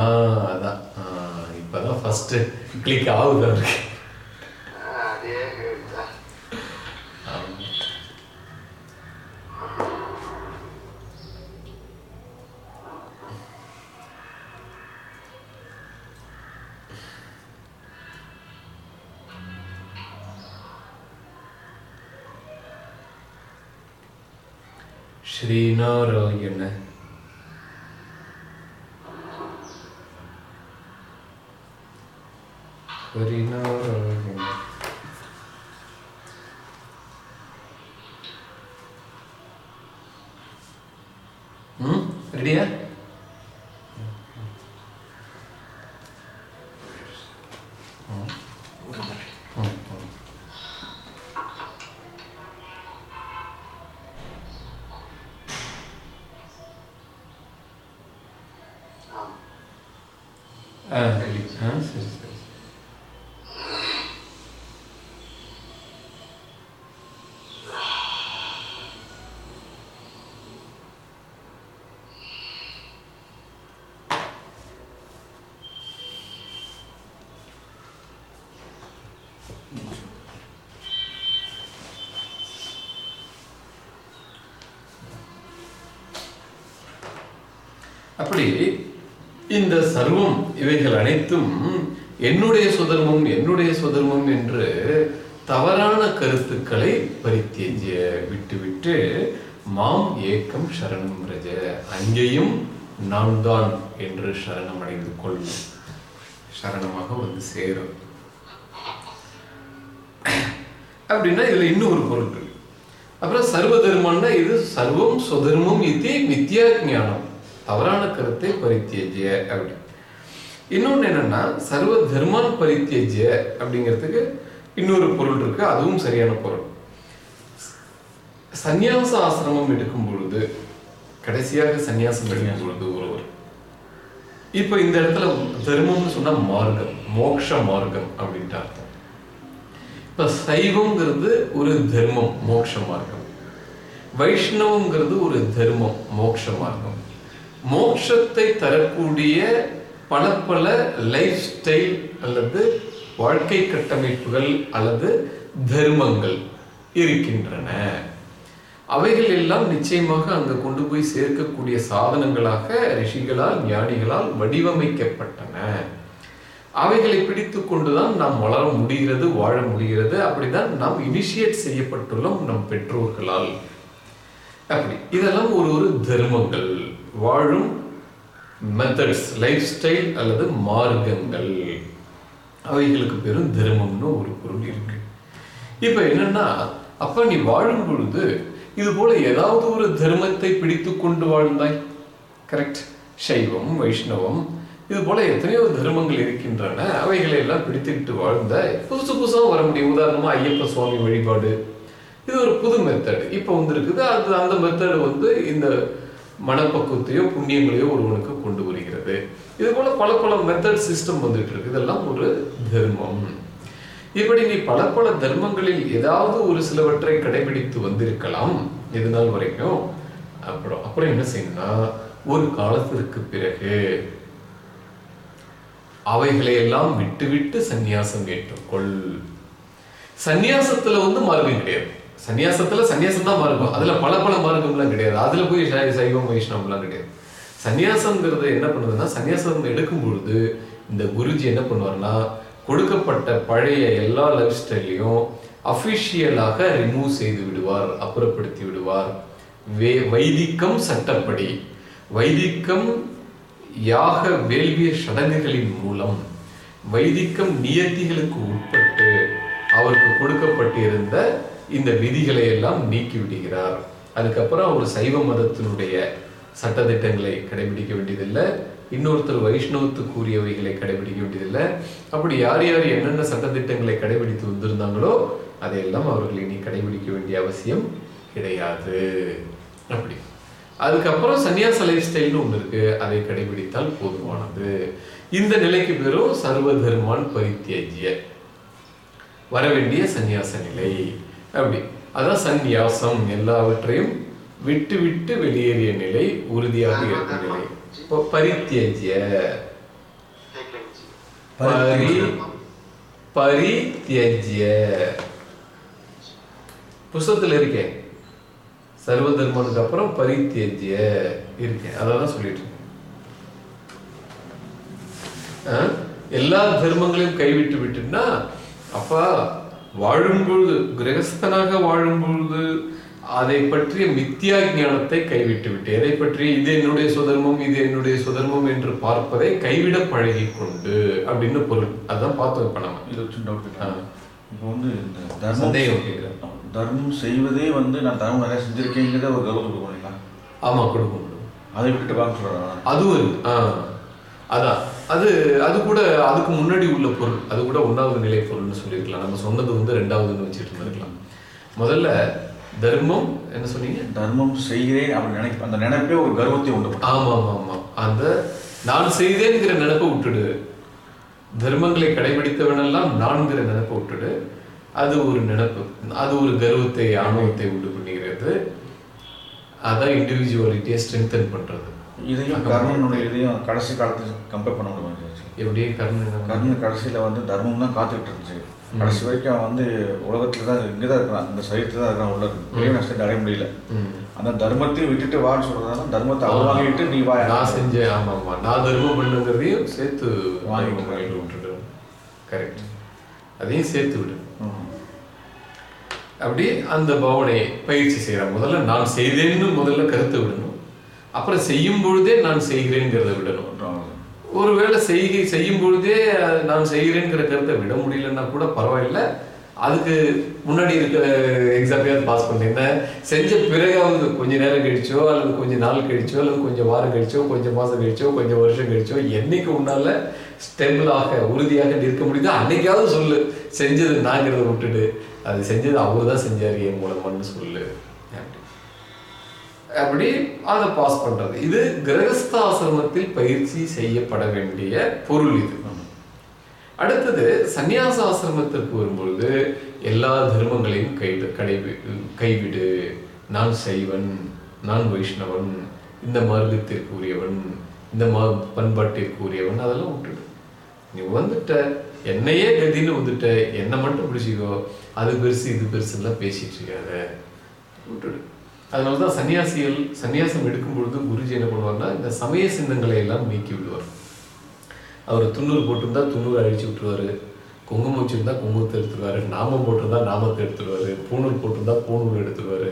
அதான். இப்பதான் ஃபர்ஸ்ட் கிளிக் ஆகுது அவருக்கு ஆஹ் அதே கேக்குதா? ஆமா. ஸ்ரீநாராயண ஹரிநாராயண ம் ரெடியா ஆமா. ஆ ரெடி ஆ சரி சரி அப்படி இந்த சர்வம் இவைகள் அனைத்தும் என்னுடைய சுதர்மம் என்னுடைய சுதர்மம் என்று தவறான கருத்துக்களை பரித்தேஜ விட்டுவிட்டு மாம் ஏக்கம் சரணம் ரஜ. அங்கேயும் நான் தான் என்று சரணம் அடைந்து கொள்ளும். சரணமாக வந்து சேரும். அப்படின்னா இதுல இன்னும் ஒரு பொருள் அப்புறம் சர்வ தர்மம்னா இது சர்வம் சுதர்மம் இது மித்யா ஞானம் தவறான கருத்தை பரித்தியஜ்ய அப்படி. இன்னொன்னு என்னன்னா சர்வ தர்மான் பரித்தியஜ்ய அப்படிங்கிறதுக்கு இன்னொரு பொருள் இருக்கு அதுவும் சரியான பொருள். சந்நியாச ஆசிரமம் எடுக்கும் பொழுது கடைசியாக சந்நியாசம் எடுக்கும் பொழுது ஒருவர் இப்ப இந்த இடத்துல தர்மம்னு சொன்னா மார்க்கம் மோக்ஷ மார்க்கம் அப்படின்ட்டு அர்த்தம். இப்ப சைவம்ங்கிறது ஒரு தர்மம் மோக்ஷ மார்க்கம். வைஷ்ணவங்கிறது ஒரு தர்மம் மோக்ஷ மார்க்கம். மோட்சத்தை தரக்கூடிய பல பல லைஃப் ஸ்டைல் அல்லது வாழ்க்கை கட்டமைப்புகள் அல்லது தர்மங்கள் இருக்கின்றன. அவைகள் எல்லாம் நிச்சயமாக அங்கு கொண்டு போய் சேர்க்கக்கூடிய சாதனங்களாக ரிஷிகளால் ஞானிகளால் வடிவமைக்கப்பட்டன. அவைகளை பிடித்து கொண்டுதான் நாம் வளர முடிகிறது வாழ முடிகிறது. அப்படிதான் நாம் இனிஷியேட் செய்யப்பட்டுள்ளோம் நம் பெற்றோர்களால். அப்படி. இதெல்லாம் ஒரு ஒரு தர்மங்கள். வாழும் மெத்தட்ஸ் லைஃப் ஸ்டைல் அல்லது மார்க்கங்கள். அவைகளுக்கு பெரும் தர்மம்னு ஒரு பொருள் இருக்கு. இப்போ என்னன்னா அப்ப நீ வாழும் பொழுது இது போல ஏதாவது ஒரு தர்மத்தை பிடித்து கொண்டு வாழ்ந்தாய். கரெக்ட் சைவம் வைஷ்ணவம் இது போல எத்தனையோ தர்மங்கள் இருக்கின்றன. அவைகளை எல்லாம் பிடித்துக்கிட்டு வாழ்ந்த புதுசு புதுசாக வர முடியும். உதாரணமாக ஐயப்ப சுவாமி வழிபாடு. இது ஒரு புது மெத்தட் இப்போ வந்திருக்குது. அது அந்த மெத்தடு வந்து இந்த மனப்பக்குவத்தையோ புண்ணியங்களையோ ஒருவனுக்கு கொண்டு வருகிறது. இது போல பல பல மெத்தட் சிஸ்டம் வந்துட்டு இருக்கு இதெல்லாம் ஒரு தர்மம். இப்படி நீ பல பல தர்மங்களில் ஏதாவது ஒரு சிலவற்றை கடைபிடித்து வந்திருக்கலாம். இது நாள் வரைக்கும்? அப்புறம் அப்புறம் என்ன செய்யணும்னா ஒரு காலத்திற்கு பிறகு அவைகளை எல்லாம் விட்டுவிட்டு சந்நியாசம் ஏற்றுக்கொள். சந்நியாசத்துல வந்து மார்க்கம் கிடையாது. சன்னியாசத்துல சந்நியாசம் தான் மார்க்கம். அதுல பல பல மார்க்கம்லாம் கிடையாது. அதுல போய் சை- சைவம் வைஷ்ணவம்லாம் கிடையாது. சந்நியாசம்ங்கிறது என்ன பண்ணுதுன்னா சந்நியாசம் எடுக்கும் பொழுது இந்த குருஜி என்ன பண்ணுவார்னா கொடுக்கப்பட்ட பழைய எல்லா லைஃப் ஸ்டைலையும் அஃபிஷியலாக ரிமூவ் செய்து விடுவார் அப்புறப்படுத்தி விடுவார். வே வைதிக்கம் சட்டப்படி. வைதிக்கம் யாக வேள்விய சடங்குகளின் மூலம் வைதிக்கம் நியத்திகளுக்கு உட்பட்டு அவருக்கு கொடுக்கப்பட்டிருந்த இந்த விதிகளை எல்லாம் நீக்கி விடுகிறார் அதுக்கப்புறம் அவர் சைவ மதத்தினுடைய சட்டத்திட்டங்களை கடைபிடிக்க வேண்டியதில்லை. இன்னொருத்தர் வைஷ்ணவத்துக்கு கூறியவைகளை கடைபிடிக்க வேண்டியதில்லை. அப்படி யார் யார் என்னென்ன சட்டதிட்டங்களை கடைபிடித்து வந்திருந்தாங்களோ அதையெல்லாம் அவர்கள் இனி கடைபிடிக்க வேண்டிய அவசியம் கிடையாது. அப்படி. அதுக்கப்புறம் சன்னியாச லைஃப் ஸ்டைல்னு ஒன்று இருக்கு. அதை கடைபிடித்தால் போதுமானது. இந்த நிலைக்கு பேரும் சர்வ தர்மான் பரித்தியஜ்ய. வர வேண்டிய சந்நியாச நிலை. அப்படி. அதான் சந்நியாசம் எல்லாவற்றையும் விட்டு விட்டு வெளியேறிய நிலை உறுதியாக இருக்கும் நிலை. இப்போ பரித்தியஜ்ய. பரி பரித்தியஜ்ய. புஸ்தகத்துல இருக்கேன். சர்வ தர்மனுக்கு அப்புறம் பரித்தியஜ்ய இருக்கேன். அதான் சொல்லிட்டு இருக்கேன். எல்லா தர்மங்களையும் கைவிட்டு விட்டுன்னா அப்பா வாழும் பொழுது கிரகஸ்தனாக வாழும் பொழுது அதை பற்றிய மித்தியா ஞானத்தை கைவிட்டு விட்டு எதை பற்றி? இது என்னுடைய சுதர்மம் இது என்னுடைய சுதர்மம் என்று பார்ப்பதை கைவிட பழகி கொண்டு அப்படின்னு பொருள். அதான் பார்த்தோம் இப்ப நம்ம. இது. இப்போ வந்து இந்த தர்மம் தர்மம் செய்வதே வந்து நான் தர்மம் நிறைய செஞ்சிருக்கேங்கிறத ஒரு கௌரவம் கொடுக்கும் இல்லைங்களா? ஆமா கொடுக்கும். அதை விட்டுட்டு வாங்க சொல்கிறேன் அதுவும் இருக்கு ஆ. அதான். அது அது கூட அதுக்கு முன்னாடி உள்ள பொருள். அது கூட ஒன்றாவது நிலை பொருள்னு சொல்லியிருக்கலாம். நம்ம சொன்னது வந்து ரெண்டாவதுன்னு வச்சுட்டு இருந்திருக்கலாம். முதல்ல தர்மம் என்ன சொன்னீங்க? தர்மம் செய்கிறேன் அப்படி நினைக்க அந்த நினைப்பே ஒரு கர்வத்தை உண்டு பண்ணும். ஆமா ஆமா ஆமா அந்த நான் செய்தேங்கிற நினைப்பை விட்டுடு. தர்மங்களை கடைபிடித்தவனெல்லாம் நான்கிற நினைப்பை விட்டுடு. அது ஒரு நினைப்பு. அது ஒரு கர்வத்தை ஆணவத்தை உண்டு பண்ணுகிறது அதான் இண்டிவிஜுவாலிட்டியை ஸ்ட்ரென்தன் பண்றது. இதையும் கர்ணனுடைய இதையும் கடைசி காலத்தில் கம்பேர் பண்ண முடியும் எப்படியே கர்ணன் கர்ணன் கடைசியில் வந்து தர்மம் தான் காத்துக்கிட்டு இருந்துச்சு. கடைசி வரைக்கும் அவன் வந்து உலகத்துல தான் இங்கே தான் இருக்கிறான். அந்த சரீரத்தில் தான் இருக்கிறான் உள்ள. இருக்கு பெரிய நஷ்டத்தை அடைய முடியல. அந்த தர்மத்தையும் விட்டுட்டு வான்னு சொல்றதால தர்மத்தை அவன் வாங்கிட்டு நீ வா நான் செஞ்சேன் ஆமா ஆமா நான் தர்மம் பண்ணுங்கிறதையும் சேர்த்து வாங்கி வாங்கி வாங்கி விட்டுடு கரெக்ட் அதையும் சேர்த்து விடு. ம். அப்படி அந்த பாவனையை பயிற்சி செய்யறான். முதல்ல நான் செய்தேன்னு முதல்ல கருத்தை விடணும். அப்புறம் செய்யும் பொழுதே நான் செய்கிறேங்கிறத விடணும். ஒருவேளை செய்கை செய்யும் பொழுதே நான் செய்கிறேங்கிற கருத்தை விட முடியலன்னா கூட பரவாயில்ல. அதுக்கு முன்னாடி இருக்க எக்ஸாமையாவது பாஸ் பண்ணேன். செஞ்ச பிறகாவது கொஞ்ச நேரம் கழிச்சோ அல்லது கொஞ்ச நாள் கழிச்சோ அல்லது கொஞ்சம் வாரம் கழிச்சோ கொஞ்சம் மாசம் கழிச்சோ கொஞ்சம் வருஷம் கழிச்சோ என்னைக்கு உன்னால ஸ்டெபிளாக உறுதியாக நிற்க முடியுதோ அன்னைக்காவது சொல்லு. செஞ்சது நாங்கிறத விட்டுடு. அது செஞ்சது அவர் தான் செஞ்சாரு என் மூலமான்னு சொல்லு. அப்படி அதை பாஸ் பண்றது. இது கிரகஸ்தாசிரமத்தில் பயிற்சி செய்யப்பட வேண்டிய பொருள் இது. அடுத்தது சந்நியாச ஆசிரமத்திற்கு வரும்பொழுது எல்லா தர்மங்களையும் கை கடைவி கைவிடு. நான் செய்வன் நான் வைஷ்ணவன் இந்த மார்க்கத்திற்கு உரியவன் இந்த மா பண்பாட்டிற்கு உரியவன் அதெல்லாம் விட்டுடு. நீ வந்துட்ட என்னையே கதின்னு வந்துட்ட என்னை மட்டும் பிடிச்சிக்கோ அது பெருசு இது பெருசுலாம் பேசிட்டு இருக்காத. விட்டுடு. அதனால தான் சன்னியாசிகள் சன்னியாசம் எடுக்கும் பொழுது குருஜி என்ன பண்ணுவார்னா இந்த சமய சின்னங்களை எல்லாம் நீக்கி விடுவார். அவர் துண்ணூறு போட்டிருந்தா துண்ணூறு அழிச்சு விட்டுருவார். குங்குமம் வச்சிருந்தா குங்குமத்தை எடுத்துருவாரு. நாமம் போட்டிருந்தா நாமத்தை எடுத்துருவாரு. பூணூல் போட்டிருந்தா பூணூல் எடுத்துருவாரு.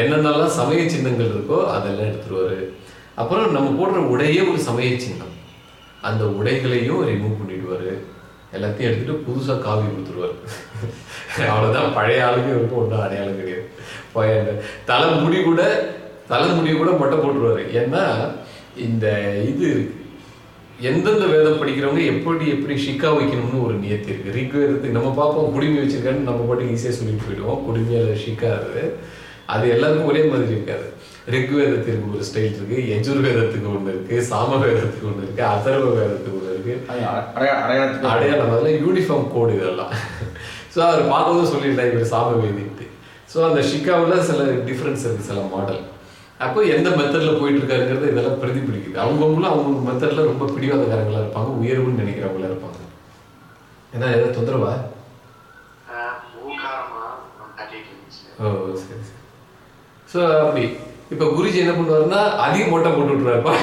என்னென்னலாம் சமய சின்னங்கள் இருக்கோ அதெல்லாம் எடுத்துருவாரு. அப்புறம் நம்ம போடுற உடையே ஒரு சமய சின்னம். அந்த உடைகளையும் ரிமூவ் பண்ணிவிடுவார் எல்லாத்தையும் எடுத்துகிட்டு புதுசாக காவி கொடுத்துருவாரு. அவ்வளோதான் பழைய ஆளுங்க இருக்கும் ஒன்றும் அடையாளம் கிடையாது. போய் அந்த தலைமுடி கூட தலைமுடி கூட மொட்டை போட்டுருவாரு. ஏன்னா இந்த இது இருக்கு. எந்தெந்த வேதம் படிக்கிறவங்க எப்படி எப்படி ஷிக்கா வைக்கணும்னு ஒரு நியத்தி இருக்குது ரிக்வேதத்துக்கு நம்ம பார்ப்போம் குடுமி வச்சுருக்கான்னு நம்ம பாட்டுக்கு ஈஸியாக சொல்லிட்டு போயிடுவோம். குடுமியால ஷிக்கா அது. அது எல்லாருக்கும் ஒரே மாதிரி இருக்காது. ரிக்வேதத்திற்கு ஒரு ஸ்டைல் இருக்குது யஜுர்வேதத்துக்கு ஒன்று இருக்குது சாம வேதத்துக்கு ஒன்று இருக்குது அதர்வ வேதத்துக்கு ஒன்று இருக்கு. அடையாளம் அதெல்லாம் யூனிஃபார்ம் கோடு இதெல்லாம். ஸோ அவர் பார்க்கவும் சொல்லிடலாம் இவர் சாமவேதிட்டு ஸோ அந்த ஷிக்காவில் சில டிஃப்ரென்ஸ் இருக்கு சில மாடல் அப்போ எந்த மெத்தடில் போயிட்டு இருக்காருங்கிறது இதெல்லாம் பிரதிபலிக்குது. அவங்கவுங்களும் அவங்க மெத்தடில் ரொம்ப பிடிவாதக்காரங்களா இருப்பாங்க உயர்வுன்னு நினைக்கிறவங்களா இருப்பாங்க. ஏன்னா ஏதாவது தொந்தரவா? ஓ சரி சரி. ஸோ அப்படி. இப்போ குருஜி என்ன பண்ணுவாருன்னா அதிக மொட்டை போட்டு விட்டுருவாருப்பா.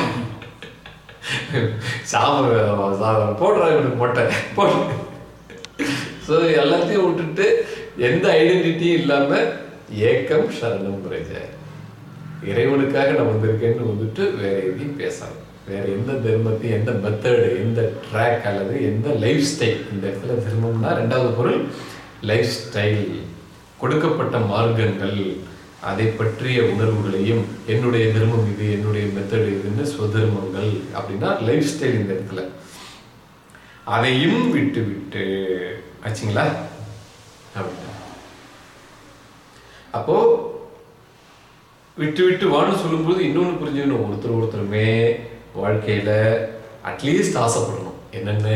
சாம போடுற இவனுக்கு மொட்டை. போட்டு ஸோ எல்லாத்தையும் விட்டுட்டு எந்த ஐடென்டிட்டியும் இல்லாம ஏக்கம் சரணம் பிரஜ இறைவனுக்காக நான் வந்திருக்கேன்னு வந்துட்டு வேற எதையும் பேசலாம் வேற எந்த தர்மத்தையும் எந்த மெத்தடு எந்த ட்ராக் அல்லது எந்த லைஃப் ஸ்டைல் இந்த இடத்துல தர்மம்னா ரெண்டாவது பொருள் லைஃப் ஸ்டைல் கொடுக்கப்பட்ட மார்க்கங்கள். அதை பற்றிய உணர்வுகளையும் என்னுடைய தர்மம் இது என்னுடைய மெத்தடு இதுன்னு சுதர்மங்கள் அப்படின்னா லைஃப் ஸ்டைல் இந்த இடத்துல. அதையும் விட்டு விட்டு ஆச்சுங்களா? அப்படின்னா அப்போ விட்டு விட்டு வான்னு சொல்லும்போது இன்னொன்று புரிஞ்சுக்கணும். ஒருத்தர் ஒருத்தருமே வாழ்க்கையில் அட்லீஸ்ட் ஆசைப்படணும். என்னென்ன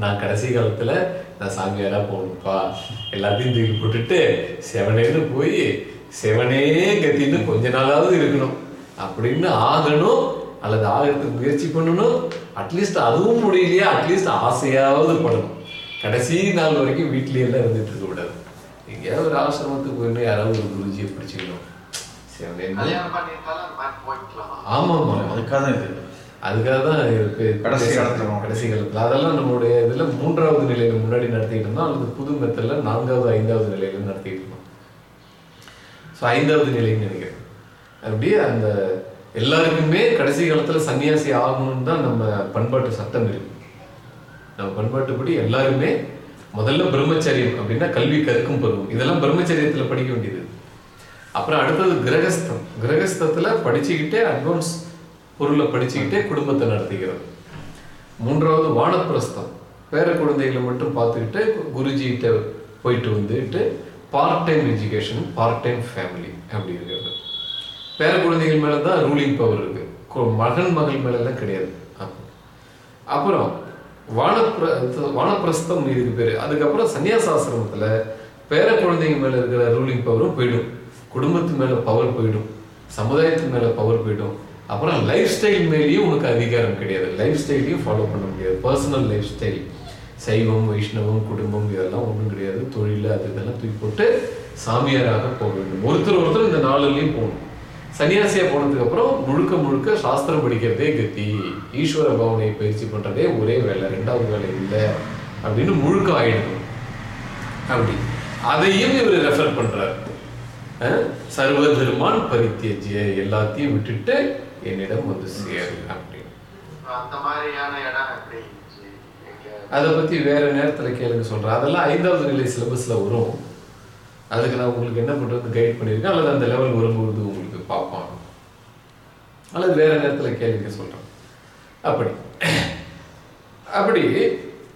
நான் கடைசி காலத்தில் நான் சாமியாராக போகணும்ப்பா. எல்லாத்தையும் தூக்கி போட்டுட்டு செவனேன்னு போய் செவனே கத்தின்னு கொஞ்ச நாளாவது இருக்கணும். அப்படின்னு ஆகணும் அல்லது ஆகிறதுக்கு முயற்சி பண்ணணும். அட்லீஸ்ட் அதுவும் முடியலையா? அட்லீஸ்ட் ஆசையாவது படணும். கடைசி நாள் வரைக்கும் வீட்லயே எல்லாம் இருந்துட்டு இருக்க கூடாது. எங்கேயாவது ஒரு ஆசிரமத்துக்கு போயிட்டு யாராவது ஒரு குருஜியை பிடிச்சிக்கணும். ஆமா ஆமா அதுக்காக தான் இது. அதுக்காக தான் இருக்கு கடைசி காலத்துல. கடைசி காலத்துல. அதெல்லாம் நம்மளுடைய இதுல மூன்றாவது நிலையில முன்னாடி நடத்திட்டு இருந்தோம். அல்லது புது மெத்தட்ல நான்காவது ஐந்தாவது நிலையில நடத்திட்டு இருந்தோம். ஸோ ஐந்தாவது நிலைன்னு நினைக்கிறேன் அப்படியே அந்த எல்லாருக்குமே கடைசி காலத்துல சன்னியாசி ஆகணும்னு தான் நம்ம பண்பாட்டு சட்டம் இருக்கு. நம்ம பண்பாட்டுப்படி எல்லாருமே முதல்ல பிரம்மச்சரியம் அப்படின்னா கல்வி கற்கும் பருவம். இதெல்லாம் பிரம்மச்சரியத்துல படிக்க வேண்டியது. அப்புறம் அடுத்தது கிரகஸ்தம். கிரகஸ்தத்துல படிச்சுக்கிட்டே அட்வான்ஸ் பொருளை படிச்சுக்கிட்டே குடும்பத்தை நடத்திக்கிறது. மூன்றாவது வானப்பிரஸ்தம். பேர குழந்தைகளை மட்டும் பார்த்துக்கிட்டு குருஜிகிட்ட போயிட்டு வந்துட்டு part time education part time family அப்படி இருக்கிறது. பேர குழந்தைகள் மேலே தான் ரூலிங் பவர் இருக்குது மகன் மகள் மேல கிடையாது. அப்புறம் வானப்பிர வானப்பிரஸ்தம் இதுக்கு பேர். அதுக்கப்புறம் சன்னியாசாசிரமத்தில் பேர குழந்தைங்க மேலே இருக்கிற ரூலிங் பவரும் போயிடும். குடும்பத்து மேலே பவர் போயிடும். சமுதாயத்து மேலே பவர் போயிடும். அப்புறம் லைஃப் ஸ்டைல் மேலேயும் உனக்கு அதிகாரம் கிடையாது. லைஃப் ஸ்டைலையும் ஃபாலோ பண்ண முடியாது. பர்சனல் லைஃப் ஸ்டைல் சைவம் வைஷ்ணவம் குடும்பம் இதெல்லாம் ஒன்றும் கிடையாது. தொழில் அது இதெல்லாம் தூக்கி போட்டு சாமியாராக போக வேண்டும். ஒருத்தர் ஒருத்தர் இந்த நாளிலையும் போகணும். சன்னியாசியா போனதுக்கு அப்புறம் முழுக்க முழுக்க சாஸ்திரம் படிக்கிறதே கத்தி. ஈஸ்வர பவனை பயிற்சி பண்றதே ஒரே வேலை. ரெண்டாவது வேலை இல்லை அப்படின்னு முழுக்க ஆயிடணும். அப்படி. அதையும் இவர் ரெஃபர் பண்றார். சர்வ தர்மான் பரித்தியஜ்ய எல்லாத்தையும் விட்டுட்டு என்னிடம் வந்து சேரு அப்படின்னு. அந்த மாதிரியான இடம் எப்படி? அதை பற்றி வேற நேரத்தில் கேளுங்க சொல்கிறேன் அதெல்லாம் ஐந்தாவது நிலை சிலபஸில் வரும். அதுக்கு நான் உங்களுக்கு என்ன பண்ணுறது? கைட் பண்ணியிருக்கேன். அல்லது அந்த லெவல் வரும்போது உங்களுக்கு பார்ப்பாங்க. அல்லது வேறு நேரத்தில் கேளுங்க சொல்கிறேன் அப்படி. அப்படி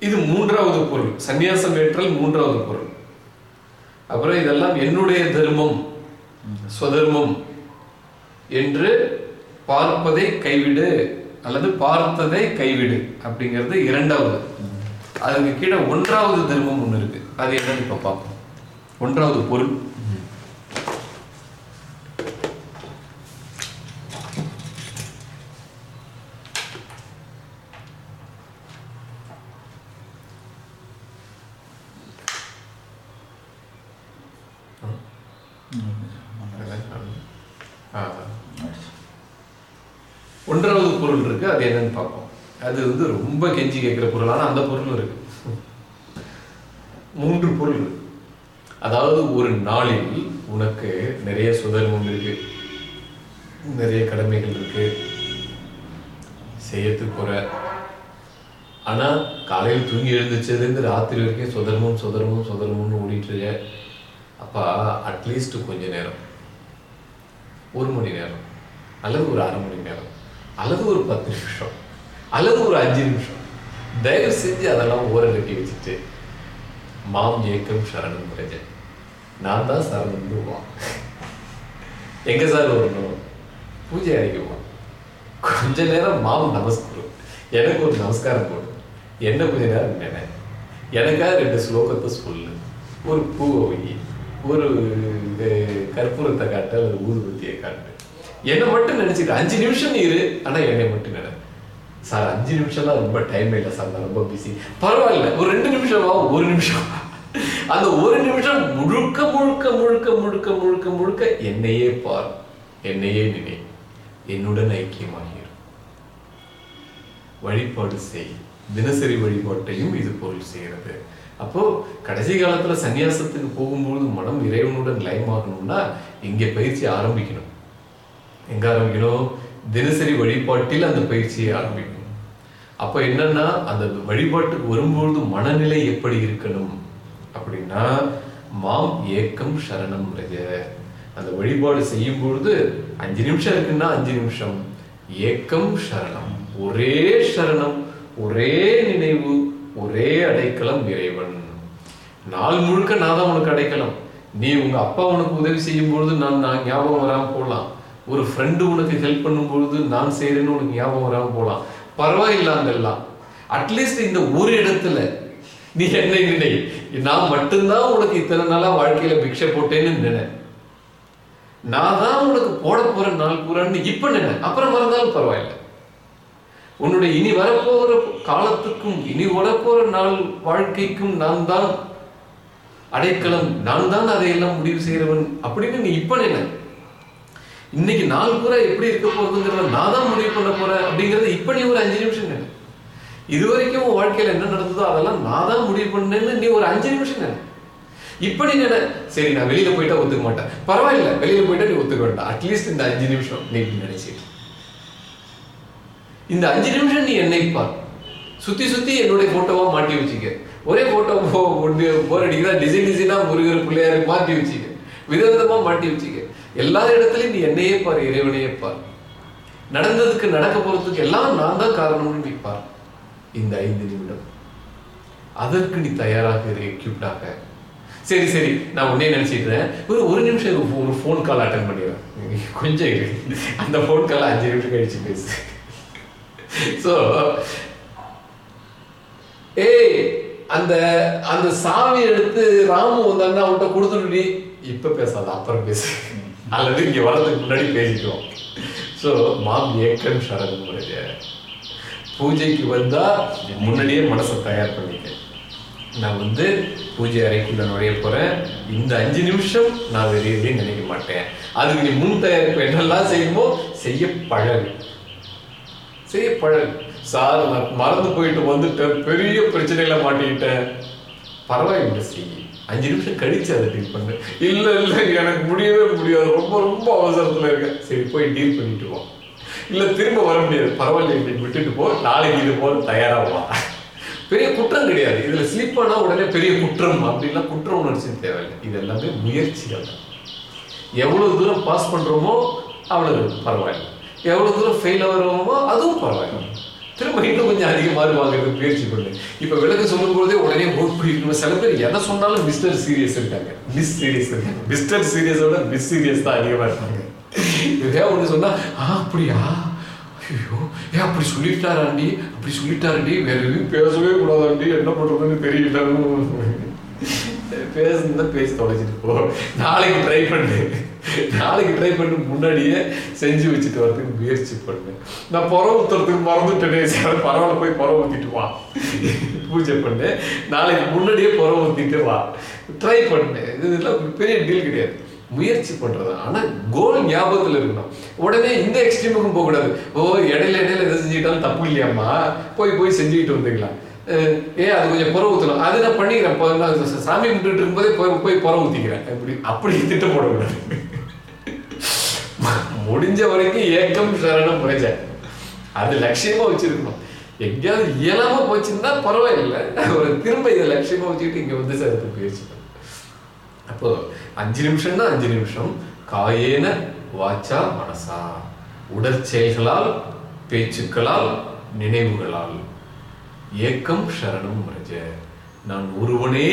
இது மூன்றாவது பொருள். சந்நியாசம் ஏற்றல் மூன்றாவது பொருள். அப்புறம் இதெல்லாம் என்னுடைய தர்மம் சுதர்மம் என்று பார்ப்பதை கைவிடு. அல்லது பார்த்ததை கைவிடு. அப்படிங்கிறது இரண்டாவது. அதுக்கு கீழே ஒன்றாவது தர்மம் ஒன்று இருக்கு. அது என்னன்னு இப்போ பார்ப்போம். ஒன்றாவது பொருள். ஒன்றாவது பொருள் இருக்கு. அது என்னன்னு பார்ப்போம். அது வந்து ரொம்ப கெஞ்சி கேட்குற பொருள் ஆனால் அந்த பொருளும் இருக்கு. மூன்று பொருள் அதாவது ஒரு நாளில் உனக்கு நிறைய சுதர்மம் இருக்கு நிறைய கடமைகள் இருக்கு செய்யறதுக்கு போற. ஆனா காலையில் தூங்கி எழுந்துச்சதுலேருந்து ராத்திரி வரைக்கும் சுதர்மம் சுதர்மம் சுதர்மம்னு ஓடிட்டு இருக்க. அப்பா அட்லீஸ்ட் கொஞ்ச நேரம். ஒரு மணி நேரம். அல்லது ஒரு அரை மணி நேரம். அல்லது ஒரு பத்து நிமிஷம். அல்லது ஒரு அஞ்சு நிமிஷம். தயவு செஞ்சு அதெல்லாம் ஊற கட்டி வச்சுட்டு மாம் ஏக்கம் சரணம் பிரஜன் நான் தான் சரணம் வா. எங்க சார் வரணும்? பூஜை அறைக்கு கொஞ்ச நேரம் மாம் நமஸ்குரு. எனக்கு ஒரு நமஸ்காரம் போடு. என்ன கொஞ்ச நேரம் நினை எனக்காக ரெண்டு ஸ்லோகத்தை சொல்லு. ஒரு பூவை வை ஒரு கற்பூரத்தை காட்டு அல்லது ஊதுபத்தியை காட்டு. என்னை மட்டும் நினைச்சிட்டு அஞ்சு நிமிஷம் இரு. ஆனா என்னை மட்டும் நினை சார் அஞ்சு நிமிஷம்லாம் ரொம்ப டைம் இல்லை சார் நான் ரொம்ப பிஸி பரவாயில்ல ஒரு ரெண்டு நிமிஷம் வா ஒரு நிமிஷம். அந்த ஒரு நிமிஷம் முழுக்க முழுக்க முழுக்க முழுக்க முழுக்க முழுக்க என்னையே பார் என்னையே நினை என்னுடன் ஐக்கியமாகிரு வழிபாடு செய் தினசரி வழிபாட்டையும் இது போல் செய்கிறது. அப்போ கடைசி காலத்துல சன்னியாசத்துக்கு போகும்போது மனம் இறைவனுடன் லயமாகணும்னா இங்கே பயிற்சி ஆரம்பிக்கணும். எங்க ஆரம்பிக்கணும்? தினசரி வழிபாட்டில் அந்த பயிற்சியை ஆரம்பிக்கணும். அப்ப என்னன்னா அந்த வழிபாட்டுக்கு வரும்பொழுது மனநிலை எப்படி இருக்கணும்? அப்படின்னா மாம் ஏக்கம் சரணம் ரஜ அந்த வழிபாடு செய்யும் பொழுது அஞ்சு நிமிஷம் இருக்குன்னா அஞ்சு நிமிஷம். ஏக்கம் சரணம். ஒரே சரணம் ஒரே நினைவு ஒரே அடைக்கலம் இறைவன். நாள் முழுக்க நான் தான் உனக்கு அடைக்கலம். நீ உங்க அப்பா உனக்கு உதவி செய்யும் பொழுது நான் நான் ஞாபகம் வராம போகலாம் ஒரு ஃப்ரெண்டு உனக்கு ஹெல்ப் பண்ணும் பொழுது நான் செய்யறேன்னு உனக்கு ஞாபகம் வராமல் போகலாம் பரவாயில்ல அங்கெல்லாம் அட்லீஸ்ட் இந்த ஒரு இடத்துல நீ என்னை நினை. நான் மட்டும்தான் உனக்கு இத்தனை நாளா வாழ்க்கையில பிக்ஷை போட்டேன்னு நினை. நான் தான் உனக்கு போட போற நாள் பூரான்னு இப்ப நினை. அப்புறம் மறந்தாலும் பரவாயில்லை. உன்னுடைய இனி வரப்போகிற காலத்துக்கும் இனி வரப்போற நாள் வாழ்க்கைக்கும் நான் தான் அடைக்கலம் நான் தான் அதையெல்லாம் முடிவு செய்கிறவன் அப்படின்னு நீ இப்ப நினை. இன்னைக்கு நாள் பூரா எப்படி இருக்க போகுதுங்கிறத நான் தான் முடிவு பண்ண போறேன் அப்படிங்கறது இப்ப நீ ஒரு அஞ்சு நிமிஷம் நினை இது வரைக்கும் உன் வாழ்க்கையில என்ன நடந்ததோ அதெல்லாம் நான் தான் முடிவு பண்ணேன்னு நீ ஒரு அஞ்சு நிமிஷம் நினை இப்ப நீ நினை சரி நான் வெளியில போயிட்டா ஒத்துக்க மாட்டேன். பரவாயில்ல வெளியில போயிட்டா நீ ஒத்துக்க வேண்டாம். அட்லீஸ்ட் இந்த அஞ்சு நிமிஷம் நீ நினைச்சிட்டு இந்த அஞ்சு நிமிஷம் நீ என்னை பார். சுத்தி சுத்தி என்னுடைய போட்டோவா மாட்டி வச்சுக்க. ஒரே போட்டோ போர் அடிக்கிறா டிசைன் டிசைனா முருகர் பிள்ளையாரு மாட்டி வச்சுக்க. விதவிதமா மாட்டி வச்சுக்க. எல்லா இடத்துலையும் நீ என்னையே பார் இறைவனையே பார். நடந்ததுக்கு நடக்க போறதுக்கு எல்லாம் நான் தான் காரணம்னு நீ பார். இந்த ஐந்து நிமிடம். அதற்கு நீ தயாராக இரு எக்யூப்டாக சரி சரி நான் உன்னே நினைச்சிடுறேன் ஒரு ஒரு நிமிஷம் ஒரு- ஒரு ஃபோன் கால் அட்டன் பண்ணிடுவேன் கொஞ்சம் அந்த ஃபோன் கால் அஞ்சு நிமிஷம் கழிச்சு பேசு. ஸோ ஏய் அந்த அந்த சாமி எடுத்து ராமு வந்தாங்கன்னா அவன்கிட்ட கொடுத்துட்டு இப்ப பேசாத அப்புறம் பேசு. அல்லது இங்கே வர்றதுக்கு முன்னாடி பேசிக்குவோம் ஸோ மாம் ஏக்கம் சரணம் முறைய பூஜைக்கு வந்தால் முன்னாடியே மனசை தயார் பண்ணிட்டேன். நான் வந்து பூஜை அறைக்குள்ள நுழைய போகிறேன் இந்த அஞ்சு நிமிஷம் நான் வெளியே நினைக்க மாட்டேன். அதுக்கு நீ முன் தயாரிப்பு என்னெல்லாம் செய்யணுமோ செய்ய பழகு. செய்ய பழகு. சார் நான் மறந்து போயிட்டு வந்துட்டேன். பெரிய பிரச்சனையில் மாட்டிக்கிட்டேன். பரவாயில்லை செய்யும் அஞ்சு நிமிஷம் கழிச்சு அதை டீல் பண்ணு. இல்லை இல்லை எனக்கு முடியவே முடியாது. ரொம்ப ரொம்ப அவசரத்தில் இருக்கேன். சரி போய் டீல் பண்ணிட்டு போ. இல்லை திரும்ப வர முடியாது. பரவாயில்ல இன்னைக்கு விட்டுட்டு போ. நாளைக்கு இது போல தயாராகுவா பெரிய குற்றம் கிடையாது. இதில் ஸ்லிப் ஆனால் உடனே பெரிய குற்றம். அப்படின்லாம் குற்ற உணர்ச்சி தேவையில்லை. இது எல்லாமே முயற்சிகள் எவ்வளோ தூரம் பாஸ் பண்ணுறோமோ அவ்வளோ பரவாயில்லை. எவ்வளோ தூரம் ஃபெயில் ஆகிறோமோ அதுவும் பரவாயில்லை. திரும்ப இன்னும் கொஞ்சம் அதிகமாக வாங்குறதுக்கு முயற்சி பண்ணு. இப்ப விளக்கு சொல்லும் போதே உடனே ஓட் பண்ணிருக்கணும் சில பேர் என்ன சொன்னாலும் மிஸ்டர் சீரியஸ் இருக்காங்க. மிஸ் சீரியஸ் இருக்காங்க. மிஸ்டர் சீரியஸோட மிஸ் சீரியஸ் தான் அதிகமா இருப்பாங்க. இதே ஒண்ணு சொன்னா ஆ அப்படியா? ஐயோ ஏ அப்படி சொல்லிட்டாராண்டி அப்படி சொல்லிட்டாராண்டி வேற எதுவும் பேசவே கூடாதாண்டி என்ன பண்றதுன்னு தெரியல பேசுனா பேசி தொலைச்சிட்டு போ. நாளைக்கு ட்ரை பண்ணு. நாளைக்கு ட்ரை பண்ணி முன்னாடியே செஞ்சு வச்சுட்டு வரதுக்கு முயற்சி பண்ணு நான் புறவு ஊத்துறதுக்கு மறந்துட்டேனே சார் பரவாயில்ல போய் புறவு ஊத்திட்டு வா. பூஜை பண்ணு. நாளைக்கு முன்னாடியே புறவு ஊத்திட்டு வா. ட்ரை பண்ணு. இதெல்லாம் பெரிய டீல் கிடையாது. முயற்சி பண்ணுறது ஆனால் கோல் ஞாபகத்தில் இருக்கணும். உடனே இந்த எக்ஸ்ட்ரீமுக்கும் போகக்கூடாது ஓ இடையில இடையில எதை செஞ்சுக்கிட்டாலும் தப்பு இல்லையாம்மா. போய் போய் செஞ்சுக்கிட்டு வந்துக்கலாம். ஏ அது கொஞ்சம் புற ஊற்றணும் அது நான் பண்ணிக்கிறேன். சாமி கும்பிட்டுட்டு இருக்கும்போதே போய் போய் புற ஊற்றிக்கிறேன் அப்படி அப்படி திட்டம் போடக்கூடாது முடிஞ்ச வரைக்கும் ஏக்கம் சரணம் முறைஞ்ச அது லட்சியமா வச்சிருக்கணும். எங்கேயாவது இயலாம போச்சுன்னா பரவாயில்லை. ஒரு திரும்ப இதை லட்சியமா வச்சுக்கிட்டு இங்க வந்து சேர்த்து முயற்சி அப்போ அஞ்சு நிமிஷம்னா அஞ்சு நிமிஷம். காயேன வாச்சா மனசா. உடற்செயல்களால் பேச்சுக்களால் நினைவுகளால். ஏக்கம் சரணம் ரஜ நான் ஒருவனே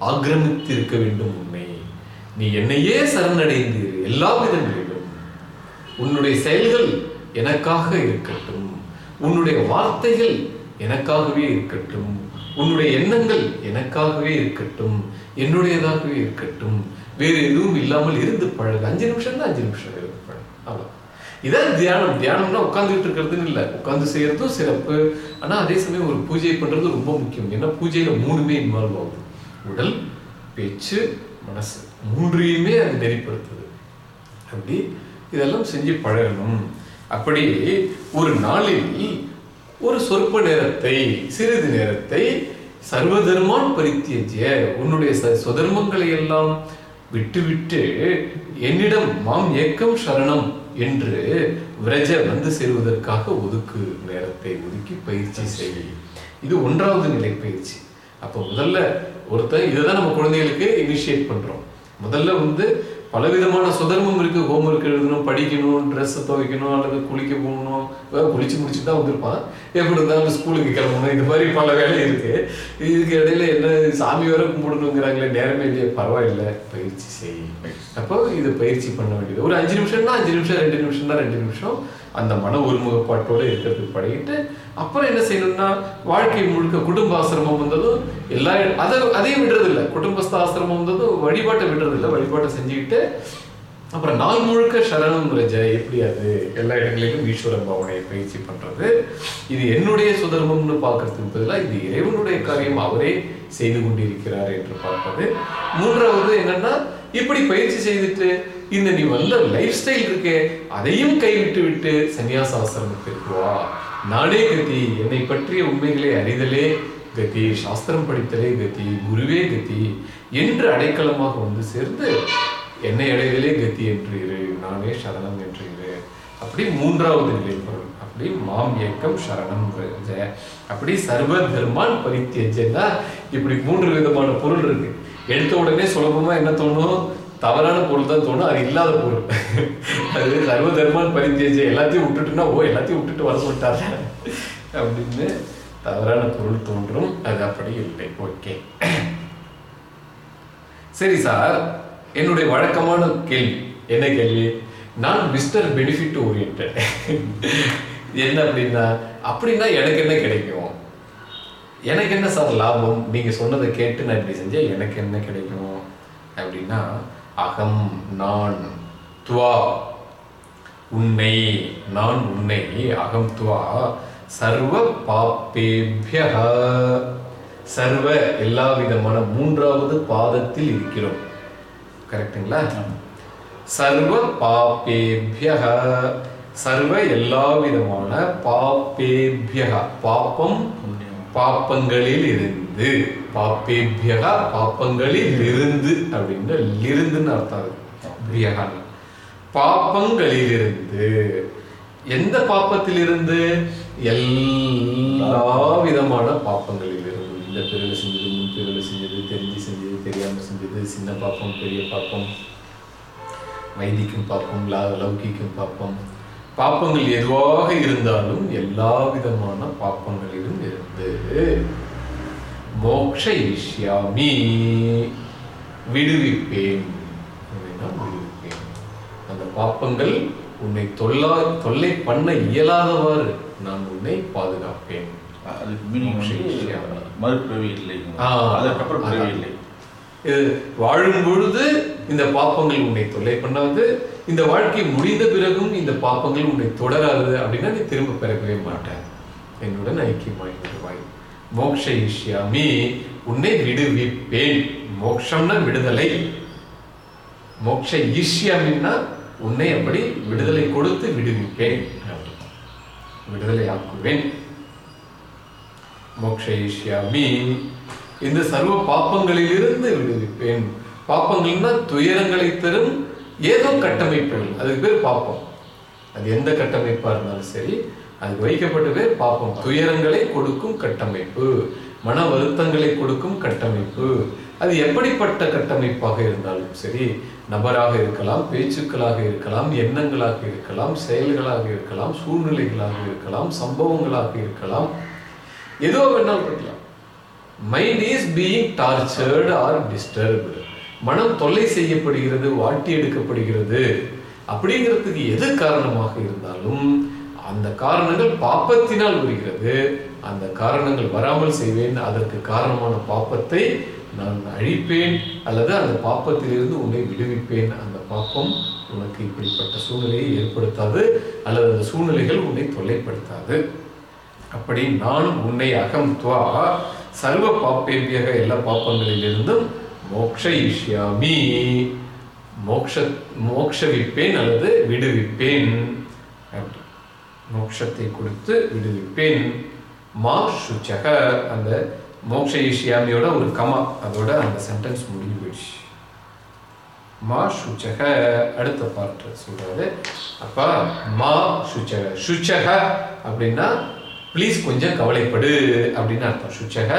ஆக்கிரமித்திருக்க வேண்டும் உன்னை. நீ என்னையே சரணடைந்தீர். எல்லா விதங்களும் உன்னுடைய செயல்கள் எனக்காக இருக்கட்டும். உன்னுடைய வார்த்தைகள் எனக்காகவே இருக்கட்டும். உன்னுடைய எண்ணங்கள் எனக்காகவே இருக்கட்டும். என்னுடையதாகவே இருக்கட்டும். வேறு எதுவும் இல்லாமல் இருந்து பழகு. அஞ்சு நிமிஷம் தான் அஞ்சு நிமிஷம் இருந்து பழகு. அவ்வளோ இதான் தியானம். தியானம்னா உட்காந்துட்டு இருக்கிறதுன்னு இல்லை. உட்காந்து செய்யறதும் சிறப்பு. ஆனா அதே சமயம் ஒரு பூஜை பண்றது ரொம்ப முக்கியம். ஏன்னா பூஜையில மூணுமே இன்வால்வ் ஆகுது. உடல் பேச்சு மனசு. மூன்றையுமே அது நெறிப்படுத்துது அப்படி இதெல்லாம் செஞ்சு பழகணும். அப்படி ஒரு நாளில் ஒரு சொற்ப நேரத்தை சிறிது நேரத்தை சர்வதர்மான் பரித்தியஜ்ய உன்னுடைய சுதர்மங்களை எல்லாம் விட்டுவிட்டு என்னிடம் மாம் ஏக்கம் சரணம் என்று விரஜ வந்து சேருவதற்காக ஒதுக்கு நேரத்தை ஒதுக்கி பயிற்சி செய். இது ஒன்றாவது நிலை பயிற்சி. அப்போ முதல்ல ஒருத்தன் இதுதான் நம்ம குழந்தைகளுக்கு இனிஷியேட் பண்றோம். முதல்ல வந்து பலவிதமான சுதர்மம் இருக்கு. ஹோம்ஒர்க் எழுதணும் படிக்கணும் ட்ரெஸ் துவைக்கணும் அல்லது குளிக்க போகணும். குளிச்சு முடிச்சுட்டு தான் வந்திருப்பான். எப்படி இருந்தாலும் ஸ்கூலுக்கு கிளம்பணும். இந்த மாதிரி பல வேலை இருக்கு. இதுக்கு இடையில என்ன சாமி வர கும்பிடணுங்கிறாங்களே நேரமே இல்லையே. பரவாயில்ல. பயிற்சி செய். அப்போ இது பயிற்சி பண்ண வேண்டியது. ஒரு அஞ்சு நிமிஷம்னா அஞ்சு நிமிஷம் ரெண்டு நிமிஷம்னா ரெண்டு நிமிஷம். அந்த மன ஒருமுகப்பாட்டோடு இருக்கிறதுக்கு பழகிட்டு அப்புறம் என்ன செய்யணும்னா வாழ்க்கை முழுக்க குடும்ப ஆசிரமம் வந்ததும் எல்லா அதை அதையும் விடுறதில்லை. குடும்பஸ்த ஆசிரமம் வந்ததும் வழிபாட்டை விடுறதில்லை. வழிபாட்டை செஞ்சுக்கிட்டு அப்புறம் நாள் முழுக்க சரணம் ரஜ எப்படி அது? எல்லா இடங்களிலும் ஈஸ்வர பாவனையை பயிற்சி பண்றது. இது என்னுடைய சுதர்மம்னு பார்க்கறதுக்கு பதிலாக இது இறைவனுடைய காரியம். அவரே செய்து கொண்டிருக்கிறார் என்று பார்ப்பது. மூன்றாவது என்னன்னா இப்படி பயிற்சி செய்துட்டு இந்த நீ வந்த லைஃப் ஸ்டைல் இருக்கே அதையும் கைவிட்டு விட்டு சன்னியாச ஆசிரமத்திற்கு வா. நானே கதி என்னை பற்றிய உண்மைகளை அறிதலே. கதி சாஸ்திரம் படித்தலே கதி குருவே கதி. என்று அடைக்கலமாக வந்து சேர்ந்து என்னை அடைதலே கதி என்று இரு நானே சரணம் என்று இரு. அப்படி மூன்றாவது நிலை பொருள் அப்படி மாம் ஏக்கம் சரணம் ஜெய அப்படி சர்வ தர்மான் பரித்தியஜன்னா இப்படி மூன்று விதமான பொருள் இருக்கு. எடுத்த உடனே சுலபமா என்ன தோணும்? தவறான பொருள் தான் தோணும் அது இல்லாத பொருள். அது சர்வ தர்மான் பரித்தியஜ எல்லாத்தையும் விட்டுட்டுனா ஓ எல்லாத்தையும் விட்டுட்டு வர சொல்லிட்டாரு அப்படின்னு தவறான பொருள் தோன்றும். அது அப்படி இல்லை. ஓகே. சரி சார் என்னுடைய வழக்கமான கேள்வி. என்ன கேள்வி? நான் மிஸ்டர் பெனிஃபிட் ஓரியன்ட் என்ன அப்படின்னா அப்படின்னா எனக்கு என்ன கிடைக்கும்? எனக்கு என்ன சார் லாபம்? நீங்கள் சொன்னதை கேட்டு நான் இப்படி செஞ்சேன் எனக்கு என்ன கிடைக்கும்? அப்படின்னா அகம் நான் துவா. உன்னை நான் உன்னை அகம் துவா. சர்வ பாப்பேபிய சர்வ எல்லா விதமான மூன்றாவது பாதத்தில் இருக்கிறோம். கரெக்டுங்களா? சர்வ பாப்பேபிய சர்வ எல்லா விதமான பாப்பேபிய பாப்பம் பாப்பங்களில் இருந்து. பாப்பேபிய பாப்பங்களில் இருந்து அப்படின்னு லிருந்துன்னு அர்த்தம் அது. பாப்பங்களிலிருந்து. எந்த பாப்பத்திலிருந்து? எல்லா விதமான பாப்பங்களிலிருந்து. இந்த பிறகு செஞ்சது முன் பிறகு செஞ்சது தெரிஞ்சு செஞ்சது தெரியாம செஞ்சது சின்ன பாப்பம் பெரிய பாப்பம் வைதிக்கும் பாப்பம் லௌகிக்கும் பாப்பம். பாப்பங்கள் எதுவாக இருந்தாலும் எல்லா விதமான பாப்பங்களிலும் இருந்து மோக்ஷயிஷ்யாமி. விடுவிப்பேன். அப்படின்னா விடுவிப்பேன். அந்த பாப்பங்கள் உன்னை தொல்லா தொல்லை பண்ண இயலாதவாறு நான் உன்னை பாதுகாப்பேன். மறுபிறவி இல்லை. ஆ, அதுக்கப்புறம் பிறவி. இல்லை. இது வாழும் பொழுது இந்த பாப்பங்கள் உன்னை தொல்லை பண்ணாது. இந்த வாழ்க்கை முடிந்த பிறகும் இந்த பாப்பங்கள் உன்னை தொடராது அப்படின்னா நீ திரும்ப பிறக்கவே மாட்ட. என்னுடன் ஐக்கியமாய் வருவாய் மோக்ஷயிஷ்யாமி உன்னை விடுவிப்பேன். மோக்ஷம்னா விடுதலை. மோக்ஷ ஈஷ்யாமின்னா உன்னை அப்படி விடுதலை கொடுத்து விடுவிப்பேன். விடுதலை ஆக்குவேன். மோக்ஷயிஷ்யாமி இந்த சர்வ பாப்பங்களிலிருந்து விடுவிப்பேன். பாப்பங்கள்னா துயரங்களை தரும் ஏதோ கட்டமைப்புகள். அதுக்கு பேர் பாப்பம். அது எந்த கட்டமைப்பா இருந்தாலும் சரி அது வைக்கப்பட்டதே பாப்பம். துயரங்களை கொடுக்கும் கட்டமைப்பு மன வருத்தங்களை கொடுக்கும் கட்டமைப்பு. அது எப்படிப்பட்ட கட்டமைப்பாக இருந்தாலும் சரி நபராக இருக்கலாம் பேச்சுக்களாக இருக்கலாம் எண்ணங்களாக இருக்கலாம் செயல்களாக இருக்கலாம் சூழ்நிலைகளாக இருக்கலாம் சம்பவங்களாக இருக்கலாம். ஏதோ வேணாலும் இருக்கலாம். Mind is being tortured or disturbed மனம் தொல்லை செய்யப்படுகிறது வாட்டி எடுக்கப்படுகிறது. அப்படிங்கிறதுக்கு எது காரணமாக இருந்தாலும் அந்த காரணங்கள் பாப்பத்தினால் வருகிறது. அந்த காரணங்கள் வராமல் செய்வேன் அதற்கு காரணமான பாப்பத்தை நான் அழிப்பேன் அல்லது அந்த பாப்பத்திலிருந்து உன்னை விடுவிப்பேன். அந்த பாப்பம் உனக்கு இப்படிப்பட்ட சூழ்நிலையை ஏற்படுத்தாது அல்லது அந்த சூழ்நிலைகள் உன்னை தொல்லைப்படுத்தாது. அப்படி நான் உன்னை அகம் துவா சர்வ பாப்பேபியக எல்லா பாப்பங்களிலிருந்தும் மோக்ஷயிஷ்யாமி மோக்ஷ மோக்ஷவிப்பேன் அல்லது விடுவிப்பேன். அப்படி. மோக்ஷத்தை கொடுத்து விடுவிப்பேன். மா சுச்சக அந்த மோக்ஷயிஷ்யாமியோட ஒரு கமா அதோட அந்த சென்டென்ஸ் முடிஞ்சு போயிடுச்சு. மா சுச்சக அடுத்த பார்ட் சொல்றாரு. அப்பா மா சுச்சக சுச்சக அப்படின்னா ப்ளீஸ் கொஞ்சம் கவலைப்படு அப்படின்னு அர்த்தம். சுச்சக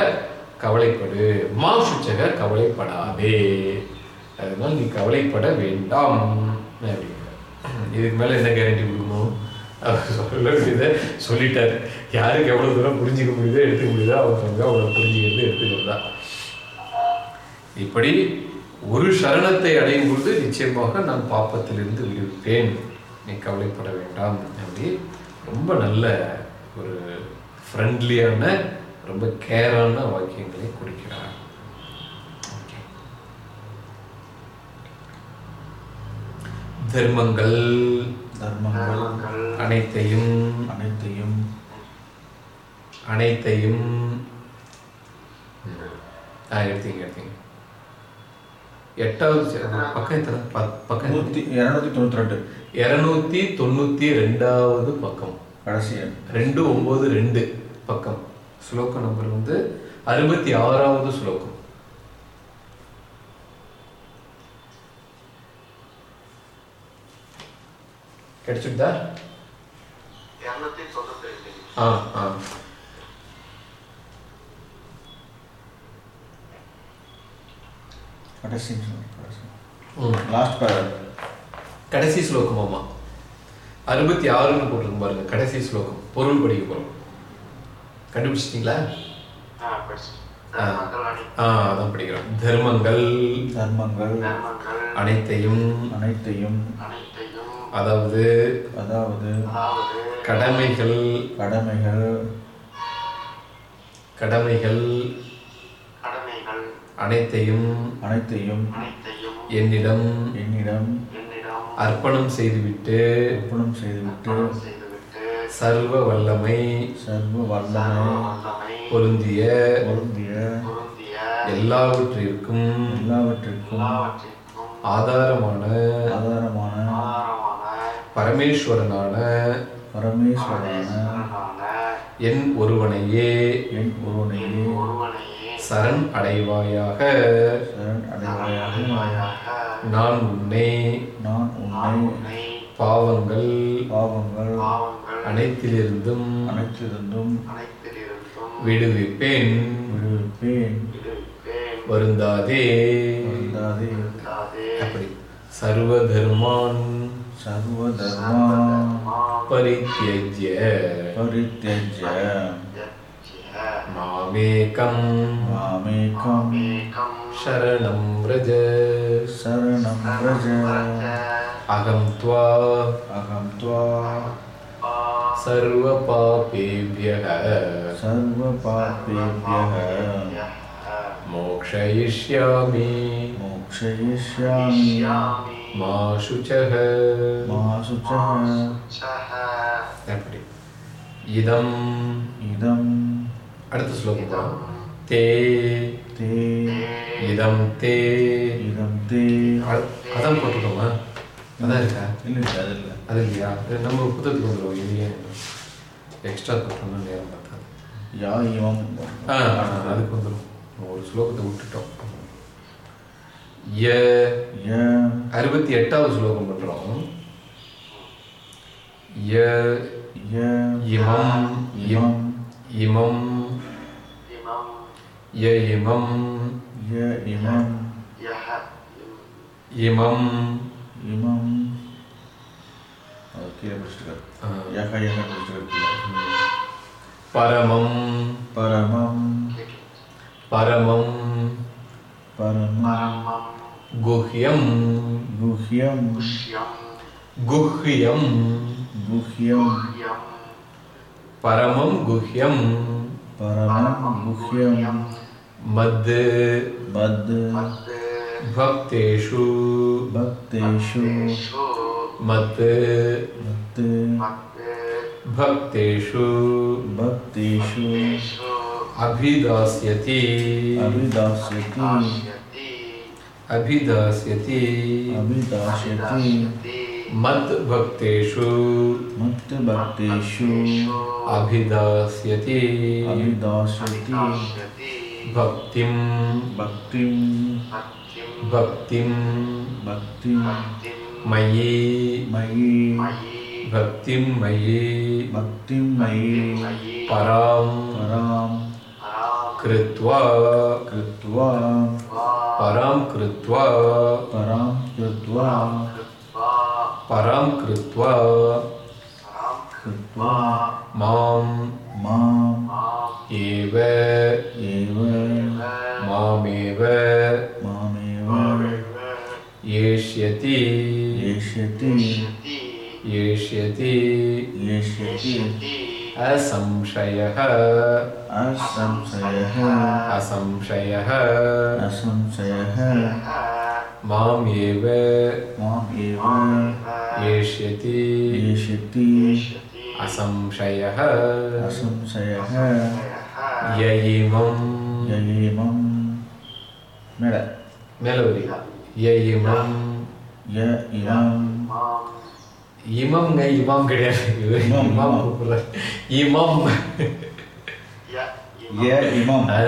கவலைப்படு. மா சுச்சக கவலைப்படாதே. அதனால நீ கவலைப்பட வேண்டாம். அப்படிங்கிற இதுக்கு மேல என்ன கேரண்டி கொடுக்கணும்? அவர் சொல்ல வேண்டியதை சொல்லிட்டார். யாருக்கு எவ்வளோ தூரம் புரிஞ்சிக்க முடியுதோ எடுத்துக்க முடியுதோ அவங்க அவ்வளவு புரிஞ்சுக்கிறது எடுத்துக்கிறது தான் இப்படி ஒரு சரணத்தை அடையும் பொழுது நிச்சயமாக நான் பாப்பத்திலிருந்து விடுவிப்பேன் நீ கவலைப்பட வேண்டாம். அப்படி ரொம்ப நல்ல ஒரு ஃப்ரெண்ட்லியான ரொம்ப கேரான வாக்கியங்களை கொடுக்கிறார். தர்மங்கள் தர்மங்கள் அனைத்தையும் அனைத்தையும் அனைத்தையும் ஆ எடுத்தீங்க எடுத்தீங்க. எட்டாவது பக்கம் பக்கம் நூற்றி இரநூத்தி தொண்ணூற்றி ரெண்டு இருநூத்தி தொண்ணூத்தி ரெண்டாவது பக்கம். கடைசி எண். ரெண்டு ஒன்பது ரெண்டு பக்கம். ஸ்லோக நம்பர் வந்து அறுபத்தி ஆறாவது ஸ்லோகம். ஆ ஆ. கடைசி. லாஸ்ட் கடைசி ஸ்லோகமாமா அறுபத்தி ஆறுன்னு போட்டிருக்கும் பாருங்க கடைசி ஸ்லோகம். பொருள் படிக்க போறோம். கண்டுபிடிச்சிட்டீங்களா? அதான் படிக்கிறோம். தர்மங்கள் தர்மங்கள் தர்மங்கள் அனைத்தையும் அனைத்தையும் அனைத்தையும் அதாவது அதாவது கடமைகள் கடமைகள் கடமைகள் கடமைகள் அனைத்தையும் அனைத்தையும் அனைத்தையும் என்னிடம் என்னிடம் அர்ப்பணம் செய்துவிட்டு அர்ப்பணம் செய்துவிட்டு சர்வ வல்லமை சர்வ வல்லமை பொருந்திய பொருந்திய எல்லாவற்றிற்கும் எல்லாவற்றிற்கும் ஆதாரமான ஆதாரமான பரமேஸ்வரனான பரமேஸ்வரனான என் ஒருவனையே என் ஒருவனையே சரண் அடைவாயாக சரண் அடைவாயாக நான் உன்னை நான் உன்னை பாவங்கள் பாவங்கள் அனைத்திலிருந்தும் அனைத்திலிருந்தும் விடுவிப்பேன். விடுவிப்பேன். வருந்தாதே. வருந்தாதே. அப்படி. சர்வ தர்மான் सर्वधर्मा परित्यज्य। परित्यज्य मामेकं मामेकं शरणं व्रज। शरणं व्रज। अहं त्वा अहं त्वा सर्वपापेभ्यः। सर्वपापेभ्यः। मोक्षयिष्यामि। मोक्षयिष्यामि। மா சுச்சக மா சுச்சக அப்படி. இதம். இதம். அடுத்த ஸ்லோகம் தே. தே. இதம் தே. இதம் தே. அதான் போட்டுக்கோமா அதான் இருக்கா? இல்லை இல்லை அது இல்லை. அது இல்லையா? நம்ம புத்தகத்துக்கு வந்துடுவோம் இது எக்ஸ்ட்ரா போட்டோம்னா நேரம் பார்த்தாது யா இவம் ஆ அதுக்கு வந்துடும் ஒரு ஸ்லோகத்தை விட்டுட்டோம். அறுபத்தி எட்டாவது ஸ்லோகம் பண்றோம். ய ய இமம். இமம். இமம். இமம். ய இமம். ய இமம். யஹ. இமம். இமம். பரமம். பரமம். பரமம். பரமம் குஹ்யம் குஹ்யம் குஹ்யம் குஹ்யம் யம் பரமம் குஹ்யம் பரமம் குஹ்யம் மத் மத் மத் மத்து பக்தேஷு பக்தேஷு தேஷு அபிதாஸ்யதி अभिदास्यति। अभिदास्यति। अभिदास्यति। अभिदास्यति। मद्भक्तेषु। मद्भक्तेषु। अभिदास्यति। अभिदास्यति। भक्तिं भक्तिं भक्तिं भक्तिं मयि। मयि। मयि। मयि। कृत्वा कृत्वा परं कृत्वा परं कृत्वा परं कृत्वा कृत्वा मां मां एव एव मामेव मामेव एष्यति एष्यति एष्यति एष्यति असंशयः। असंशयः। असंशयः। असंशयः। माम् एव माम् एव एष्यति एष्यति असंशयः। असंशयः। य इमं य इमं मेल मेलोरि य इमं य इमं இமம்ங்க இமாம் கிடையாது இவர் இமாம், இமாம் இமாம். கூப்பிடுறார் இமம் ய இமம் ஆ,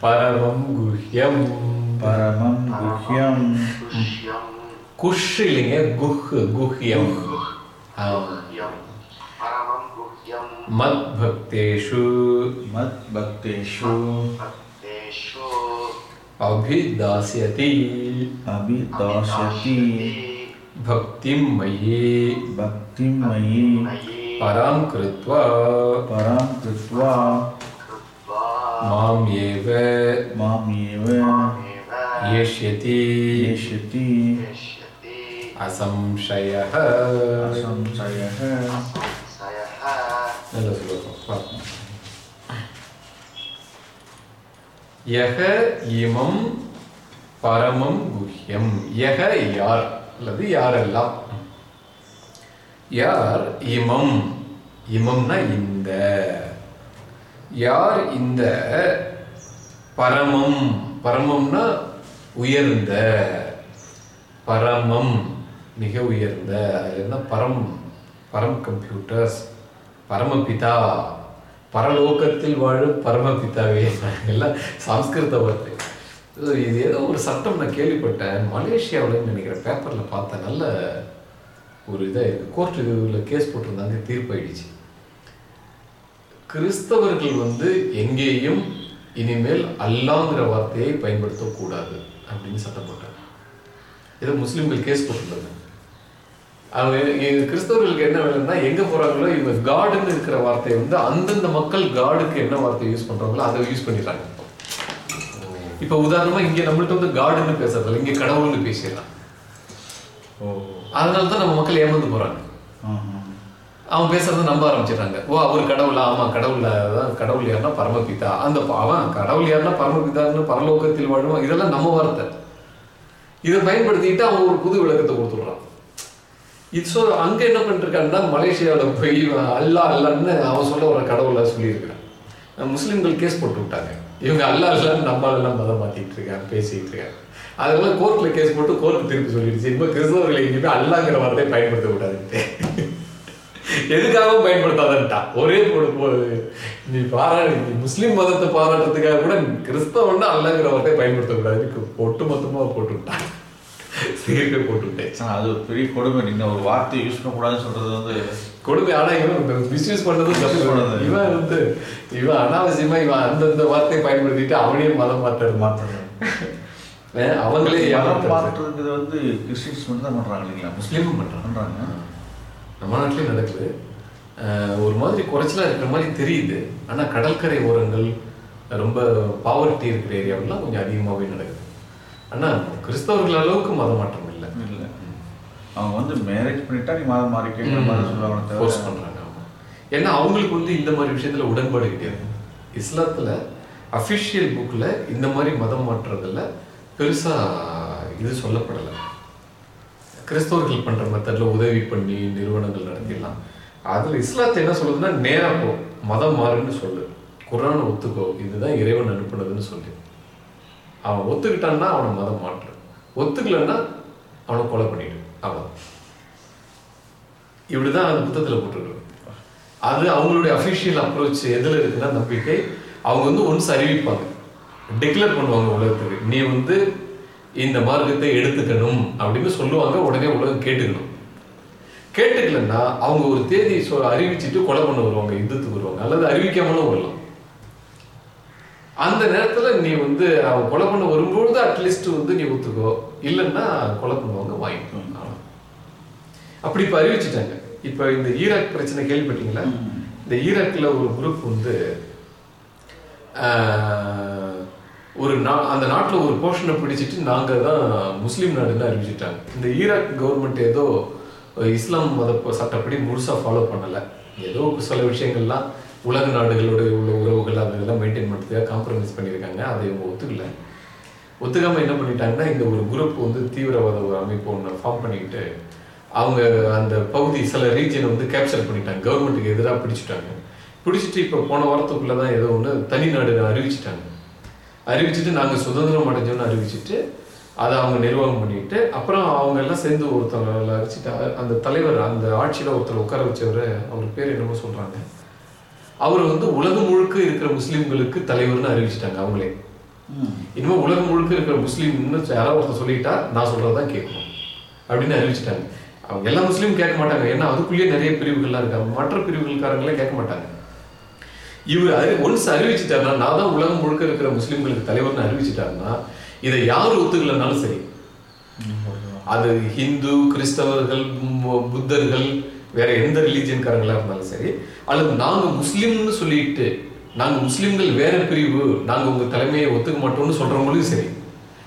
பரமம் குஹ்யம் பரமம் குஹ்யம் குஷ் இல்லைங்க குஹ் குஹ்யம் ஆ. பரமம் குஹ்யம் மத் भक्ति मयि। भक्ति मयि। परां कृत्वा। परां कृत्वा। माम् एव माम् एव असंशयः। असंशयः। यह इमं परमं गुह्यं यह यार्। அல்லது யாரெல்லாம்? யார் இமம்? இமம்னா இந்த. யார் இந்த? பரமம். பரமம்னா உயர்ந்த. பரமம் மிக உயர்ந்த. என்ன? பரம் பரம் கம்ப்யூட்டர்ஸ். பரமபிதா. பரலோகத்தில் வாழும் பரமபிதாவே. எல்லாம் சம்ஸ்கிருத வார்த்தை. இது ஏதோ ஒரு சட்டம் நான் கேள்விப்பட்டேன். மலேசியாவில் நினைக்கிற பேப்பரில் பார்த்தேன் நல்ல ஒரு இதாக இருக்குது கோர்ட் கேஸ் போட்டிருந்தாங்க தீர்ப்பாயிடுச்சு. கிறிஸ்தவர்கள் வந்து எங்கேயும் இனிமேல் அல்லாங்கிற வார்த்தையை பயன்படுத்தக்கூடாது அப்படின்னு சட்டம் போட்டாங்க ஏதோ முஸ்லீம்கள் கேஸ் போட்டிருந்தாங்க அவங்க கிறிஸ்தவர்களுக்கு என்ன வேணும்னா எங்க போறாங்களோ இவங்க காடுன்னு இருக்கிற வார்த்தையை வந்து அந்தந்த மக்கள் காடுக்கு என்ன வார்த்தை யூஸ் பண்றாங்களோ அதை யூஸ் பண்ணிடுறாங்க. இப்ப உதாரணமா இங்க நம்மள்ட்ட வந்து காடுன்னு பேசுறதில்ல இங்க கடவுள்னு பேசிடுறான் ஓ. அதனால தான் நம்ம மக்கள் ஏமாந்து போறாங்க. அவன் பேசுறத நம்ப ஆரம்பிச்சிடுறாங்க. ஓ அவர் கடவுளா? ஆமா கடவுள்ல தான் கடவுள் யாருன்னா பரமபிதா. அந்த அவன் கடவுள் யாருன்னா பரமபிதான்னு பரலோகத்தில் வாழும்? இதெல்லாம் நம்ம வார்த்தை. இதை பயன்படுத்திட்டு அவன் ஒரு புது விளக்கத்தை கொடுத்துடுறான். இது ஸோ அங்க என்ன பண்ணிருக்கான்னா மலேசியாவில் போய் அல்லா அல்லான்னு அவன் சொல்ல ஒரு கடவுளை சொல்லியிருக்கிறான். முஸ்லீம்கள் கேஸ் போட்டு விட்டாங்க. இவங்க அல்லா அல்லான்னு நம்மளெல்லாம் மதம் மாத்திட்டு இருக்காங்க பேசிட்டு இருக்காங்க அதெல்லாம் கோர்ட்ல கேஸ் போட்டு கோர்ட் திருப்பி சொல்லிடுச்சு. இப்ப கிறிஸ்தவர்கள் எங்கேயுமே அல்லாங்கிற வார்த்தையை பயன்படுத்தக்கூடாதுன்ட்டு எதுக்காகவும் பயன்படுத்தாதன்ட்டா. ஒரே போடு நீ பாரா நீ முஸ்லீம் மதத்தை பாராட்டுறதுக்காக கூட கிறிஸ்தவன்னா அல்லங்கிற வார்த்தையை பயன்படுத்தக்கூடாது ஒட்டு மொத்தமாக போட்டு விட்டான் சீர்கே போட்டு விட்டேன் ஆனா, அது ஒரு பெரிய கொடுமை. நீங்க ஒரு வார்த்தையை யூஸ் பண்ணக்கூடாதுன்னு சொல்றது வந்து கொடுமை ஆனா இவன் பண்ணதும் Misuse தப்பு. பண்ணது. இவன் வந்து இவன் அனாவசியமா இவன் அந்தந்த வார்த்தையை பயன்படுத்திட்டு அவனையே மதம் மாற்றது மாற்றுறது அஹ் அவங்களே மதம் மாற்றுறது வந்து கிறிஸ்டின்ஸ் மட்டும் தான் பண்றாங்க இல்லைங்களா? முஸ்லீமும் பண்றான் பண்றாங்க. நம்ம நாட்டிலேயும் நடக்குது. ஒரு மாதிரி குறைச்சலா இருக்கிற மாதிரி தெரியுது. ஆனா கடற்கரை ஓரங்கள் ரொம்ப பாவர்ட்டி இருக்கிற ஏரியாவெல்லாம் கொஞ்சம் அதிகமாகவே நடக்குது. ஆனா கிறிஸ்தவர்கள் அளவுக்கு மத மாற்றம் இல்லை. இல்ல. அவங்க வந்து மேரேஜ் பண்ணிட்டா நீ மாதம் மாறி கேட்குற மாதிரி சொல்லுவாங்க ஃபோர்ஸ் ஆமா. ஏன்னா அவங்களுக்கு வந்து இந்த மாதிரி விஷயத்துல உடன்பாடு கிடையாது. இஸ்லாத்துல அஃபிஷியல் புக்ல இந்த மாதிரி மதம் மாற்றுறதுல பெருசா இது சொல்லப்படலை. கிறிஸ்தவர்கள் பண்ற மெத்தட்ல உதவி பண்ணி நிறுவனங்கள் நடத்திடலாம். அதுல இஸ்லாத்தை என்ன சொல்லுதுன்னா நேரா போ மதம் மாறுன்னு சொல்லு. குரானை ஒத்துக்கோ. இதுதான் இறைவன் அனுப்புனதுன்னு சொல்லு. அவன் ஒத்துக்கிட்டான்னா அவனை மதம் மாற்று. ஒத்துக்கலைன்னா அவனை கொலை பண்ணிடு. அவன் இப்படிதான் அந்த புத்தகத்துல போட்டிருக்கு. அது அவங்களுடைய அஃபிஷியல் அப்ரோச் எதுல இருக்குன்னா நம்பிக்கை. அவங்க வந்து ஒன்ஸ் அறிவிப்பாங்க. டிக்ளேர் பண்ணுவாங்க உலகத்துக்கு. நீ வந்து இந்த மார்க்கத்தை எடுத்துக்கணும் அப்படின்னு சொல்லுவாங்க. உடனே உலகம் கேட்டுக்கணும். கேட்டுக்கலன்னா அவங்க ஒரு தேதி சொ அறிவிச்சிட்டு கொலை பண்ண வருவாங்க யுத்தத்துக்கு வருவாங்க. அல்லது அறிவிக்காமலும் வரலாம். அந்த நேரத்துல நீ வந்து அவன் கொலை பண்ண வரும்பொழுது அட்லீஸ்ட் வந்து நீ ஒத்துக்கோ. இல்லைன்னா கொலை பண்ணுவாங்க வாங்கிக்கோ. அப்படி இப்ப அறிவிச்சிட்டாங்க. இப்ப இந்த ஈராக் பிரச்சனை கேள்விப்பட்டீங்களா? இந்த ஈராக்ல ஒரு குரூப் வந்து ஒரு நா அந்த நாட்டுல ஒரு போர்ஷனை பிடிச்சிட்டு நாங்க தான் முஸ்லீம் நாடுன்னு அறிவிச்சிட்டாங்க. இந்த ஈராக் கவர்மெண்ட் ஏதோ இஸ்லாம் மத சட்டப்படி முழுசாக ஃபாலோ பண்ணலை. ஏதோ சில விஷயங்கள்லாம் உலக நாடுகளோட உள்ள உறவுகள் அதெல்லாம் மெயின்டைன் பண்ணுறதுக்காக காம்ப்ரமைஸ் பண்ணியிருக்காங்க. அதை இவங்க ஒத்துக்கல. ஒத்துக்காமல் என்ன பண்ணிட்டாங்கன்னா இந்த ஒரு குரூப் வந்து தீவிரவாத ஒரு அமைப்பு ஒன்று ஃபார்ம் பண்ணிக்கிட்டு அவங்க அந்த பகுதி சில ரீஜனை வந்து கேப்சர் பண்ணிட்டாங்க. கவர்மெண்ட்டுக்கு எதிராக பிடிச்சிட்டாங்க. பிடிச்சிட்டு இப்போ போன வாரத்துக்குள்ளே தான் ஏதோ ஒன்று தனி நாடு அறிவிச்சிட்டாங்க. அறிவிச்சிட்டு நாங்கள் சுதந்திரம் அடைஞ்சோன்னு அறிவிச்சிட்டு அதை அவங்க நிர்வாகம் பண்ணிட்டு அப்புறம் அவங்க எல்லாம் சேர்ந்து ஒருத்தவங்களை அரைச்சிட்டு அந்த தலைவர் அந்த ஆட்சியில் ஒருத்தர் உட்கார வச்சவர் அவர் பேர் என்னமோ சொல்கிறாங்க அவர் வந்து உலகம் முழுக்க இருக்கிற முஸ்லீம்களுக்கு தலைவர்னு அறிவிச்சிட்டாங்க அவங்களே. இனிமே உலகம் முழுக்க இருக்கிற முஸ்லீம்னு யாராவது ஒருத்தர் சொல்லிட்டா நான் சொல்றதான் கேட்கணும். அப்படின்னு அறிவிச்சிட்டாங்க. அவங்க எல்லா முஸ்லீமும் கேட்க மாட்டாங்க. ஏன்னா அதுக்குள்ளேயே நிறைய பிரிவுகள்லாம் இருக்காங்க மற்ற பிரிவுகளுக்காரங்களே கேட்க மாட்டாங்க. இவர் அறி ஒன்ஸ் அறிவிச்சிட்டாருன்னா நான் தான் உலகம் முழுக்க இருக்கிற முஸ்லீம்களுக்கு தலைவர்னு அறிவிச்சிட்டாருன்னா இதை யார் ஒத்துக்கலனாலும் சரி. அது ஹிந்து கிறிஸ்தவர்கள் புத்தர்கள் வேற எந்த ரிலீஜியன்காரங்களா இருந்தாலும் சரி அல்லது நாங்க முஸ்லீம்னு சொல்லிட்டு நாங்க முஸ்லீம்கள் வேற பிரிவு நாங்க உங்க தலைமையை ஒத்துக்க மாட்டோம்னு சொல்றவங்களும் சரி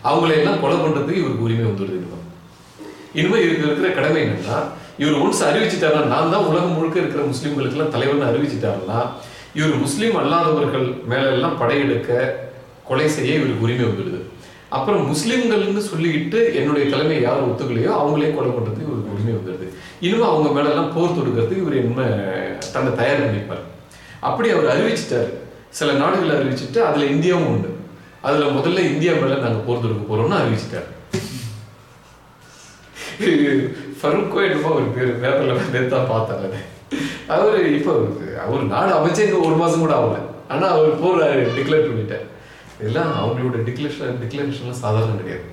அவங்களை எல்லாம் கொலை பண்றதுக்கு இவருக்கு உரிமை வந்துடுது இனிமேல் இனிமே இவருக்கு இருக்கிற கடமை என்னன்னா இவர் ஒன்ஸ் அறிவிச்சிட்டாருன்னா நான் தான் உலகம் முழுக்க இருக்கிற முஸ்லீம்களுக்கெல்லாம் தலைவர்னு அறிவிச்சிட்டாருன்னா இவர் முஸ்லீம் அல்லாதவர்கள் மேல எல்லாம் படையெடுக்க கொலை செய்ய இவருக்கு உரிமை வந்துடுது. அப்புறம் முஸ்லீம்கள்னு சொல்லிக்கிட்டு என்னுடைய தலைமை யார் ஒத்துக்கலையோ அவங்களே கொலை பண்றதுக்கு இவருக்கு உரிமை வந்துடுது. இனிமே அவங்க மேல எல்லாம் போர் தொடுக்கிறதுக்கு இவர் என்ன தன்னை தயார் பண்ணிப்பார். அப்படி அவர் அறிவிச்சிட்டாரு. சில நாடுகள் அறிவிச்சுட்டு அதுல இந்தியாவும் உண்டு. அதுல முதல்ல இந்தியா மேல நாங்கள் போர் தொடுக்க போறோம்னு அறிவிச்சிட்டார். ஃபருக்கோ என்னமோ அவர் பேர் பேப்பர்ல வந்து பார்த்தேன் நானு. அவர் இப்போ அவர் நாடு அமைச்சே ஒரு மாசம் கூட ஆகல. ஆனா அவர் போர் டிக்ளேர் பண்ணிட்டார். இதெல்லாம் அவங்களோட டிக்ளேஷன் டிக்ளரேஷன்லாம் சாதாரணம் கிடையாது.